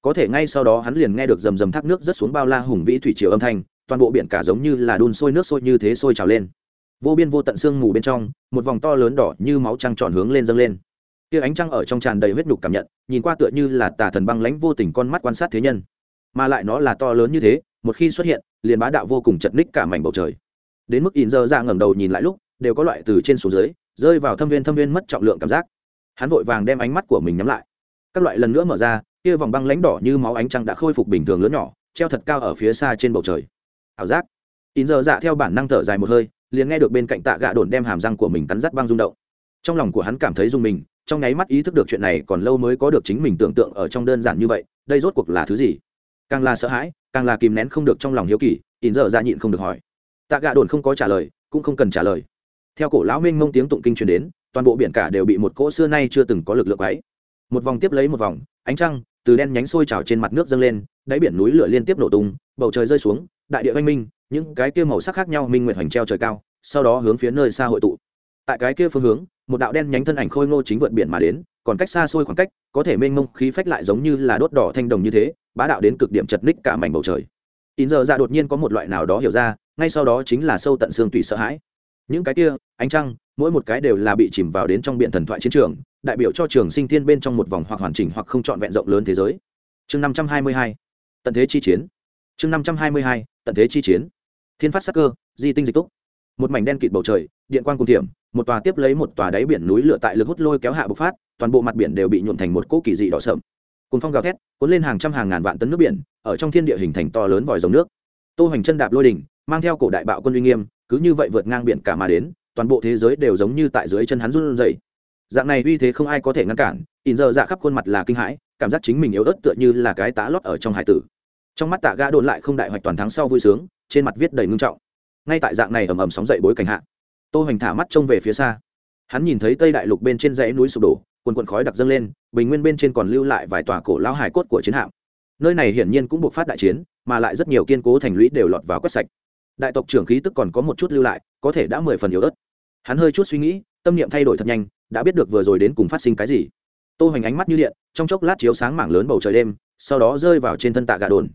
Có thể ngay sau đó hắn liền nghe được rầm rầm thác nước rớt xuống bao la hùng vĩ thủy chiều âm thanh, toàn bộ biển cả giống như là đun sôi nước sôi như thế sôi trào lên. Vô biên vô tận sương mù bên trong, một vòng to lớn đỏ như máu trăng tròn hướng lên dâng lên kia ánh trăng ở trong tràn đầy huyết nhục cảm nhận, nhìn qua tựa như là tà thần băng lãnh vô tình con mắt quan sát thế nhân. Mà lại nó là to lớn như thế, một khi xuất hiện, liền bá đạo vô cùng chật ních cả mảnh bầu trời. Đến mức in dơ ra ngẩng đầu nhìn lại lúc, đều có loại từ trên xuống dưới, rơi vào thâm viên thâm viên mất trọng lượng cảm giác. Hắn vội vàng đem ánh mắt của mình nhắm lại. Các loại lần nữa mở ra, kia vòng băng lãnh đỏ như máu ánh trăng đã khôi phục bình thường lớn nhỏ, treo thật cao ở phía xa trên bầu trời. Ảo giác. In dơ dạ theo bản năng thở dài một hơi, liền nghe được bên cạnh tạ gạ đồn đem hàm răng của mình cắn rắt băng rung động. Trong lòng của hắn cảm thấy rung mình trong nháy mắt ý thức được chuyện này còn lâu mới có được chính mình tưởng tượng ở trong đơn giản như vậy, đây rốt cuộc là thứ gì? Càng là sợ hãi, càng là kìm nén không được trong lòng hiếu kỳ, ỉn giờ ra dạ nhịn không được hỏi. Tạ gạ đồn không có trả lời, cũng không cần trả lời. Theo cổ lão minh ngông tiếng tụng kinh truyền đến, toàn bộ biển cả đều bị một cỗ xưa nay chưa từng có lực lượng ấy một vòng tiếp lấy một vòng, ánh trăng từ đen nhánh sôi trào trên mặt nước dâng lên, đáy biển núi lửa liên tiếp nổ tung, bầu trời rơi xuống, đại địa văn minh, những cái kia màu sắc khác nhau minh nguyệt hoành treo trời cao, sau đó hướng phía nơi xa hội tụ. Tại cái kia phương hướng một đạo đen nhánh thân ảnh khôi ngô chính vượt biển mà đến, còn cách xa xôi khoảng cách, có thể mênh mông khí phách lại giống như là đốt đỏ thanh đồng như thế, bá đạo đến cực điểm chật ních cả mảnh bầu trời. In giờ ra đột nhiên có một loại nào đó hiểu ra, ngay sau đó chính là sâu tận xương tùy sợ hãi. Những cái kia, ánh trăng, mỗi một cái đều là bị chìm vào đến trong biển thần thoại chiến trường, đại biểu cho trường sinh thiên bên trong một vòng hoặc hoàn chỉnh hoặc không trọn vẹn rộng lớn thế giới. Chương năm trăm hai mươi hai, tận thế chi chiến. Chương năm trăm hai mươi hai, tận thế chi chiến. Thiên phát sắc cơ, di tinh dịch túc một mảnh đen kịt bầu trời, điện quang cùng thiểm, một tòa tiếp lấy một tòa đáy biển núi lửa tại lực hút lôi kéo hạ bộc phát, toàn bộ mặt biển đều bị nhuộn thành một cỗ kỳ dị đỏ sậm. Cùng phong gào thét, cuốn lên hàng trăm hàng ngàn vạn tấn nước biển, ở trong thiên địa hình thành to lớn vòi dòng nước. Tô hoành chân đạp lôi đỉnh, mang theo cổ đại bạo quân uy nghiêm, cứ như vậy vượt ngang biển cả mà đến, toàn bộ thế giới đều giống như tại dưới chân hắn run dậy. dạng này uy thế không ai có thể ngăn cản, ỉn giờ dạ khắp khuôn mặt là kinh hãi, cảm giác chính mình yếu ớt tựa như là cái tá lót ở trong hải tử. Trong mắt tạ gã đồn lại không đại hoạch toàn thắng sau vui sướng, trên mặt viết đầy ngưng trọng ngay tại dạng này ầm ầm sóng dậy bối cảnh hạ, tô hoành thả mắt trông về phía xa. Hắn nhìn thấy tây đại lục bên trên dãy núi sụp đổ, quần quần khói đặc dâng lên, bình nguyên bên trên còn lưu lại vài tòa cổ lao hải cốt của chiến hạm. Nơi này hiển nhiên cũng buộc phát đại chiến, mà lại rất nhiều kiên cố thành lũy đều lọt vào quét sạch. Đại tộc trưởng khí tức còn có một chút lưu lại, có thể đã mười phần yếu ớt. Hắn hơi chút suy nghĩ, tâm niệm thay đổi thật nhanh, đã biết được vừa rồi đến cùng phát sinh cái gì. Tô hoành ánh mắt như điện, trong chốc lát chiếu sáng mảng lớn bầu trời đêm, sau đó rơi vào trên thân tạ gà đồn.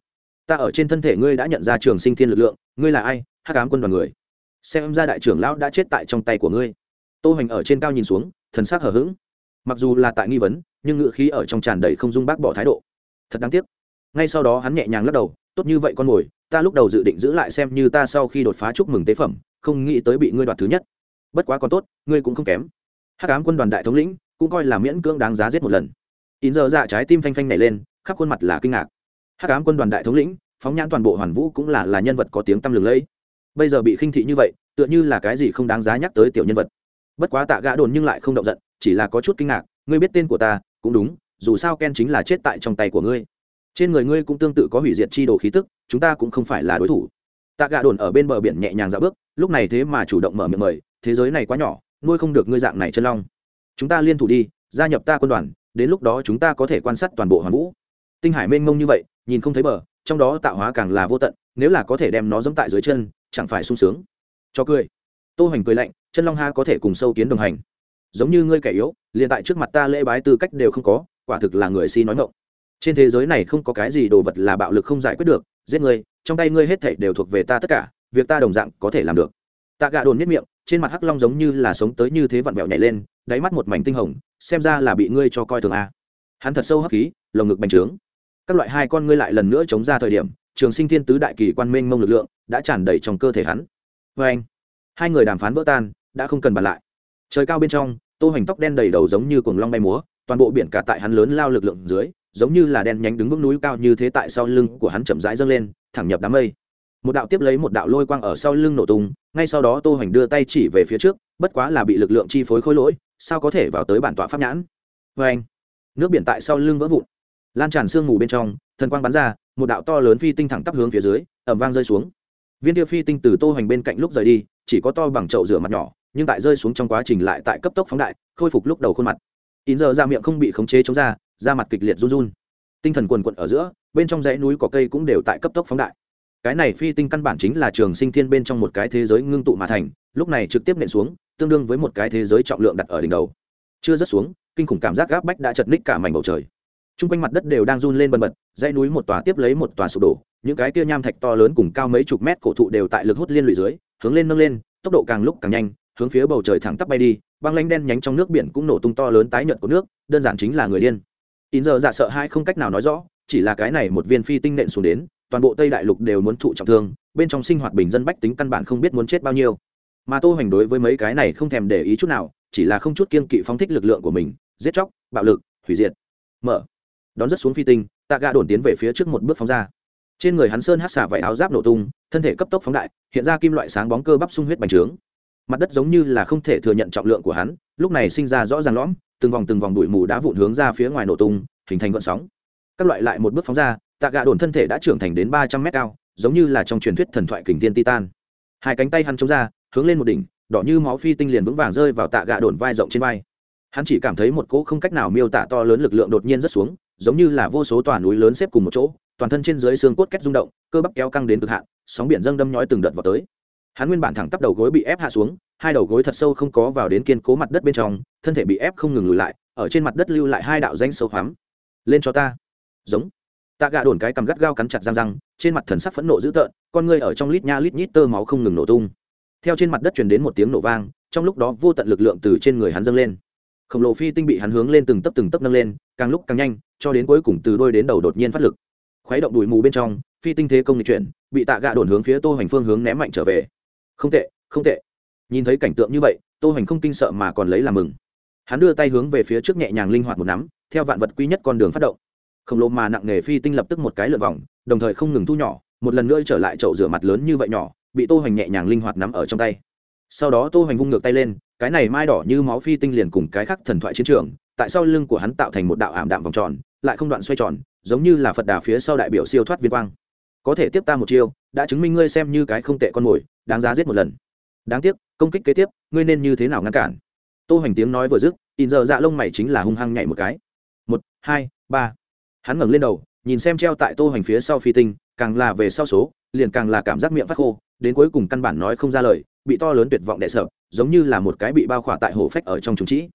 Ta ở trên thân thể ngươi đã nhận ra trường sinh thiên lực lượng, ngươi là ai? hát cám quân đoàn người. Xem ra đại trưởng lão đã chết tại trong tay của ngươi. Tô hoành ở trên cao nhìn xuống, thần sắc hở h ữ g mặc dù là tại nghi vấn, nhưng ngự khí ở trong tràn đầy không dung bác bỏ thái độ. Thật đáng tiếc. Ngay sau đó hắn nhẹ nhàng lắc đầu, tốt như vậy con mồi, ta lúc đầu dự định giữ lại xem như ta sau khi đột phá chúc mừng tế phẩm, không nghĩ tới bị ngươi đoạt thứ nhất. Bất quá còn tốt, ngươi cũng không kém. Hát ám quân đoàn đại thống lĩnh cũng coi là miễn cưỡng đáng giá giết một lần. In giờ dạ trái tim phanh phanh nảy lên, khắp khuôn mặt là kinh ngạc. Hát ám quân đoàn đại thống lĩnh, phóng nhãn toàn bộ hoàn vũ cũng là là nhân vật có tiếng tăm lừng lẫy bây giờ bị khinh thị như vậy, tựa như là cái gì không đáng giá nhắc tới tiểu nhân vật. Bất quá tạ gã đồn nhưng lại không động giận, chỉ là có chút kinh ngạc, ngươi biết tên của ta, cũng đúng, dù sao ken chính là chết tại trong tay của ngươi. Trên người ngươi cũng tương tự có hủy diệt chi đồ khí tức, chúng ta cũng không phải là đối thủ. Tạ gã đồn ở bên bờ biển nhẹ nhàng dạo bước, lúc này thế mà chủ động mở miệng mời, thế giới này quá nhỏ, nuôi không được ngươi dạng này chân long. Chúng ta liên thủ đi, gia nhập ta quân đoàn, đến lúc đó chúng ta có thể quan sát toàn bộ hoàng vũ. Tinh hải mênh mông như vậy, nhìn không thấy bờ, trong đó tạo hóa càng là vô tận, nếu là có thể đem nó dẫm tại dưới chân chẳng phải sung sướng. Cho cười. Tô hoành cười lạnh, chân long ha có thể cùng sâu kiến đồng hành. Giống như ngươi kẻ yếu, liền tại trước mặt ta lễ bái tư cách đều không có, quả thực là người si nói ngọng. Trên thế giới này không có cái gì đồ vật là bạo lực không giải quyết được, giết ngươi, trong tay ngươi hết thảy đều thuộc về ta tất cả, việc ta đồng dạng có thể làm được. Tạ gạ đồn nhất miệng, trên mặt hắc long giống như là sống tới như thế vặn vẹo nhảy lên, đáy mắt một mảnh tinh hồng, xem ra là bị ngươi cho coi thường a. Hắn thật sâu hắc khí, lồng ngực bành trướng. Các loại hai con ngươi lại lần nữa chống ra thời điểm, trường sinh thiên tứ đại kỳ quan minh mông lực lượng đã tràn đầy trong cơ thể hắn. Vê anh, hai người đàm phán vỡ tan, đã không cần bàn lại. Trời cao bên trong, tô hoành tóc đen đầy đầu giống như cuồng long bay múa, toàn bộ biển cả tại hắn lớn lao lực lượng dưới, giống như là đen nhánh đứng vững núi cao như thế tại sau lưng của hắn chậm rãi dâng lên, thẳng nhập đám mây. Một đạo tiếp lấy một đạo lôi quang ở sau lưng nổ tung, ngay sau đó tô hoành đưa tay chỉ về phía trước, bất quá là bị lực lượng chi phối khối lỗi, sao có thể vào tới bản tọa pháp nhãn? Vê anh, nước biển tại sau lưng vỡ vụn. Lan tràn sương mù bên trong, thần quang bắn ra, một đạo to lớn phi tinh thẳng tắp hướng phía dưới, ầm vang rơi xuống viên tiêu phi tinh từ tô hoành bên cạnh lúc rời đi, chỉ có to bằng chậu rửa mặt nhỏ, nhưng tại rơi xuống trong quá trình lại tại cấp tốc phóng đại, khôi phục lúc đầu khuôn mặt. In giờ ra miệng không bị khống chế chống ra, da mặt kịch liệt run run. Tinh thần quần quận ở giữa, bên trong dãy núi có cây cũng đều tại cấp tốc phóng đại. Cái này phi tinh căn bản chính là trường sinh thiên bên trong một cái thế giới ngưng tụ mà thành, lúc này trực tiếp nện xuống, tương đương với một cái thế giới trọng lượng đặt ở đỉnh đầu. Chưa rớt xuống, kinh khủng cảm giác gáp bách đã chật ních cả mảnh bầu trời. T quanh mặt đất đều đang run lên bần bật, dãy núi một tòa tiếp lấy một tòa sụp đổ những cái kia nham thạch to lớn cùng cao mấy chục mét cổ thụ đều tại lực hút liên lụy dưới, hướng lên nâng lên, tốc độ càng lúc càng nhanh, hướng phía bầu trời thẳng tắp bay đi, băng lanh đen nhánh trong nước biển cũng nổ tung to lớn tái nhợt của nước, đơn giản chính là người điên. In giờ dạ sợ hai không cách nào nói rõ, chỉ là cái này một viên phi tinh nện xuống đến, toàn bộ tây đại lục đều muốn thụ trọng thương, bên trong sinh hoạt bình dân bách tính căn bản không biết muốn chết bao nhiêu. Mà tô hoành đối với mấy cái này không thèm để ý chút nào, chỉ là không chút kiên kỵ phóng thích lực lượng của mình, giết chóc, bạo lực, hủy diệt. Mở. Đón rất xuống phi tinh, tạ gạ đồn tiến về phía trước một bước phóng ra trên người hắn sơn hát xả vải áo giáp nổ tung, thân thể cấp tốc phóng đại, hiện ra kim loại sáng bóng cơ bắp sung huyết bành trướng. Mặt đất giống như là không thể thừa nhận trọng lượng của hắn, lúc này sinh ra rõ ràng lõm, từng vòng từng vòng bụi mù đã vụn hướng ra phía ngoài nổ tung, hình thành gọn sóng. Các loại lại một bước phóng ra, tạ gạ đồn thân thể đã trưởng thành đến ba trăm mét cao, giống như là trong truyền thuyết thần thoại kình tiên titan. Hai cánh tay hắn chống ra, hướng lên một đỉnh, đỏ như máu phi tinh liền vững vàng rơi vào tạ gạ đồn vai rộng trên vai. Hắn chỉ cảm thấy một cỗ không cách nào miêu tả to lớn lực lượng đột nhiên rất xuống, giống như là vô số tòa núi lớn xếp cùng một chỗ toàn thân trên dưới xương cốt kết rung động, cơ bắp kéo căng đến cực hạn, sóng biển dâng đâm nhói từng đợt vào tới. Hắn nguyên bản thẳng tắp đầu gối bị ép hạ xuống, hai đầu gối thật sâu không có vào đến kiên cố mặt đất bên trong, thân thể bị ép không ngừng lùi lại, ở trên mặt đất lưu lại hai đạo danh sâu hoắm. Lên cho ta. Giống. Tạ gạ đồn cái cầm gắt gao cắn chặt răng răng, trên mặt thần sắc phẫn nộ dữ tợn, con ngươi ở trong lít nha lít nhít tơ máu không ngừng nổ tung. Theo trên mặt đất truyền đến một tiếng nổ vang, trong lúc đó vô tận lực lượng từ trên người hắn dâng lên. Khổng lồ phi tinh bị hắn hướng lên từng tấp từng tấp nâng lên, càng lúc càng nhanh, cho đến cuối cùng từ đôi đến đầu đột nhiên phát lực khuấy động đùi mù bên trong, phi tinh thế công lịch chuyển, bị tạ gạ đồn hướng phía tô hoành phương hướng ném mạnh trở về. Không tệ không tệ. Nhìn thấy cảnh tượng như vậy, tô hoành không kinh sợ mà còn lấy làm mừng. Hắn đưa tay hướng về phía trước nhẹ nhàng linh hoạt một nắm, theo vạn vật quý nhất con đường phát động. Khổng lồ mà nặng nghề phi tinh lập tức một cái lượn vòng, đồng thời không ngừng thu nhỏ, một lần nữa trở lại chậu rửa mặt lớn như vậy nhỏ, bị tô hoành nhẹ nhàng linh hoạt nắm ở trong tay. Sau đó tô hoành vung ngược tay lên, cái này mai đỏ như máu phi tinh liền cùng cái khắc thần thoại chiến trường, tại sau lưng của hắn tạo thành một đạo ảm đạm vòng tròn, lại không đoạn xoay tròn giống như là phật đà phía sau đại biểu siêu thoát viên quang. Có thể tiếp ta một chiêu, đã chứng minh ngươi xem như cái không tệ con mồi, đáng giá giết một lần. Đáng tiếc, công kích kế tiếp, ngươi nên như thế nào ngăn cản? Tô hoành tiếng nói vừa dứt, in giờ dạ lông mày chính là hung hăng nhảy một cái. Một, hai, ba. Hắn ngẩng lên đầu, nhìn xem treo tại tô hoành phía sau phi tinh, càng là về sau số, liền càng là cảm giác miệng phát khô, đến cuối cùng căn bản nói không ra lời, bị to lớn tuyệt vọng đệ sợ giống như là một cái bị bao khỏa tại hổ phách ở trong trùng trĩ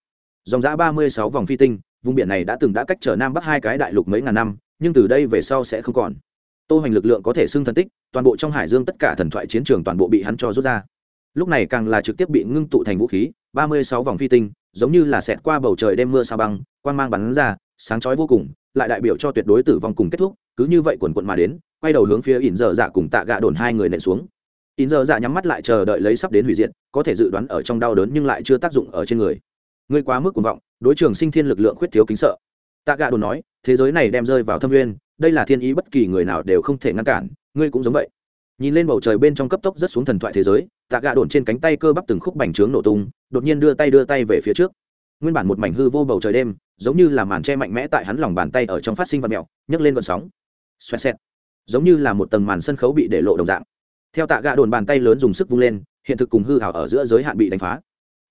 dòng giã ba mươi sáu vòng phi tinh, vùng biển này đã từng đã cách trở nam bắc hai cái đại lục mấy ngàn năm, nhưng từ đây về sau sẽ không còn. Tô hoành lực lượng có thể xưng thần tích, toàn bộ trong hải dương tất cả thần thoại chiến trường toàn bộ bị hắn cho rút ra. Lúc này càng là trực tiếp bị ngưng tụ thành vũ khí, ba mươi sáu vòng phi tinh, giống như là xẹt qua bầu trời đem mưa sa băng, quang mang bắn ra, sáng chói vô cùng, lại đại biểu cho tuyệt đối tử vong cùng kết thúc, cứ như vậy quần quận mà đến, quay đầu hướng phía ỉn dở dạ cùng tạ gạ đồn hai người nện xuống. Ỉn dở dạ nhắm mắt lại chờ đợi lấy sắp đến hủy diệt, có thể dự đoán ở trong đau đớn nhưng lại chưa tác dụng ở trên người ngươi quá mức cuồng vọng, đối trường sinh thiên lực lượng khuyết thiếu kính sợ. Tạ Gà đồn nói, thế giới này đem rơi vào thâm nguyên, đây là thiên ý bất kỳ người nào đều không thể ngăn cản, ngươi cũng giống vậy. Nhìn lên bầu trời bên trong cấp tốc rất xuống thần thoại thế giới, tạ Gà đồn trên cánh tay cơ bắp từng khúc bành trướng nổ tung, đột nhiên đưa tay đưa tay về phía trước. Nguyên bản một mảnh hư vô bầu trời đêm, giống như là màn che mạnh mẽ tại hắn lòng bàn tay ở trong phát sinh vật mẹo nhấc lên vận sóng. Xoẹt xẹt. Giống như là một tầng màn sân khấu bị để lộ đồng dạng. Theo tạ Gà đồn bàn tay lớn dùng sức vung lên, hiện thực cùng hư hảo ở giữa giới hạn bị đánh phá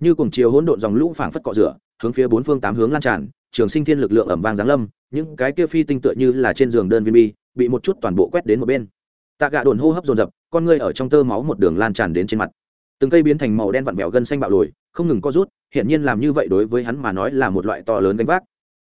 như cùng chiều hỗn độn dòng lũ phảng phất cọ rửa, hướng phía bốn phương tám hướng lan tràn, trường sinh thiên lực lượng ẩm vàng giáng lâm, những cái kia phi tinh tựa như là trên giường đơn viên bi, bị một chút toàn bộ quét đến một bên. Tạ gạ đồn hô hấp dồn dập, con ngươi ở trong tơ máu một đường lan tràn đến trên mặt. Từng cây biến thành màu đen vặn vẹo gân xanh bạo lồi, không ngừng co rút, hiển nhiên làm như vậy đối với hắn mà nói là một loại to lớn gánh vác.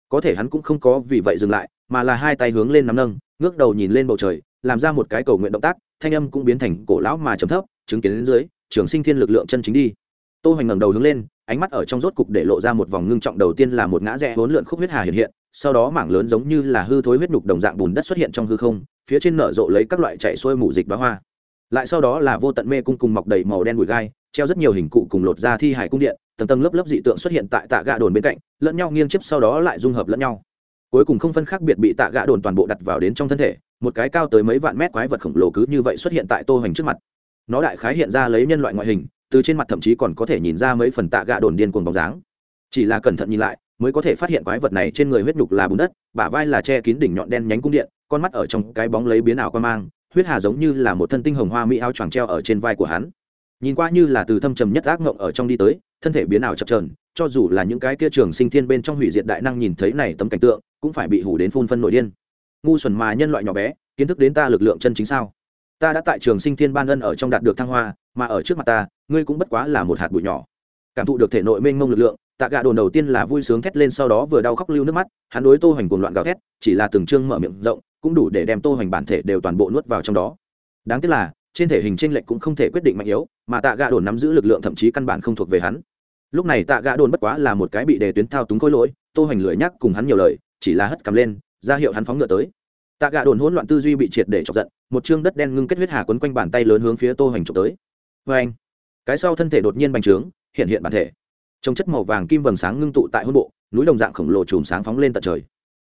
Có thể hắn cũng không có vì vậy dừng lại, mà là hai tay hướng lên nắm nâng, ngước đầu nhìn lên bầu trời, làm ra một cái cầu nguyện động tác, thanh âm cũng biến thành cổ lão mà chấm thấp, chứng kiến đến dưới, trường sinh thiên lực lượng chân chính đi tô hoành ngẩng đầu hướng lên, ánh mắt ở trong rốt cục để lộ ra một vòng ngưng trọng đầu tiên là một ngã rẽ bốn lượn khúc huyết hà hiện hiện, sau đó mảng lớn giống như là hư thối huyết nhục đồng dạng bùn đất xuất hiện trong hư không, phía trên nở rộ lấy các loại chạy xuôi mù dịch bá hoa. Lại sau đó là vô tận mê cung cùng mọc đầy màu đen bụi gai, treo rất nhiều hình cụ cùng lột ra thi hải cung điện, tầng tầng lớp lớp dị tượng xuất hiện tại tạ gạ đồn bên cạnh, lẫn nhau nghiêng chips sau đó lại dung hợp lẫn nhau. Cuối cùng không phân khác biệt bị tạ gạ đồn toàn bộ đặt vào đến trong thân thể, một cái cao tới mấy vạn mét quái vật khổng lồ cứ như vậy xuất hiện tại tô hoành trước mặt. Nó đại khái hiện ra lấy nhân loại ngoại hình từ trên mặt thậm chí còn có thể nhìn ra mấy phần tạ gạ đồn điên cuồng bóng dáng. Chỉ là cẩn thận nhìn lại, mới có thể phát hiện quái vật này trên người huyết nhục là bùn đất, bả vai là che kín đỉnh nhọn đen nhánh cung điện, con mắt ở trong cái bóng lấy biến ảo qua mang, huyết hà giống như là một thân tinh hồng hoa mỹ áo choàng treo ở trên vai của hắn. Nhìn qua như là từ thâm trầm nhất ác ngộng ở trong đi tới, thân thể biến ảo chập trờn cho dù là những cái kia trường sinh thiên bên trong hủy diệt đại năng nhìn thấy này tấm cảnh tượng, cũng phải bị hủ đến phun phân nội điên. Ngu xuẩn mà nhân loại nhỏ bé, kiến thức đến ta lực lượng chân chính sao? Ta đã tại trường sinh thiên ban ân ở trong đạt được thăng hoa, mà ở trước mặt ta ngươi cũng bất quá là một hạt bụi nhỏ. Cảm thụ được thể nội mênh mông lực lượng, tạ gạ đồn đầu tiên là vui sướng thét lên sau đó vừa đau khóc lưu nước mắt, hắn đối tô hoành cuồng loạn gào thét, chỉ là từng chương mở miệng rộng, cũng đủ để đem tô hoành bản thể đều toàn bộ nuốt vào trong đó. Đáng tiếc là, trên thể hình t r ê n lệch cũng không thể quyết định mạnh yếu, mà tạ gạ đồn nắm giữ lực lượng thậm chí căn bản không thuộc về hắn. Lúc này tạ gạ đồn bất quá là một cái bị đề tuyến thao túng khối lỗi, tô hoành lười nhắc cùng hắn nhiều lời, chỉ là hất cầm lên, ra hiệu hắn phóng ngựa tới. Tạ gạ đồn hỗn loạn tư duy bị triệt để chọc giận, một chương đất đen ngưng kết huyết hà quấn quanh bàn tay lớn hướng phía tô hoành trộm tới. Anh cái sau thân thể đột nhiên bành trướng, hiện hiện bản thể. Trồng chất màu vàng kim vầng sáng ngưng tụ tại hôn bộ, núi đồng dạng khổng lồ chùm sáng phóng lên tận trời.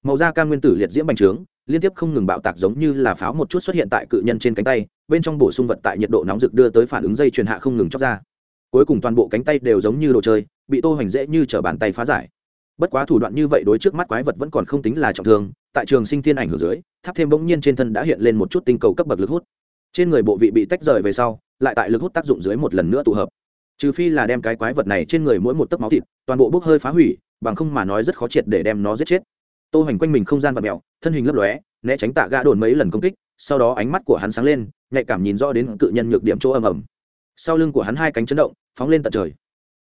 Màu da cam nguyên tử liệt diễm bành trướng, liên tiếp không ngừng bạo tạc giống như là pháo một chút xuất hiện tại cự nhân trên cánh tay, bên trong bổ sung vật tại nhiệt độ nóng rực đưa tới phản ứng dây truyền hạ không ngừng chóc ra. Cuối cùng toàn bộ cánh tay đều giống như đồ chơi, bị tô hoành dễ như t bàn tay phá giải. Bất quá thủ đoạn như vậy đối trước mắt quái vật vẫn còn không tính là trọng thương, tại trường sinh thiên ảnh ở dưới, tháp thêm bỗng nhiên trên thân đã hiện lên một chút tinh cầu cấp bậc lực hút trên người bộ vị bị tách rời về sau, lại tại lực hút tác dụng dưới một lần nữa tụ hợp. Trừ phi là đem cái quái vật này trên người mỗi một tấc máu thịt, toàn bộ bốc hơi phá hủy, bằng không mà nói rất khó triệt để đem nó giết chết. Tô hoành quanh mình không gian và mẹo thân hình lấp lóe, né tránh tạ gã đồn mấy lần công kích, sau đó ánh mắt của hắn sáng lên, nhạy cảm nhìn rõ đến cự nhân nhược điểm chỗ ầm ầm. Sau lưng của hắn hai cánh chấn động, phóng lên tận trời.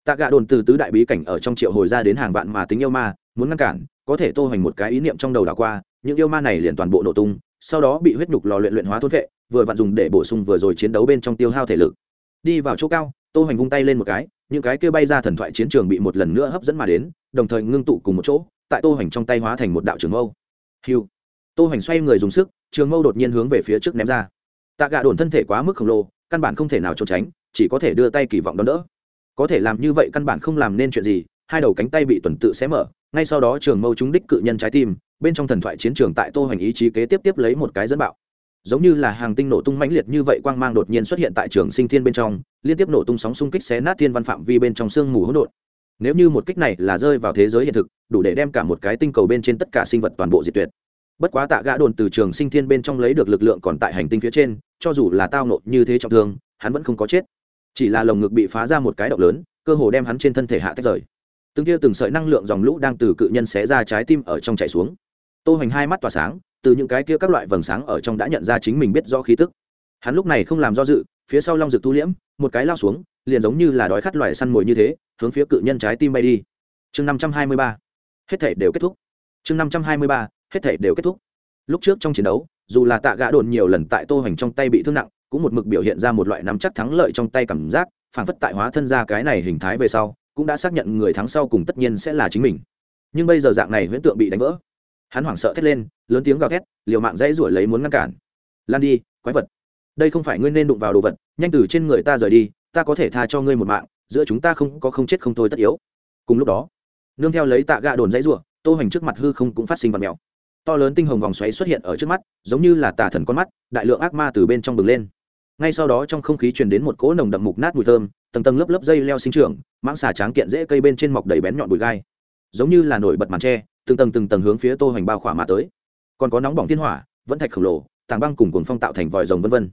Tạ gã đồn từ tứ đại bí cảnh ở trong triệu hồi ra đến hàng vạn mà tính yêu ma, muốn ngăn cản, có thể tô hoành một cái ý niệm trong đầu đảo qua, những yêu ma này liền toàn bộ nổ tung sau đó bị huyết nhục lò luyện luyện hóa thôn vệ, vừa vặn dùng để bổ sung vừa rồi chiến đấu bên trong tiêu hao thể lực. Đi vào chỗ cao, tô hoành vung tay lên một cái, những cái kia bay ra thần thoại chiến trường bị một lần nữa hấp dẫn mà đến, đồng thời ngưng tụ cùng một chỗ, tại tô hoành trong tay hóa thành một đạo trường mâu. Hiu tô hoành xoay người dùng sức, trường mâu đột nhiên hướng về phía trước ném ra. Tạ gạ đồn thân thể quá mức khổng lồ, căn bản không thể nào trốn tránh, chỉ có thể đưa tay kỳ vọng đón đỡ. Có thể làm như vậy căn bản không làm nên chuyện gì, hai đầu cánh tay bị tuần tự xé mở, ngay sau đó trường mâu trúng đích cự nhân trái tim bên trong thần thoại chiến trường tại tô hoành ý chí kế tiếp tiếp lấy một cái dẫn bạo. Giống như là hàng tinh nổ tung mãnh liệt như vậy, quang mang đột nhiên xuất hiện tại trường sinh thiên bên trong, liên tiếp nổ tung sóng xung kích xé nát thiên văn phạm vi bên trong sương mù hỗn độn. Nếu như một kích này là rơi vào thế giới hiện thực, đủ để đem cả một cái tinh cầu bên trên tất cả sinh vật toàn bộ diệt tuyệt. Bất quá tạ gã đồn từ trường sinh thiên bên trong lấy được lực lượng còn tại hành tinh phía trên, cho dù là tao nộ như thế trọng thương, hắn vẫn không có chết. Chỉ là lồng ngực bị phá ra một cái động lớn, cơ hồ đem hắn trên thân thể hạ tách rời. Từng tia từng sợi năng lượng dòng lũ đang từ cự nhân xé ra trái tim ở trong chảy xuống tô hoành hai mắt tỏa sáng, từ những cái kia các loại vầng sáng ở trong đã nhận ra chính mình biết rõ khí tức. Hắn lúc này không làm do dự, phía sau long rực thu liễm, một cái lao xuống, liền giống như là đói khát loài săn mồi như thế, hướng phía cự nhân trái tim bay đi. Chương năm trăm hai mươi ba. Hết thể đều kết thúc. Chương năm trăm hai mươi ba. Hết thể đều kết thúc. Lúc trước trong chiến đấu, dù là tạ gã đồn nhiều lần tại tô hoành trong tay bị thương nặng, cũng một mực biểu hiện ra một loại nắm chắc thắng lợi trong tay cảm giác, phảng phất tại hóa thân ra cái này hình thái về sau, cũng đã xác nhận người thắng sau cùng tất nhiên sẽ là chính mình. Nhưng bây giờ dạng này huyễn tượng bị đánh vỡ hắn hoảng sợ thét lên, lớn tiếng gào thét, liều mạng dãy ruổi lấy muốn ngăn cản. Lan đi, quái vật! Đây không phải ngươi nên đụng vào đồ vật, nhanh từ trên người ta rời đi, ta có thể tha cho ngươi một mạng, giữa chúng ta không có không chết không thôi tất yếu. Cùng lúc đó, nương theo lấy tạ gạ đồn dãy ruộng, tô hành trước mặt hư không cũng phát sinh vật mèo. To lớn tinh hồng vòng xoáy xuất hiện ở trước mắt, giống như là tà thần con mắt, đại lượng ác ma từ bên trong bừng lên. Ngay sau đó trong không khí truyền đến một cỗ nồng đậm mục nát mùi thơm, tầng tầng lớp lớp dây leo sinh trưởng, mãng xà tráng kiện rễ cây bên trên mọc đầy bén nhọn bụi gai. Giống như là nổi bật màn tre từng tầng từng tầng hướng phía tô hoành bao khỏa mà tới. Còn có nóng bỏng thiên hỏa, vẫn thạch khổng lồ tàng băng cùng cuồng phong tạo thành vòi rồng vân vân.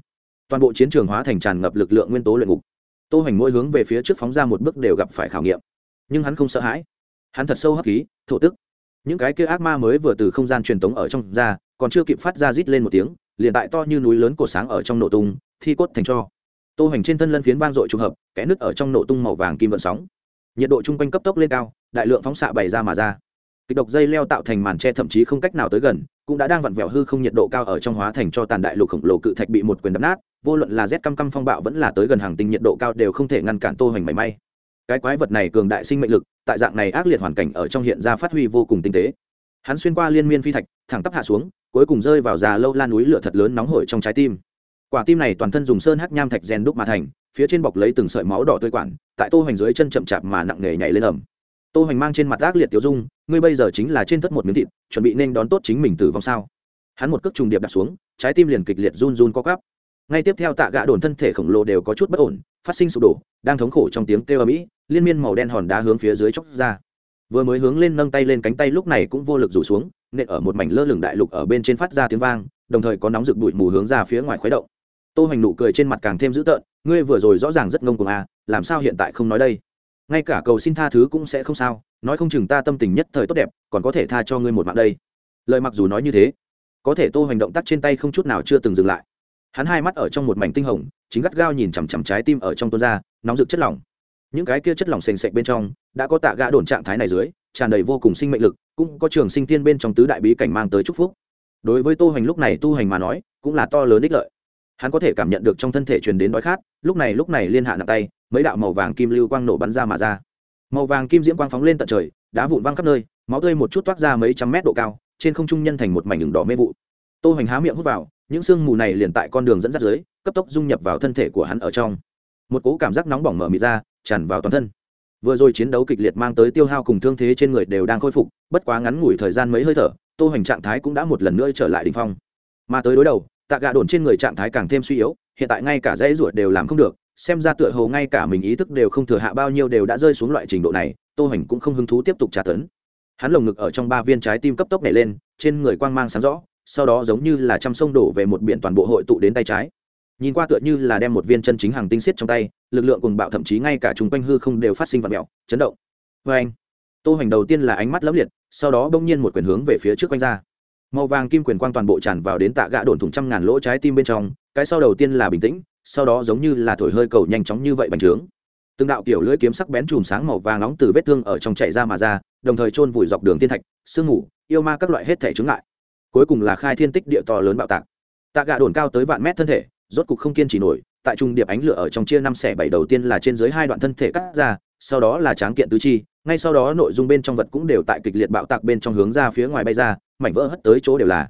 Toàn bộ chiến trường hóa thành tràn ngập lực lượng nguyên tố luyện ngục. Tô hoành mỗi hướng về phía trước phóng ra một bước đều gặp phải khảo nghiệm. Nhưng hắn không sợ hãi. Hắn thật sâu hấp khí, thổ tức. Những cái kia ác ma mới vừa từ không gian truyền tống ở trong ra, còn chưa kịp phát ra rít lên một tiếng, liền tại to như núi lớn cổ sáng ở trong nổ tung, thi cốt thành cho. Tô hoành trên thân lân phiến vang dội trùng hợp, kẽ nứt ở trong nổ tung màu vàng kim vận sóng. Nhiệt độ chung quanh cấp tốc lên cao, đại lượng phóng xạ bày ra mà ra kịch độc dây leo tạo thành màn tre thậm chí không cách nào tới gần, cũng đã đang vặn vẹo hư không nhiệt độ cao ở trong hóa thành cho tàn đại lục khổng lồ cự thạch bị một quyền đập nát, vô luận là rét căm căm phong bạo vẫn là tới gần hàng tinh nhiệt độ cao đều không thể ngăn cản tô hoành mảy may. Cái quái vật này cường đại sinh mệnh lực, tại dạng này ác liệt hoàn cảnh ở trong hiện ra phát huy vô cùng tinh tế. Hắn xuyên qua liên miên phi thạch, thẳng tắp hạ xuống, cuối cùng rơi vào già lâu lan núi lửa thật lớn nóng hổi trong trái tim. Quả tim này toàn thân dùng sơn hắc nham thạch rèn đúc mà thành, phía trên bọc lấy từng sợi máu đỏ tươi quản tại tô hoành dưới chân chậm chạp mà nặng nề nhảy lên ẩm tô hoành mang trên mặt ác liệt tiêu dung ngươi bây giờ chính là trên thất một miếng thịt chuẩn bị nên đón tốt chính mình tử vong sao? Hắn một cước trùng điệp đặt xuống trái tim liền kịch liệt run run co cắp ngay tiếp theo tạ gạ đồn thân thể khổng lồ đều có chút bất ổn phát sinh sụp đổ đang thống khổ trong tiếng kêu ầm ĩ liên miên màu đen hòn đá hướng phía dưới chóc ra. Vừa mới hướng lên nâng tay lên cánh tay lúc này cũng vô lực rủ xuống nện ở một mảnh lơ lửng đại lục ở bên trên phát ra tiếng vang đồng thời có nóng rực bụi mù hướng ra phía ngoài khuấy động. Tô hoành nụ cười trên mặt càng thêm dữ tợn ngươi vừa rồi rõ ràng rất ngông cuồng à, làm sao hiện tại không nói đây? ngay cả cầu xin tha thứ cũng sẽ không sao, nói không chừng ta tâm tình nhất thời tốt đẹp, còn có thể tha cho ngươi một mạng đây. Lời mặc dù nói như thế, có thể tô hành động tác trên tay không chút nào chưa từng dừng lại. Hắn hai mắt ở trong một mảnh tinh hồng, chính gắt gao nhìn chằm chằm trái tim ở trong tuôn ra, nóng rực chất lỏng. Những cái kia chất lỏng sền sệt bên trong, đã có tạ gã đồn trạng thái này dưới, tràn đầy vô cùng sinh mệnh lực, cũng có trường sinh tiên bên trong tứ đại bí cảnh mang tới chúc phúc. Đối với tô hành lúc này tu hành mà nói, cũng là to lớn ích lợi. Hắn có thể cảm nhận được trong thân thể truyền đến đói khát, lúc này lúc này liên hạ nặng tay mấy đạo màu vàng kim lưu quang nổ bắn ra mà ra. Màu vàng kim diễm quang phóng lên tận trời, đá vụn văng khắp nơi, máu tươi một chút toát ra mấy trăm mét độ cao, trên không trung nhân thành một mảnh đường đỏ mê vụ. Tô hoành há miệng hút vào, những sương mù này liền tại con đường dẫn dắt dưới, cấp tốc dung nhập vào thân thể của hắn ở trong. Một cỗ cảm giác nóng bỏng mở mịt ra, tràn vào toàn thân. Vừa rồi chiến đấu kịch liệt mang tới tiêu hao cùng thương thế trên người đều đang khôi phục, bất quá ngắn ngủi thời gian mấy hơi thở, tô hoành trạng thái cũng đã một lần nữa trở lại đỉnh phong. Mà tới đối đầu, tạ gạ đồn trên người trạng thái càng thêm suy yếu, hiện tại ngay cả dãy ruột đều làm không được xem ra tựa hồ ngay cả mình ý thức đều không thừa hạ bao nhiêu đều đã rơi xuống loại trình độ này, tô hoành cũng không hứng thú tiếp tục trả tấn. Hắn lồng ngực ở trong ba viên trái tim cấp tốc nảy lên, trên người quang mang sáng rõ, sau đó giống như là trăm sông đổ về một biển toàn bộ hội tụ đến tay trái. Nhìn qua tựa như là đem một viên chân chính hàng tinh xiết trong tay, lực lượng cùng bạo thậm chí ngay cả chung quanh hư không đều phát sinh vật mèo, chấn động. Vê anh, tô hoành đầu tiên là ánh mắt lấp liệt, sau đó bỗng nhiên một quyền hướng về phía trước quanh ra. Màu vàng kim quyền quang toàn bộ tràn vào đến tạ gạ đồn thủng trăm ngàn lỗ trái tim bên trong, cái sau đầu tiên là bình tĩnh sau đó giống như là thổi hơi cầu nhanh chóng như vậy bành trướng. Từng đạo kiểu lưỡi kiếm sắc bén chùm sáng màu vàng nóng từ vết thương ở trong chạy ra mà ra, đồng thời chôn vùi dọc đường thiên thạch, sương mù, yêu ma các loại hết thể chứng lại cuối cùng là khai thiên tích địa to lớn bạo tạc. Tạ gạ đồn cao tới vạn mét thân thể, rốt cục không kiên trì nổi, tại trung điệp ánh lửa ở trong chia năm xẻ bảy đầu tiên là trên dưới hai đoạn thân thể cắt ra, sau đó là tráng kiện tứ chi, ngay sau đó nội dung bên trong vật cũng đều tại kịch liệt bạo tạc bên trong hướng ra phía ngoài bay ra, mảnh vỡ hất tới chỗ đều là.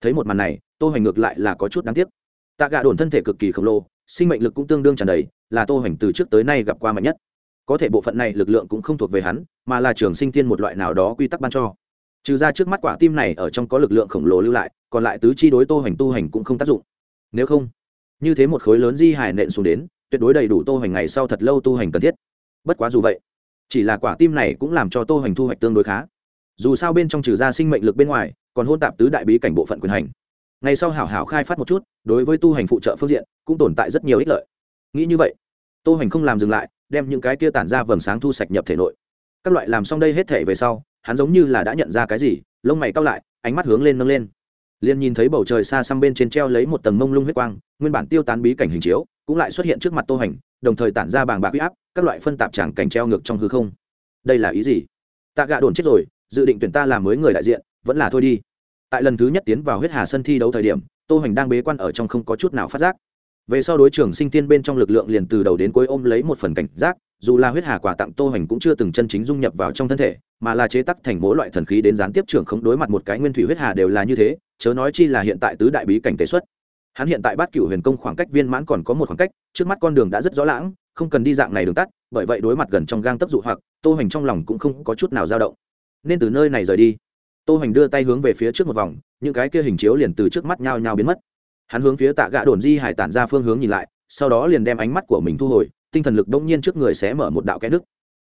Thấy một màn này tôi hoành ngược lại là có chút đáng tiếc. Tạ gạ đồn thân thể cực kỳ khổng lồ sinh mệnh lực cũng tương đương tràn đầy, là tô hoành từ trước tới nay gặp qua mạnh nhất. Có thể bộ phận này lực lượng cũng không thuộc về hắn, mà là trường sinh tiên một loại nào đó quy tắc ban cho. Trừ ra trước mắt quả tim này ở trong có lực lượng khổng lồ lưu lại, còn lại tứ chi đối tô hoành tu hành cũng không tác dụng. Nếu không, như thế một khối lớn di hải nện xuống đến, tuyệt đối đầy đủ tô hoành ngày sau thật lâu tu hành cần thiết. Bất quá dù vậy, chỉ là quả tim này cũng làm cho tô hoành thu hoạch tương đối khá. Dù sao bên trong trừ ra sinh mệnh lực bên ngoài, còn hôn tạp tứ đại bí cảnh bộ phận quyền hành ngày sau hảo hảo khai phát một chút, đối với tu hành phụ trợ phương diện, cũng tồn tại rất nhiều ích lợi. Nghĩ như vậy tô hành không làm dừng lại, đem những cái kia tản ra vầng sáng thu sạch nhập thể nội. Các loại làm xong đây hết thể về sau, hắn giống như là đã nhận ra cái gì, lông mày cao lại, ánh mắt hướng lên nâng lên. Liền nhìn thấy bầu trời xa xăm bên trên treo lấy một tầng mông lung huyết quang, nguyên bản tiêu tán bí cảnh hình chiếu, cũng lại xuất hiện trước mặt tô hành, đồng thời tản ra bàng bạc huy áp, các loại phân tạp tràng cảnh treo ngược trong hư không. Đây là ý gì? Tạ gạ đồn chết rồi, dự định tuyển ta làm mới người đại diện, vẫn là thôi đi tại lần thứ nhất tiến vào huyết hà sân thi đấu thời điểm, tô hoành đang bế quan ở trong không có chút nào phát giác. Về sau đối trường sinh tiên bên trong lực lượng liền từ đầu đến cuối ôm lấy một phần cảnh giác, dù là huyết hà quả tặng tô hoành cũng chưa từng chân chính dung nhập vào trong thân thể, mà là chế tắc thành mỗi loại thần khí đến gián tiếp trưởng không đối mặt một cái nguyên thủy huyết hà đều là như thế, chớ nói chi là hiện tại tứ đại bí cảnh tế xuất. Hắn hiện tại bát cửu huyền công khoảng cách viên mãn còn có một khoảng cách, trước mắt con đường đã rất rõ lãng, không cần đi dạng này đường tắt, bởi vậy đối mặt gần trong gang tấp dụ hoặc, tô hoành trong lòng cũng không có chút nào dao động. Nên từ nơi này rời đi tô hoành đưa tay hướng về phía trước một vòng, những cái kia hình chiếu liền từ trước mắt nhao nhao biến mất. Hắn hướng phía tạ Gã đồn di hải tản ra phương hướng nhìn lại, sau đó liền đem ánh mắt của mình thu hồi, tinh thần lực đông nhiên trước người sẽ mở một đạo kẽ nước.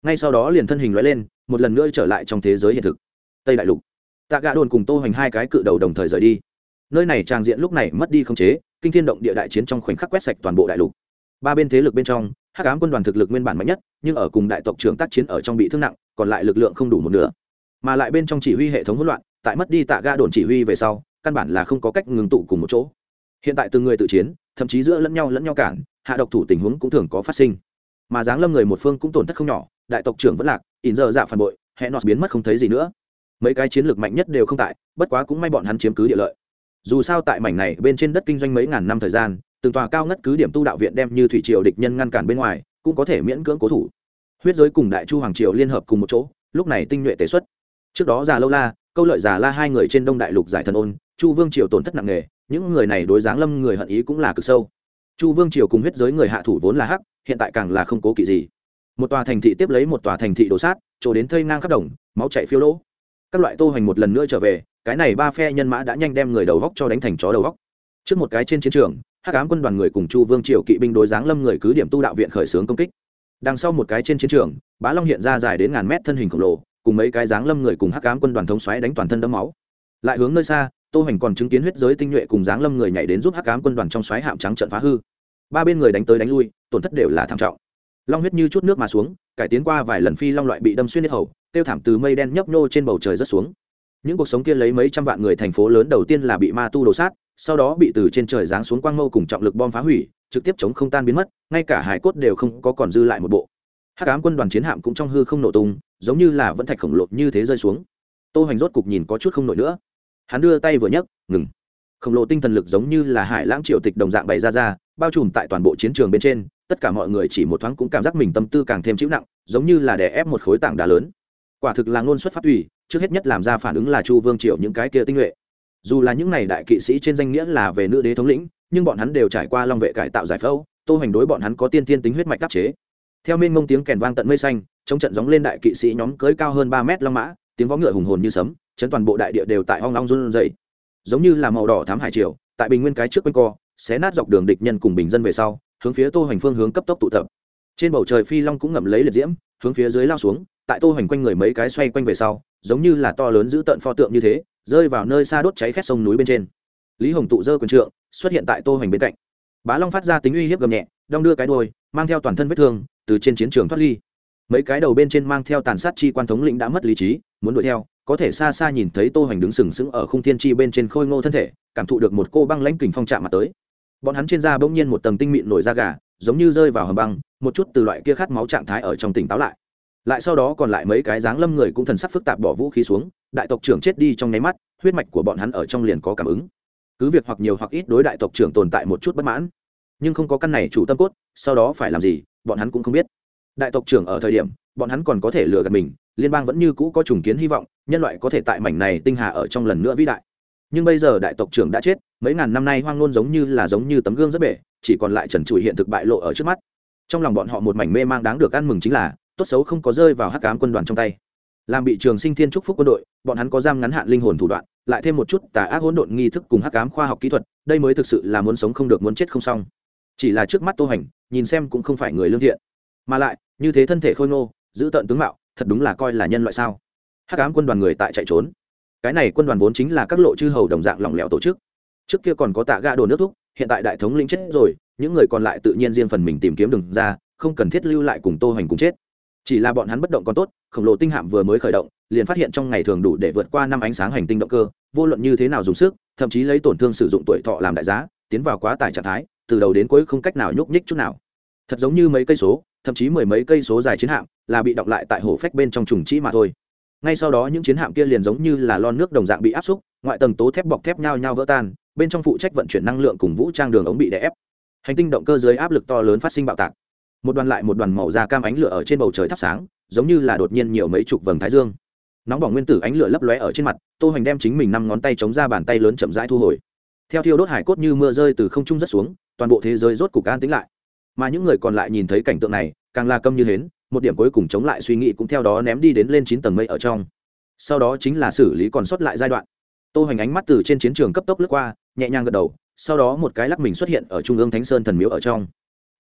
Ngay sau đó liền thân hình lóe lên, một lần nữa trở lại trong thế giới hiện thực. Tây đại lục. Tạ Gã đồn cùng tô hoành hai cái cự đầu đồng thời rời đi. Nơi này trang diện lúc này mất đi không chế, kinh thiên động địa đại chiến trong khoảnh khắc quét sạch toàn bộ đại lục. Ba bên thế lực bên trong, hắc ám quân đoàn thực lực nguyên bản mạnh nhất, nhưng ở cùng đại tộc trưởng tác chiến ở trong bị thương nặng, còn lại lực lượng không đủ một nửa mà lại bên trong chỉ huy hệ thống hỗn loạn, tại mất đi tạ ga đồn chỉ huy về sau, căn bản là không có cách ngừng tụ cùng một chỗ. Hiện tại từng người tự chiến, thậm chí giữa lẫn nhau lẫn nhau cản, hạ độc thủ tình huống cũng thường có phát sinh. Mà giáng lâm người một phương cũng tổn thất không nhỏ, đại tộc trưởng vẫn lạc, ỉn giờ dạ phản bội hẹn nọt biến mất không thấy gì nữa. Mấy cái chiến lược mạnh nhất đều không tại, bất quá cũng may bọn hắn chiếm cứ địa lợi. Dù sao tại mảnh này bên trên đất kinh doanh mấy ngàn năm thời gian, từng tòa cao ngất cứ điểm tu đạo viện đem như thủy triều địch nhân ngăn cản bên ngoài, cũng có thể miễn cưỡng cố thủ. Huyết giới cùng đại chu hoàng triều liên hợp cùng một chỗ, lúc này tinh nhuệ tế xuất trước đó già lâu la, câu lợi già la hai người trên đông đại lục giải thần ôn, chu vương triều tổn thất nặng nề, những người này đối giáng lâm người hận ý cũng là cực sâu. Chu vương triều cùng huyết giới người hạ thủ vốn là hắc, hiện tại càng là không cố kỵ gì. Một tòa thành thị tiếp lấy một tòa thành thị đổ sát, chỗ đến thây ngang khắp đồng, máu chạy phiêu lỗ. Các loại tô hoành một lần nữa trở về, cái này ba phe nhân mã đã nhanh đem người đầu góc cho đánh thành chó đầu góc. Trước một cái trên chiến trường, hắc ám quân đoàn người cùng chu vương triều kỵ binh đối giáng lâm người cứ điểm tu đạo viện khởi xướng công kích. Đằng sau một cái trên chiến trường, bá long hiện ra dài đến ngàn mét thân hình khổng lồ cùng mấy cái dáng lâm người cùng hắc ám quân đoàn thống xoáy đánh toàn thân đẫm máu. Lại hướng nơi xa, tô hoành còn chứng kiến huyết giới tinh nhuệ cùng dáng lâm người nhảy đến giúp hắc ám quân đoàn trong xoáy hạm trắng trận phá hư. Ba bên người đánh tới đánh lui, tổn thất đều là thảm trọng. Long huyết như chút nước mà xuống, cải tiến qua vài lần phi long loại bị đâm xuyên hết hầu, tiêu thảm từ mây đen nhấp nhô trên bầu trời rơi xuống. Những cuộc sống kia lấy mấy trăm vạn người thành phố lớn đầu tiên là bị ma tu đồ sát, sau đó bị từ trên trời giáng xuống quang mâu cùng trọng lực bom phá hủy, trực tiếp chống không tan biến mất, ngay cả hải cốt đều không có còn dư lại một bộ. Hắc ám quân đoàn chiến hạm cũng trong hư không nổ tung giống như là vẫn thạch khổng lồ như thế rơi xuống. Tô hoành rốt cục nhìn có chút không nổi nữa. Hắn đưa tay vừa nhấc ngừng. Khổng lồ tinh thần lực giống như là hải lãng triều tịch đồng dạng bày ra ra bao trùm tại toàn bộ chiến trường bên trên tất cả mọi người chỉ một thoáng cũng cảm giác mình tâm tư càng thêm chịu nặng giống như là đè ép một khối tảng đá lớn. Quả thực là ngôn xuất phát thủy, trước hết nhất làm ra phản ứng là chu vương triều những cái kia tinh nhuệ. Dù là những này đại kỵ sĩ trên danh nghĩa là về nữ đế thống lĩnh nhưng bọn hắn đều trải qua long vệ cải tạo giải phẫu tô hoành đối bọn hắn có tiên tiên tính huyết mạch tác chế. Theo mênh mông tiếng kèn vang tận mây xanh trong trận gióng lên đại kỵ sĩ nhóm cưới cao hơn ba mét long mã, tiếng vó ngựa hùng hồn như sấm, chấn toàn bộ đại địa đều tại hoang long run rẩy. Giống như là màu đỏ thám hải triều, tại bình nguyên cái trước quanh co, xé nát dọc đường địch nhân cùng bình dân về sau, hướng phía tô hoành phương hướng cấp tốc tụ tập. Trên bầu trời phi long cũng ngậm lấy liệt diễm, hướng phía dưới lao xuống, tại tô hoành quanh người mấy cái xoay quanh về sau, giống như là to lớn giữ tận pho tượng như thế, rơi vào nơi xa đốt cháy khét sông núi bên trên. Lý hồng tụ dơ quần trượng, xuất hiện tại tô hoành bên cạnh. Bá long phát ra tính uy hiếp gầm nhẹ, đong đưa cái đuôi, mang theo toàn thân vết thương, từ trên chiến trường thoát ly mấy cái đầu bên trên mang theo tàn sát chi quan thống lĩnh đã mất lý trí, muốn đuổi theo, có thể xa xa nhìn thấy tô hoành đứng sừng sững ở khung thiên chi bên trên khôi ngô thân thể, cảm thụ được một cô băng lãnh kình phong chạm mặt tới. Bọn hắn trên da bỗng nhiên một tầng tinh mịn nổi da gà, giống như rơi vào hầm băng, một chút từ loại kia khát máu trạng thái ở trong tỉnh táo lại. Lại sau đó còn lại mấy cái dáng lâm người cũng thần sắc phức tạp bỏ vũ khí xuống, đại tộc trưởng chết đi trong nháy mắt, huyết mạch của bọn hắn ở trong liền có cảm ứng. Cứ việc hoặc nhiều hoặc ít đối đại tộc trưởng tồn tại một chút bất mãn, nhưng không có căn này chủ tâm cốt, sau đó phải làm gì, bọn hắn cũng không biết đại tộc trưởng ở thời điểm, bọn hắn còn có thể lừa gạt mình, liên bang vẫn như cũ có trùng kiến hy vọng, nhân loại có thể tại mảnh này tinh hà ở trong lần nữa vĩ đại. Nhưng bây giờ đại tộc trưởng đã chết, mấy ngàn năm nay hoang ngôn giống như là giống như tấm gương rất bể, chỉ còn lại trần trụi hiện thực bại lộ ở trước mắt. Trong lòng bọn họ một mảnh mê mang đáng được ăn mừng chính là, tốt xấu không có rơi vào hắc cám quân đoàn trong tay. Làm bị trường sinh thiên trúc phúc quân đội, bọn hắn có giam ngắn hạn linh hồn thủ đoạn, lại thêm một chút tà ác hỗn độn nghi thức cùng hắc cám khoa học kỹ thuật, đây mới thực sự là muốn sống không được muốn chết không xong. Chỉ là trước mắt tô hành, nhìn xem cũng không phải người lương thiện mà lại, như thế thân thể khôi ngô, giữ tận tướng mạo, thật đúng là coi là nhân loại sao? Hắc ám quân đoàn người tại chạy trốn. Cái này quân đoàn vốn chính là các lộ chư hầu đồng dạng lỏng lẻo tổ chức. Trước kia còn có tạ ga đồ nước thúc, hiện tại đại thống lĩnh chết rồi, những người còn lại tự nhiên riêng phần mình tìm kiếm đường ra, không cần thiết lưu lại cùng tô hành cùng chết. Chỉ là bọn hắn bất động còn tốt, khổng lồ tinh hạm vừa mới khởi động, liền phát hiện trong ngày thường đủ để vượt qua năm ánh sáng hành tinh động cơ, vô luận như thế nào dùng sức, thậm chí lấy tổn thương sử dụng tuổi thọ làm đại giá, tiến vào quá tải trạng thái, từ đầu đến cuối không cách nào nhúc nhích chút nào thật giống như mấy cây số, thậm chí mười mấy cây số dài chiến hạm, là bị động lại tại hồ phách bên trong trùng trĩ mà thôi. Ngay sau đó những chiến hạm kia liền giống như là lon nước đồng dạng bị áp xúc, ngoại tầng tố thép bọc thép nhau nhau vỡ tan, bên trong phụ trách vận chuyển năng lượng cùng vũ trang đường ống bị đè ép. Hành tinh động cơ dưới áp lực to lớn phát sinh bạo tạc. Một đoàn lại một đoàn màu da cam ánh lửa ở trên bầu trời thắp sáng, giống như là đột nhiên nhiều mấy chục vầng thái dương. Nóng bỏng nguyên tử ánh lửa lấp lóe ở trên mặt, tô hoành đem chính mình năm ngón tay chống ra bàn tay lớn chậm rãi thu hồi. Theo thiêu đốt hải cốt như mưa rơi từ không trung rất xuống, toàn bộ thế giới rốt cục an tĩnh lại mà những người còn lại nhìn thấy cảnh tượng này, càng là câm như hến, một điểm cuối cùng chống lại suy nghĩ cũng theo đó ném đi đến lên chín tầng mây ở trong. Sau đó chính là xử lý còn sót lại giai đoạn. Tô hoành ánh mắt từ trên chiến trường cấp tốc lướt qua, nhẹ nhàng gật đầu, sau đó một cái lắc mình xuất hiện ở trung ương thánh sơn thần miếu ở trong.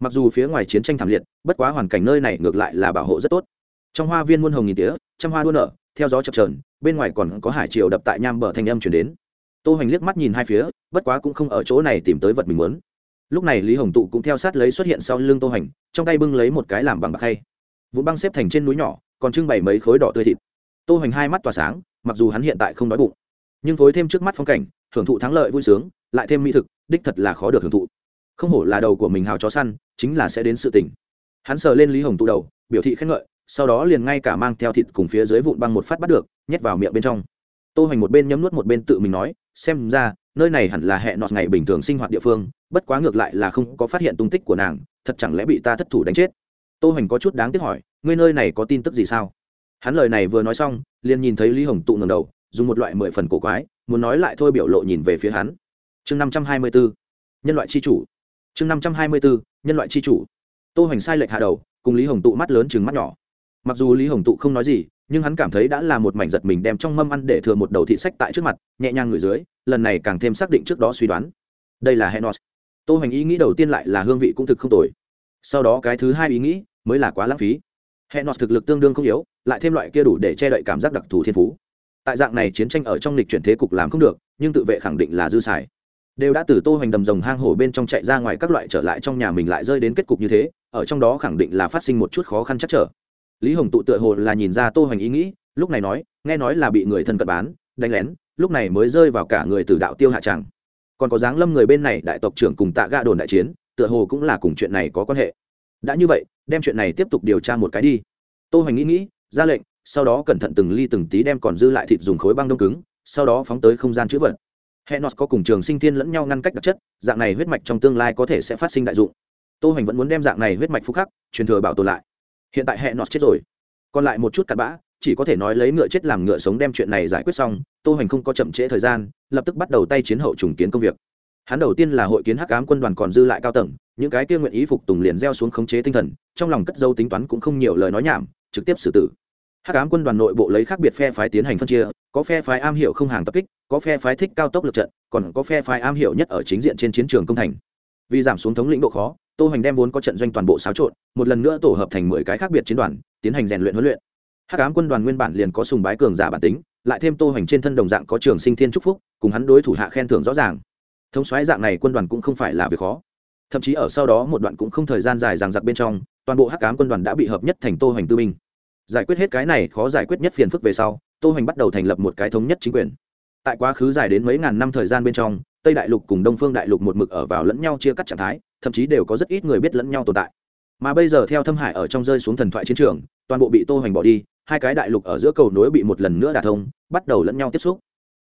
Mặc dù phía ngoài chiến tranh thảm liệt, bất quá hoàn cảnh nơi này ngược lại là bảo hộ rất tốt. Trong hoa viên muôn hồng nghìn tía, trăm hoa đua nở, theo gió chập trờn bên ngoài còn có hải triều đập tại nham bờ thanh âm chuyển đến. Tô hoành liếc mắt nhìn hai phía, bất quá cũng không ở chỗ này tìm tới vật mình muốn lúc này lý hồng tụ cũng theo sát lấy xuất hiện sau lưng tô hành, trong tay bưng lấy một cái làm bằng bạc khay. Vụn băng xếp thành trên núi nhỏ, còn trưng bày mấy khối đỏ tươi thịt. Tô hành hai mắt tỏa sáng, mặc dù hắn hiện tại không đói bụng, nhưng phối thêm trước mắt phong cảnh hưởng thụ thắng lợi vui sướng, lại thêm mỹ thực, đích thật là khó được hưởng thụ. Không hổ là đầu của mình hào chó săn, chính là sẽ đến sự tình. Hắn sờ lên lý hồng tụ đầu, biểu thị khen ngợi, sau đó liền ngay cả mang theo thịt cùng phía dưới vụn băng một phát bắt được, nhét vào miệng bên trong. Tô hoành một bên nhấm nuốt một bên tự mình nói xem ra, nơi này hẳn là hẹn nọt ngày bình thường sinh hoạt địa phương, bất quá ngược lại là không có phát hiện tung tích của nàng, thật chẳng lẽ bị ta thất thủ đánh chết? Tô hoành có chút đáng tiếc hỏi, ngươi nơi này có tin tức gì sao? Hắn lời này vừa nói xong, liền nhìn thấy lý hồng tụ ngẩng đầu, dùng một loại mười phần cổ quái, muốn nói lại thôi biểu lộ nhìn về phía hắn. Chương năm trăm hai mươi bốn nhân loại c h i chủ. Chương năm trăm hai mươi bốn nhân loại c h i chủ. Tô hoành sai lệch hạ đầu, cùng lý hồng tụ mắt lớn chừng mắt nhỏ. Mặc dù lý hồng tụ không nói gì nhưng hắn cảm thấy đã là một mảnh giật mình đem trong mâm ăn để thừa một đầu thị sách tại trước mặt, nhẹ nhàng ngửi dưới, lần này càng thêm xác định trước đó suy đoán. Đây là henos. Tô hoành ý nghĩ đầu tiên lại là hương vị cũng thực không tồi. Sau đó cái thứ hai ý nghĩ mới là quá lãng phí. Henos thực lực tương đương không yếu, lại thêm loại kia đủ để che đậy cảm giác đặc thù thiên phú. Tại dạng này chiến tranh ở trong lịch chuyển thế cục làm không được, nhưng tự vệ khẳng định là dư xài. Đều đã từ tô hoành đầm rồng hang hổ bên trong chạy ra ngoài các loại trở lại trong nhà mình lại rơi đến kết cục như thế, ở trong đó khẳng định là phát sinh một chút khó khăn chắc trở lý hồng tụ tựa hồ là nhìn ra tô hoành ý nghĩ, lúc này nói, nghe nói là bị người thân cận bán, đánh lén, lúc này mới rơi vào cả người từ đạo tiêu hạ tràng còn có dáng lâm người bên này đại tộc trưởng cùng tạ gạ đồn đại chiến, tựa hồ cũng là cùng chuyện này có quan hệ. Đã như vậy, đem chuyện này tiếp tục điều tra một cái đi. Tô hoành nghĩ nghĩ, ra lệnh, sau đó cẩn thận từng ly từng tí đem còn dư lại thịt dùng khối băng đông cứng, sau đó phóng tới không gian chữ vật. Henos có cùng trường sinh thiên lẫn nhau ngăn cách đặc chất, dạng này huyết mạch trong tương lai có thể sẽ phát sinh đại dụng. Tô hoành vẫn muốn đem dạng này huyết mạch phúc khắc, truyền thừa bảo tồn lại hiện tại hẹn nọt chết rồi. Còn lại một chút cặn bã, chỉ có thể nói lấy ngựa chết làm ngựa sống đem chuyện này giải quyết xong, tô hành không có chậm trễ thời gian, lập tức bắt đầu tay chiến hậu trùng kiến công việc. Hắn đầu tiên là hội kiến hắc ám quân đoàn còn dư lại cao tầng, những cái kia nguyện ý phục tùng liền gieo xuống khống chế tinh thần, trong lòng cất dâu tính toán cũng không nhiều lời nói nhảm, trực tiếp xử tử. Hắc ám quân đoàn nội bộ lấy khác biệt phe phái tiến hành phân chia, có phe phái am hiểu không hàng tập kích, có phe phái thích cao tốc lực trận, còn có phe phái am hiểu nhất ở chính diện trên chiến trường công thành. Vì giảm xuống thống lĩnh độ khó tô hoành đem vốn có trận doanh toàn bộ xáo trộn, một lần nữa tổ hợp thành mười cái khác biệt chiến đoàn, tiến hành rèn luyện huấn luyện. Hát cám quân đoàn nguyên bản liền có sùng bái cường giả bản tính, lại thêm tô hoành trên thân đồng dạng có trường sinh thiên trúc phúc, cùng hắn đối thủ hạ khen thưởng rõ ràng. Thống xoáy dạng này quân đoàn cũng không phải là việc khó. Thậm chí ở sau đó một đoạn cũng không thời gian dài ràng giặc bên trong, toàn bộ hát cám quân đoàn đã bị hợp nhất thành tô hoành tư minh. giải quyết hết cái này khó giải quyết nhất phiền phức về sau, tô hoành bắt đầu thành lập một cái thống nhất chính quyền. Tại quá khứ dài đến mấy ngàn năm thời gian bên trong, tây đại lục cùng đông phương đại lục một mực ở vào lẫn nhau chia cắt trạng thái thậm chí đều có rất ít người biết lẫn nhau tồn tại. Mà bây giờ theo thâm hải ở trong rơi xuống thần thoại chiến trường, toàn bộ bị tô hoành bỏ đi, hai cái đại lục ở giữa cầu nối bị một lần nữa đả thông, bắt đầu lẫn nhau tiếp xúc.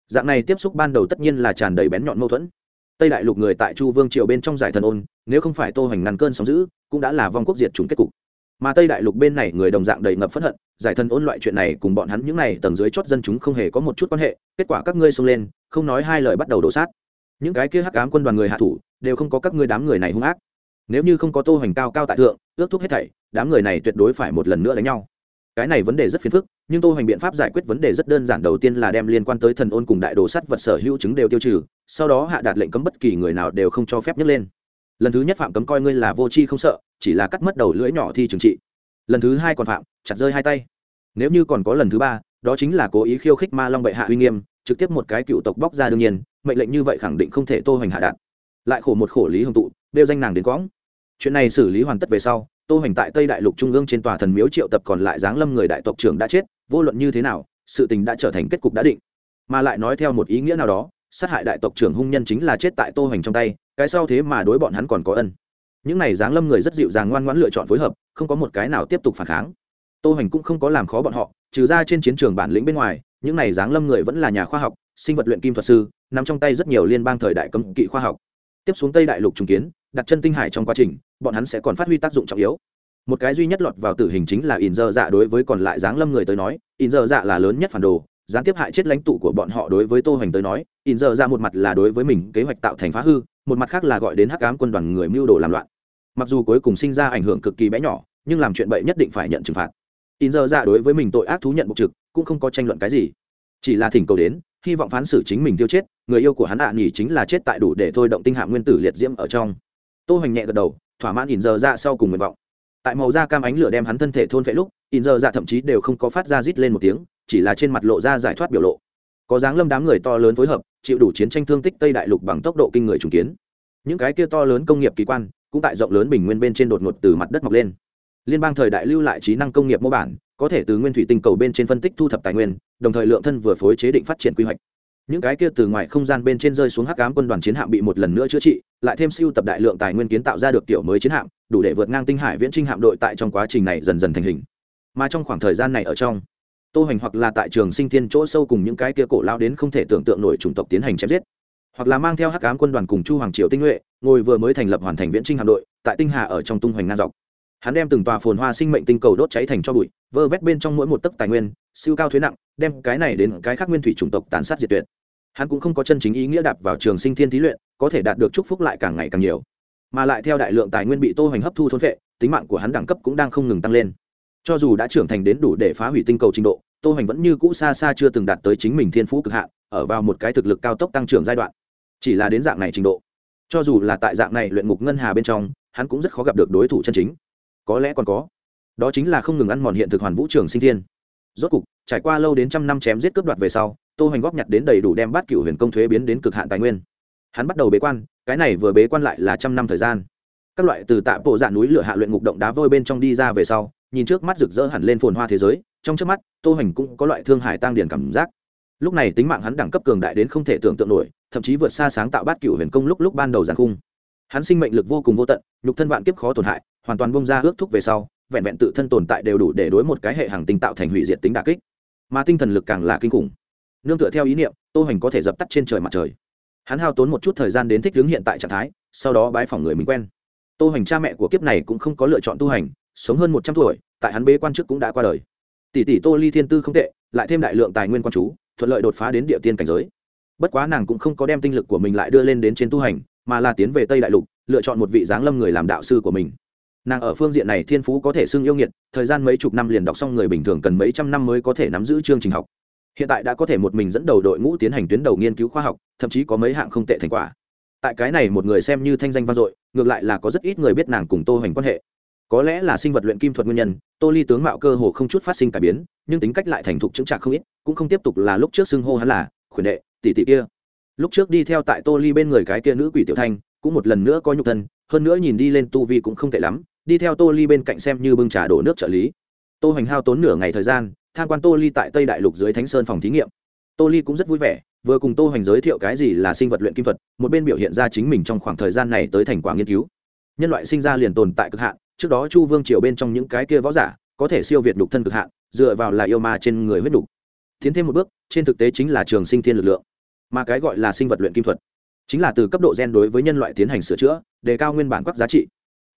Dạng này tiếp xúc ban đầu tất nhiên là tràn đầy bén nhọn mâu thuẫn. Tây đại lục người tại chu vương triều bên trong giải thần ôn, nếu không phải tô hoành ngăn cơn sóng dữ, cũng đã là vong quốc diệt chúng kết cục. Mà tây đại lục bên này người đồng dạng đầy ngập phẫn hận, giải thần ôn loại chuyện này cùng bọn hắn những này tầng dưới chót dân chúng không hề có một chút quan hệ, kết quả các ngươi xông lên, không nói hai lời bắt đầu đổ sát. Những cái kia hắc ám quân đoàn người hạ thủ đều không có các ngươi đám người này hung ác. Nếu như không có tô hoành cao cao tại thượng, ước thúc hết thảy, đám người này tuyệt đối phải một lần nữa đánh nhau. Cái này vấn đề rất phiền phức, nhưng tô hoành biện pháp giải quyết vấn đề rất đơn giản đầu tiên là đem liên quan tới thần ôn cùng đại đồ sắt vật sở hữu chứng đều tiêu trừ, sau đó hạ đạt lệnh cấm bất kỳ người nào đều không cho phép nhấc lên. Lần thứ nhất phạm cấm coi ngươi là vô tri không sợ, chỉ là cắt mất đầu lưỡi nhỏ thi trừng trị. Lần thứ hai còn phạm, chặt rơi hai tay. Nếu như còn có lần thứ ba, đó chính là cố ý khiêu khích ma long bệ hạ uy nghiêm, trực tiếp một cái cựu tộc bóc ra đương nhiên, mệnh lệnh như vậy khẳng định không thể tô hoành hạ đạt lại khổ một khổ lý hồng tụ đeo danh nàng đến quõng chuyện này xử lý hoàn tất về sau, tô hoành tại tây đại lục trung ương trên tòa thần miếu triệu tập còn lại giáng lâm người đại tộc trưởng đã chết, vô luận như thế nào, sự tình đã trở thành kết cục đã định. Mà lại nói theo một ý nghĩa nào đó, sát hại đại tộc trưởng hung nhân chính là chết tại tô hoành trong tay, cái sau thế mà đối bọn hắn còn có ân. Những này giáng lâm người rất dịu dàng ngoan ngoãn lựa chọn phối hợp, không có một cái nào tiếp tục phản kháng. Tô hoành cũng không có làm khó bọn họ, trừ ra trên chiến trường bản lĩnh bên ngoài, những này giáng lâm người vẫn là nhà khoa học, sinh vật luyện kim thuật sư nằm trong tay rất nhiều liên bang thời đại cấm kỵ khoa học tiếp xuống tây đại lục trùng kiến, đặt chân tinh hải trong quá trình, bọn hắn sẽ còn phát huy tác dụng trọng yếu. Một cái duy nhất lọt vào tử hình chính là in dơ dạ đối với còn lại giáng lâm người tới nói, in dơ dạ là lớn nhất phản đồ gián tiếp hại chết lãnh tụ của bọn họ đối với tô hoành tới nói, in dơ dạ một mặt là đối với mình kế hoạch tạo thành phá hư, một mặt khác là gọi đến hắc ám quân đoàn người mưu đồ làm loạn. Mặc dù cuối cùng sinh ra ảnh hưởng cực kỳ bé nhỏ, nhưng làm chuyện bậy nhất định phải nhận trừng phạt. In dơ dạ đối với mình tội ác thú nhận bộc trực, cũng không có tranh luận cái gì. Chỉ là thỉnh cầu đến, hy vọng phán xử chính mình tiêu chết người yêu của hắn ạ, nhỉ chính là chết tại đủ để thôi động tinh hạ nguyên tử liệt diễm ở trong. Tô hoành nhẹ gật đầu, thỏa mãn ỉn giờ ra sau cùng nguyện vọng. Tại màu da cam ánh lửa đem hắn thân thể thôn vệ lúc ỉn giờ ra thậm chí đều không có phát ra rít lên một tiếng, chỉ là trên mặt lộ ra giải thoát biểu lộ. Có dáng lâm đám người to lớn phối hợp, chịu đủ chiến tranh thương tích tây đại lục bằng tốc độ kinh người trùng kiến. Những cái kia to lớn công nghiệp kỳ quan, cũng tại rộng lớn bình nguyên bên trên đột ngột từ mặt đất mọc lên. Liên bang thời đại lưu lại trí năng công nghiệp mô bản, có thể từ nguyên thủy tinh cầu bên trên phân tích thu thập tài nguyên, đồng thời lượng thân vừa phối chế định phát triển quy hoạch những cái kia từ ngoài không gian bên trên rơi xuống hắc ám quân đoàn chiến hạm bị một lần nữa chữa trị, lại thêm siêu tập đại lượng tài nguyên kiến tạo ra được kiểu mới chiến hạm, đủ để vượt ngang tinh hải viễn trinh hạm đội tại trong quá trình này dần dần thành hình. Mà trong khoảng thời gian này ở trong, tô hành hoặc là tại trường sinh thiên chỗ sâu cùng những cái kia cổ lao đến không thể tưởng tượng nổi chủng tộc tiến hành chém giết, hoặc là mang theo hắc ám quân đoàn cùng chu hoàng triều tinh nhuệ, ngồi vừa mới thành lập hoàn thành viễn trinh hạm đội, tại tinh hà ở trong tung hoành ngang dọc hắn đem từng tòa phồn hoa sinh mệnh tinh cầu đốt cháy thành cho bụi, vơ vét bên trong mỗi một tấc tài nguyên, siêu cao thuế nặng, đem cái này đến cái khác nguyên thủy chủng tộc tàn sát diệt tuyệt. Hắn cũng không có chân chính ý nghĩa đạp vào trường sinh thiên thí luyện, có thể đạt được chúc phúc lại càng ngày càng nhiều. Mà lại theo đại lượng tài nguyên bị tô hoành hấp thu thôn vệ tính mạng của hắn đẳng cấp cũng đang không ngừng tăng lên. Cho dù đã trưởng thành đến đủ để phá hủy tinh cầu trình độ, tô hoành vẫn như cũ xa xa chưa từng đạt tới chính mình thiên phú cực hạn, ở vào một cái thực lực cao tốc tăng trưởng giai đoạn. Chỉ là đến dạng này trình độ. Cho dù là tại dạng này luyện ngục ngân hà bên trong, hắn cũng rất khó gặp được đối thủ chân chính có lẽ còn có. Đó chính là không ngừng ăn mòn hiện thực hoàn vũ trường sinh thiên. Rốt cục, trải qua lâu đến trăm năm chém giết cướp đoạt về sau, tô hoành góp nhặt đến đầy đủ đem bát cựu huyền công thuế biến đến cực hạn tài nguyên. Hắn bắt đầu bế quan, cái này vừa bế quan lại là trăm năm thời gian. Các loại từ tạ bộ dạ núi lửa hạ luyện ngục động đá vôi bên trong đi ra về sau, nhìn trước mắt rực rỡ hẳn lên phồn hoa thế giới, trong trước mắt, tô hoành cũng có loại thương hải tăng điển cảm giác. Lúc này tính mạng hắn đẳng cấp cường đại đến không thể tưởng tượng nổi, thậm chí vượt xa sáng tạo bát cựu huyền công lúc lúc ban đầu giàn khung. Hắn sinh mệnh lực vô cùng vô tận, nhục thân vạn kiếp khó tổn hại hoàn toàn bung ra ước thúc về sau, vẹn vẹn tự thân tồn tại đều đủ để đối một cái hệ hàng tinh tạo thành hủy diệt tính đà kích. Mà tinh thần lực càng là kinh khủng. Nương tựa theo ý niệm, tô Hành có thể dập tắt trên trời mặt trời. Hắn hao tốn một chút thời gian đến thích hướng hiện tại trạng thái, sau đó bái phỏng người mình quen. Tô Hành cha mẹ của kiếp này cũng không có lựa chọn tu hành, sống hơn một trăm tuổi, tại hắn bế quan chức cũng đã qua đời. Tỷ tỷ tô ly thiên tư không tệ, lại thêm đại lượng tài nguyên quan chú, thuận lợi đột phá đến địa tiên cảnh giới. Bất quá nàng cũng không có đem tinh lực của mình lại đưa lên đến trên tu hành, mà là tiến về tây đại lục, lựa chọn một vị giáng lâm người làm đạo sư của mình nàng ở phương diện này thiên phú có thể xưng yêu nghiệt, thời gian mấy chục năm liền đọc xong người bình thường cần mấy trăm năm mới có thể nắm giữ chương trình học. Hiện tại đã có thể một mình dẫn đầu đội ngũ tiến hành tuyến đầu nghiên cứu khoa học, thậm chí có mấy hạng không tệ thành quả. Tại cái này một người xem như thanh danh vang dội, ngược lại là có rất ít người biết nàng cùng tô hoành quan hệ. Có lẽ là sinh vật luyện kim thuật nguyên nhân, tô ly tướng mạo cơ hồ không chút phát sinh cải biến, nhưng tính cách lại thành thục chững chạc không ít, cũng không tiếp tục là lúc trước xưng hô hắn là khuyển đệ, tỷ tỷ kia. Lúc trước đi theo tại tô ly bên người cái kia nữ quỷ tiểu thanh, cũng một lần nữa có nhục thân, hơn nữa nhìn đi lên tu vi cũng không tệ lắm đi theo tô ly bên cạnh xem như bưng trà đổ nước trợ lý. Tô hoành hao tốn nửa ngày thời gian, tham quan tô ly tại tây đại lục dưới thánh sơn phòng thí nghiệm. Tô ly cũng rất vui vẻ, vừa cùng tô hoành giới thiệu cái gì là sinh vật luyện kim thuật, một bên biểu hiện ra chính mình trong khoảng thời gian này tới thành quả nghiên cứu. Nhân loại sinh ra liền tồn tại cực hạn, trước đó chu vương triều bên trong những cái kia võ giả, có thể siêu việt lục thân cực hạn, dựa vào là yêu ma trên người huyết đục tiến thêm một bước, trên thực tế chính là trường sinh thiên lực lượng, mà cái gọi là sinh vật luyện kim thuật, chính là từ cấp độ gen đối với nhân loại tiến hành sửa chữa, đề cao nguyên bản các giá trị.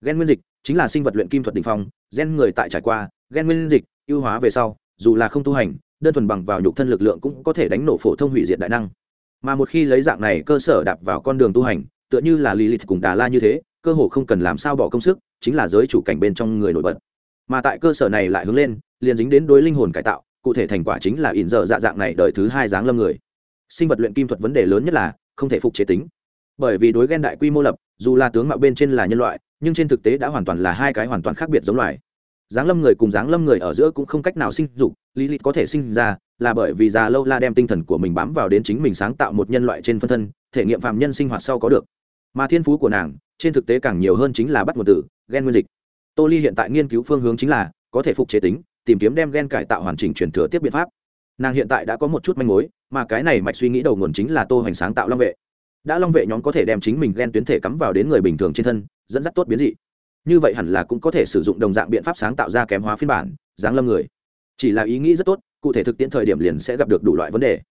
Gen nguyên dịch chính là sinh vật luyện kim thuật đỉnh phong, gen người tại trải qua, gen nguyên dịch, ưu hóa về sau, dù là không tu hành, đơn thuần bằng vào nhục thân lực lượng cũng có thể đánh nổ phổ thông hủy diệt đại năng. Mà một khi lấy dạng này cơ sở đạp vào con đường tu hành, tựa như là Lilith cùng Đà La như thế, cơ hồ không cần làm sao bỏ công sức, chính là giới chủ cảnh bên trong người nổi bật. Mà tại cơ sở này lại hướng lên, liền dính đến đối linh hồn cải tạo, cụ thể thành quả chính là ỉn dở dạ dạng này đợi thứ hai dáng lâm người. Sinh vật luyện kim thuật vấn đề lớn nhất là không thể phục chế tính bởi vì đối ghen đại quy mô lập dù là tướng mạo bên trên là nhân loại nhưng trên thực tế đã hoàn toàn là hai cái hoàn toàn khác biệt giống loài. Giáng lâm người cùng giáng lâm người ở giữa cũng không cách nào sinh dục lý lịch có thể sinh ra là bởi vì già lâu la đem tinh thần của mình bám vào đến chính mình sáng tạo một nhân loại trên phân thân thể nghiệm phạm nhân sinh hoạt sau có được. Mà thiên phú của nàng trên thực tế càng nhiều hơn chính là bắt nguồn tử, gen nguyên dịch. Tô ly hiện tại nghiên cứu phương hướng chính là có thể phục chế tính tìm kiếm đem gen cải tạo hoàn chỉnh truyền thừa tiếp biện pháp. Nàng hiện tại đã có một chút manh mối mà cái này mạch suy nghĩ đầu nguồn chính là tô hoành sáng tạo long vệ đã long vệ nhóm có thể đem chính mình ghen tuyến thể cắm vào đến người bình thường trên thân, dẫn dắt tốt biến dị. Như vậy hẳn là cũng có thể sử dụng đồng dạng biện pháp sáng tạo ra kém hóa phiên bản, giáng lâm người. Chỉ là ý nghĩ rất tốt, cụ thể thực tiễn thời điểm liền sẽ gặp được đủ loại vấn đề.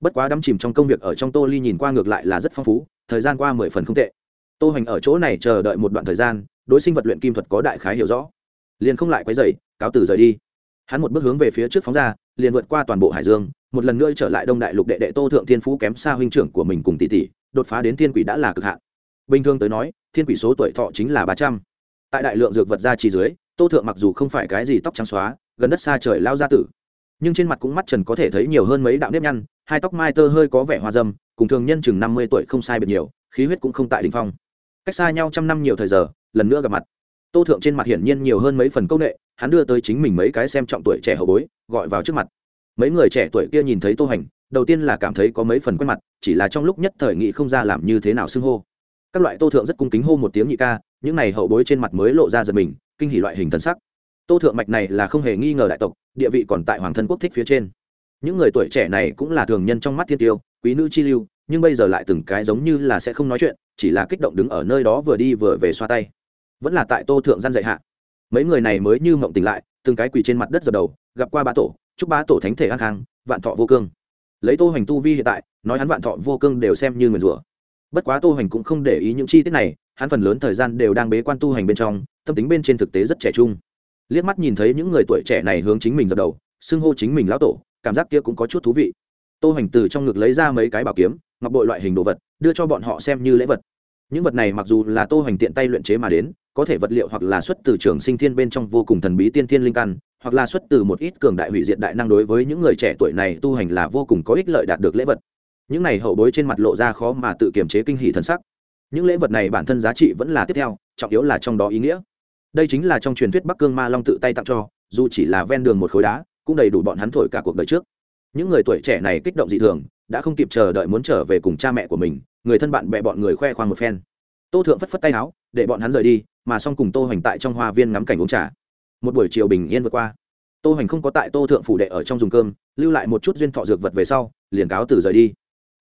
Bất quá đắm chìm trong công việc ở trong tô ly nhìn qua ngược lại là rất phong phú, thời gian qua mười phần không tệ. Tô hoành ở chỗ này chờ đợi một đoạn thời gian, đối sinh vật luyện kim thuật có đại khái hiểu rõ. Liền không lại quấy dày cáo từ rời đi. Hắn một bước hướng về phía trước phóng ra, liền vượt qua toàn bộ hải dương, một lần nữa trở lại đông đại lục đệ đệ tô thượng thiên phú kém xa huynh trưởng của mình cùng tỷ tỷ đột phá đến thiên quỷ đã là cực hạn. Bình thường tới nói, thiên quỷ số tuổi thọ chính là ba trăm. Tại đại lượng dược vật ra chỉ dưới, tô thượng mặc dù không phải cái gì tóc trắng xóa, gần đất xa trời lao ra tử, nhưng trên mặt cũng mắt trần có thể thấy nhiều hơn mấy đạo nếp nhăn, hai tóc mai tơ hơi có vẻ hoa dâm, cùng thường nhân chừng năm mươi tuổi không sai biệt nhiều, khí huyết cũng không tại đ ỉ n h phong. Cách xa nhau trăm năm nhiều thời giờ, lần nữa gặp mặt. Tô thượng trên mặt hiển nhiên nhiều hơn mấy phần công nghệ, hắn đưa tới chính mình mấy cái xem trọng tuổi trẻ hậu bối, gọi vào trước mặt. Mấy người trẻ tuổi kia nhìn thấy tô hành đầu tiên là cảm thấy có mấy phần quen mặt, chỉ là trong lúc nhất thời nghị không ra làm như thế nào xưng hô. Các loại tô thượng rất cung kính hô một tiếng nhị ca, những này hậu bối trên mặt mới lộ ra giật mình, kinh hỉ loại hình thần sắc. Tô thượng mạch này là không hề nghi ngờ đại tộc, địa vị còn tại hoàng thân quốc thích phía trên. Những người tuổi trẻ này cũng là thường nhân trong mắt thiên tiêu, quý nữ chi lưu, nhưng bây giờ lại từng cái giống như là sẽ không nói chuyện, chỉ là kích động đứng ở nơi đó vừa đi vừa về xoa tay. Vẫn là tại tô thượng gian dạy hạ. Mấy người này mới như mộng tỉnh lại, từng cái quỳ trên mặt đất dập đầu, gặp qua ba tổ, chúc ba tổ thánh thể an khang, vạn thọ vô cương lấy tô hoành tu vi hiện tại, nói hắn vạn thọ vô cương đều xem như nguyền rủa. Bất quá tô hoành cũng không để ý những chi tiết này, hắn phần lớn thời gian đều đang bế quan tu hành bên trong, tâm tính bên trên thực tế rất trẻ trung. Liếc mắt nhìn thấy những người tuổi trẻ này hướng chính mình dập đầu, xưng hô chính mình lão tổ, cảm giác kia cũng có chút thú vị. Tô hoành từ trong ngực lấy ra mấy cái bảo kiếm, ngọc bội loại hình đồ vật, đưa cho bọn họ xem như lễ vật. Những vật này mặc dù là tô hoành tiện tay luyện chế mà đến, có thể vật liệu hoặc là xuất từ trường sinh thiên bên trong vô cùng thần bí tiên thiên linh căn hoặc là xuất từ một ít cường đại hủy diệt đại năng đối với những người trẻ tuổi này tu hành là vô cùng có ích lợi đạt được lễ vật. Những này hậu bối trên mặt lộ ra khó mà tự kiềm chế kinh hỉ thần sắc. Những lễ vật này bản thân giá trị vẫn là tiếp theo, trọng yếu là trong đó ý nghĩa. Đây chính là trong truyền thuyết bắc cương ma long tự tay tặng cho, dù chỉ là ven đường một khối đá, cũng đầy đủ bọn hắn thổi cả cuộc đời trước. Những người tuổi trẻ này kích động dị thường, đã không kịp chờ đợi muốn trở về cùng cha mẹ của mình, người thân bạn bè bọn người khoe khoang một phen. Tô thượng phất phất tay áo, để bọn hắn rời đi, mà song cùng tô hoành tại trong hoa viên ngắm cảnh uống trà một buổi chiều bình yên vượt qua. Tô hoành không có tại tô thượng phủ đệ ở trong dùng cơm, lưu lại một chút duyên thọ dược vật về sau, liền cáo từ rời đi.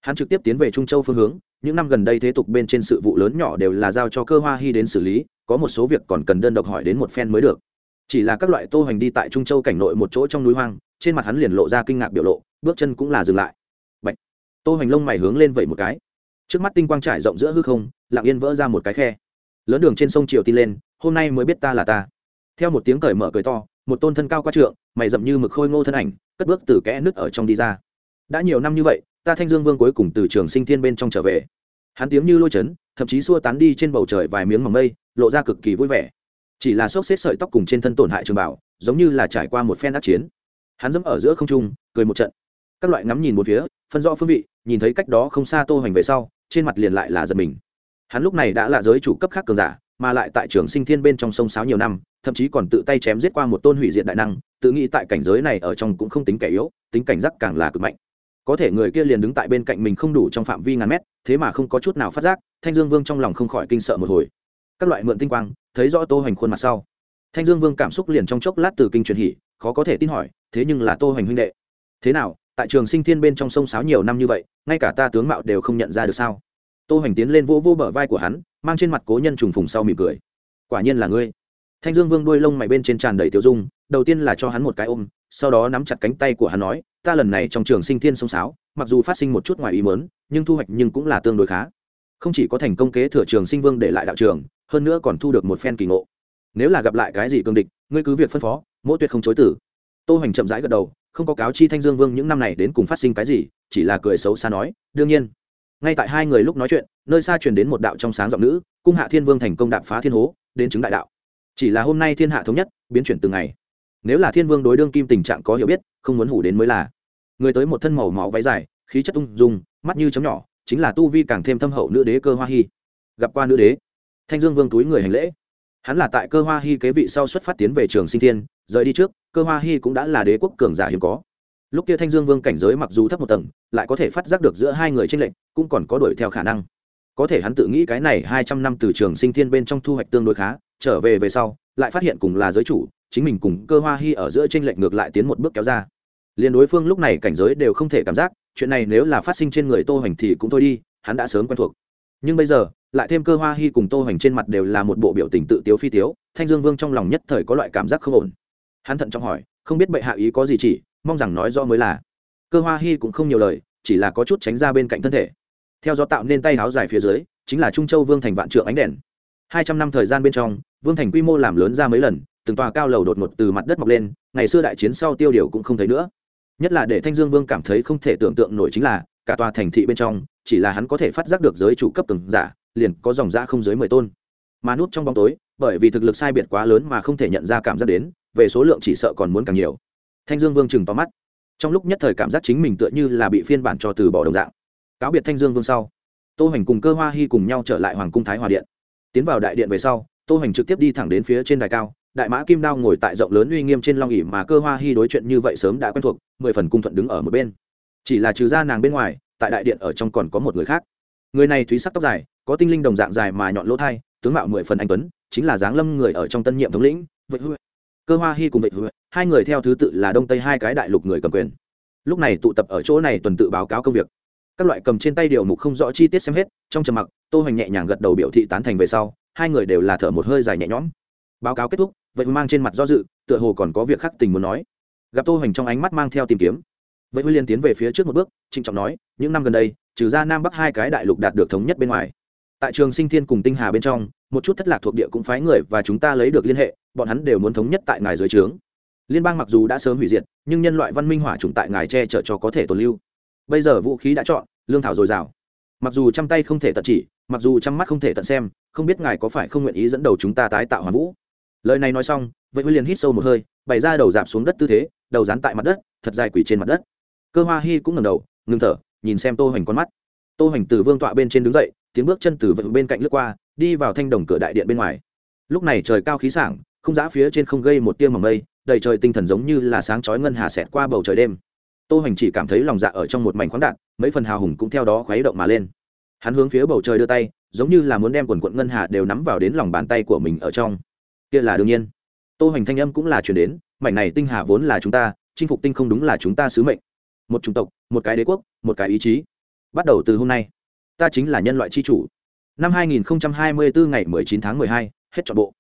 Hắn trực tiếp tiến về trung châu phương hướng, những năm gần đây thế tục bên trên sự vụ lớn nhỏ đều là giao cho cơ hoa hy đến xử lý, có một số việc còn cần đơn độc hỏi đến một phen mới được. Chỉ là các loại tô hoành đi tại trung châu cảnh nội một chỗ trong núi hoang, trên mặt hắn liền lộ ra kinh ngạc biểu lộ, bước chân cũng là dừng lại. Bạch. tô hoành lông mày hướng lên vậy một cái. Trước mắt tinh quang trải rộng giữa hư không, lặng yên vỡ ra một cái khe. Lớn đường trên sông triều tin lên, hôm nay mới biết ta là ta theo một tiếng cởi mở cười to, một tôn thân cao qua trượng, mày rậm như mực khôi ngô thân ảnh, cất bước từ kẽ nứt ở trong đi ra. Đã nhiều năm như vậy, ta thanh dương vương cuối cùng từ trường sinh thiên bên trong trở về. Hắn tiếng như lôi chấn, thậm chí xua tán đi trên bầu trời vài miếng mỏng mây, lộ ra cực kỳ vui vẻ. Chỉ là xốc xếp sợi tóc cùng trên thân tổn hại trường bảo, giống như là trải qua một phen ác chiến. Hắn dẫm ở giữa không trung, cười một trận. Các loại ngắm nhìn một phía, phân rõ phương vị, nhìn thấy cách đó không xa tô hoành về sau, trên mặt liền lại là giật mình. Hắn lúc này đã là giới chủ cấp khác cường giả mà lại tại trường sinh thiên bên trong sông sáo nhiều năm, thậm chí còn tự tay chém giết qua một tôn hủy diệt đại năng, tự nghĩ tại cảnh giới này ở trong cũng không tính kẻ yếu, tính cảnh giác càng là cực mạnh. Có thể người kia liền đứng tại bên cạnh mình không đủ trong phạm vi ngàn mét, thế mà không có chút nào phát giác, thanh dương vương trong lòng không khỏi kinh sợ một hồi. Các loại mượn tinh quang, thấy rõ tô hoành khuôn mặt sau. Thanh dương vương cảm xúc liền trong chốc lát từ kinh truyền hỉ, khó có thể tin hỏi, thế nhưng là tô hoành huynh đệ, thế nào, tại trường sinh thiên bên trong sông sáo nhiều năm như vậy, ngay cả ta tướng mạo đều không nhận ra được sao? Tô hoành tiến lên vỗ vỗ bờ vai của hắn mang trên mặt cố nhân trùng phùng sau mỉm cười. Quả nhiên là ngươi. Thanh dương vương đuôi lông mày bên trên tràn đầy tiểu dung, đầu tiên là cho hắn một cái ôm, sau đó nắm chặt cánh tay của hắn nói, ta lần này trong trường sinh thiên sông sáo, mặc dù phát sinh một chút ngoài ý mớn nhưng thu hoạch nhưng cũng là tương đối khá. Không chỉ có thành công kế thừa trường sinh vương để lại đạo trường, hơn nữa còn thu được một phen kỳ ngộ. Nếu là gặp lại cái gì cương địch, ngươi cứ việc phân phó mỗi tuyệt không chối tử tô hoành chậm rãi gật đầu, không có cáo chi thanh dương vương những năm này đến cùng phát sinh cái gì, chỉ là cười xấu xa nói, đương nhiên ngay tại hai người lúc nói chuyện, nơi xa truyền đến một đạo trong sáng giọng nữ, cung hạ thiên vương thành công đạp phá thiên hố, đến chứng đại đạo. Chỉ là hôm nay thiên hạ thống nhất, biến chuyển từng ngày. Nếu là thiên vương đối đương kim tình trạng có hiểu biết, không muốn hủ đến mới là. Người tới một thân màu máu váy dài, khí chất ung dung, mắt như chấm nhỏ, chính là tu vi càng thêm thâm hậu nữ đế cơ hoa hy gặp qua nữ đế. Thanh dương vương túi người hành lễ. Hắn là tại cơ hoa hy kế vị sau xuất phát tiến về trường sinh thiên, rời đi trước, cơ hoa hy cũng đã là đế quốc cường giả hiếm có lúc kia thanh dương vương cảnh giới mặc dù thấp một tầng lại có thể phát giác được giữa hai người trên lệnh, cũng còn có đuổi theo khả năng. Có thể hắn tự nghĩ cái này hai trăm năm từ trường sinh thiên bên trong thu hoạch tương đối khá trở về về sau lại phát hiện cùng là giới chủ chính mình cùng cơ hoa hy ở giữa tranh lệch ngược lại tiến một bước kéo ra. Liền đối phương lúc này cảnh giới đều không thể cảm giác chuyện này nếu là phát sinh trên người tô hoành thì cũng thôi đi hắn đã sớm quen thuộc. Nhưng bây giờ lại thêm cơ hoa hy cùng tô hoành trên mặt đều là một bộ biểu tình tự tiếu phi tiếu thanh dương vương trong lòng nhất thời có loại cảm giác không ổn. Hắn thận trọng hỏi không biết bệ hạ ý có gì chỉ mong rằng nói rõ mới là. Cơ hoa hy cũng không nhiều lời, chỉ là có chút tránh ra bên cạnh thân thể. Theo gió tạo nên tay áo dài phía dưới, chính là trung châu vương thành vạn trượng ánh đèn. Hai trăm năm thời gian bên trong, vương thành quy mô làm lớn ra mấy lần, từng tòa cao lầu đột ngột từ mặt đất mọc lên, ngày xưa đại chiến sau tiêu điều cũng không thấy nữa. Nhất là để thanh dương vương cảm thấy không thể tưởng tượng nổi chính là, cả tòa thành thị bên trong, chỉ là hắn có thể phát giác được giới chủ cấp từng giả, liền có dòng giã không dưới mười tôn. Mà núp trong bóng tối, bởi vì thực lực sai biệt quá lớn mà không thể nhận ra cảm giác đến, về số lượng chỉ sợ còn muốn càng nhiều thanh dương vương chừng to mắt. Trong lúc nhất thời cảm giác chính mình tựa như là bị phiên bản cho từ bỏ đồng dạng. Cáo biệt thanh dương vương sau, tô hoành cùng cơ hoa hy cùng nhau trở lại hoàng cung thái hòa điện. Tiến vào đại điện về sau, tô hoành trực tiếp đi thẳng đến phía trên đài cao, đại mã kim đao ngồi tại rộng lớn uy nghiêm trên long ỉ mà cơ hoa hy đối chuyện như vậy sớm đã quen thuộc, mười phần cung thuận đứng ở một bên. Chỉ là trừ ra nàng bên ngoài, tại đại điện ở trong còn có một người khác. Người này thúy sắc tóc dài, có tinh linh đồng dạng dài mà nhọn lỗ thai, tướng mạo mười phần anh tuấn, chính là giáng lâm người ở trong tân nhiệm thống lĩnh vậy cơ hoa hy cùng vậy hai người theo thứ tự là đông tây hai cái đại lục người cầm quyền. Lúc này tụ tập ở chỗ này tuần tự báo cáo công việc. Các loại cầm trên tay điều mục không rõ chi tiết xem hết, trong trầm mặc, tô hoành nhẹ nhàng gật đầu biểu thị tán thành về sau, hai người đều là thở một hơi dài nhẹ nhõm. Báo cáo kết thúc vậy mang trên mặt do dự, tựa hồ còn có việc khác tình muốn nói. Gặp tô hoành trong ánh mắt mang theo tìm kiếm vậy huy liên tiến về phía trước một bước, trịnh trọng nói, những năm gần đây, trừ ra nam bắc hai cái đại lục đạt được thống nhất bên ngoài, tại trường sinh thiên cùng tinh hà bên trong, một chút thất lạc thuộc địa cũng phái người và chúng ta lấy được liên hệ bọn hắn đều muốn thống nhất tại ngài dưới trướng. Liên bang mặc dù đã sớm hủy diệt, nhưng nhân loại văn minh hỏa trùng tại ngài che chở cho có thể tồn lưu. Bây giờ vũ khí đã chọn, lương thảo dồi dào. Mặc dù trăm tay không thể tận chỉ, mặc dù trăm mắt không thể tận xem, không biết ngài có phải không nguyện ý dẫn đầu chúng ta tái tạo hoàn vũ. Lời này nói xong vậy huy liền hít sâu một hơi, bày ra đầu dạp xuống đất tư thế, đầu dán tại mặt đất, thật dài quỷ trên mặt đất. Cơ hoa hi cũng ngẩng đầu, ngừng thở, nhìn xem tô hoành con mắt. Tô hoành từ vương tọa bên trên đứng dậy, tiếng bước chân từ vận bên cạnh lướt qua, đi vào thanh đồng cửa đại điện bên ngoài. Lúc này trời cao khí sảng không giã phía trên không gây một tiêu mỏng mây đầy trời tinh thần giống như là sáng chói ngân hà xẹt qua bầu trời đêm. Tô hoành chỉ cảm thấy lòng dạ ở trong một mảnh khoáng đạn mấy phần hào hùng cũng theo đó khuấy động mà lên. Hắn hướng phía bầu trời đưa tay giống như là muốn đem quần quận ngân hà đều nắm vào đến lòng bàn tay của mình ở trong. Kia là đương nhiên. Tô hoành thanh âm cũng là chuyển đến mảnh này tinh hà vốn là chúng ta chinh phục tinh không đúng là chúng ta sứ mệnh. Một chủng tộc một cái đế quốc một cái ý chí. Bắt đầu từ hôm nay ta chính là nhân loại tri chủ. Năm 2024 n g à y 19 tháng 12, hết trọn bộ.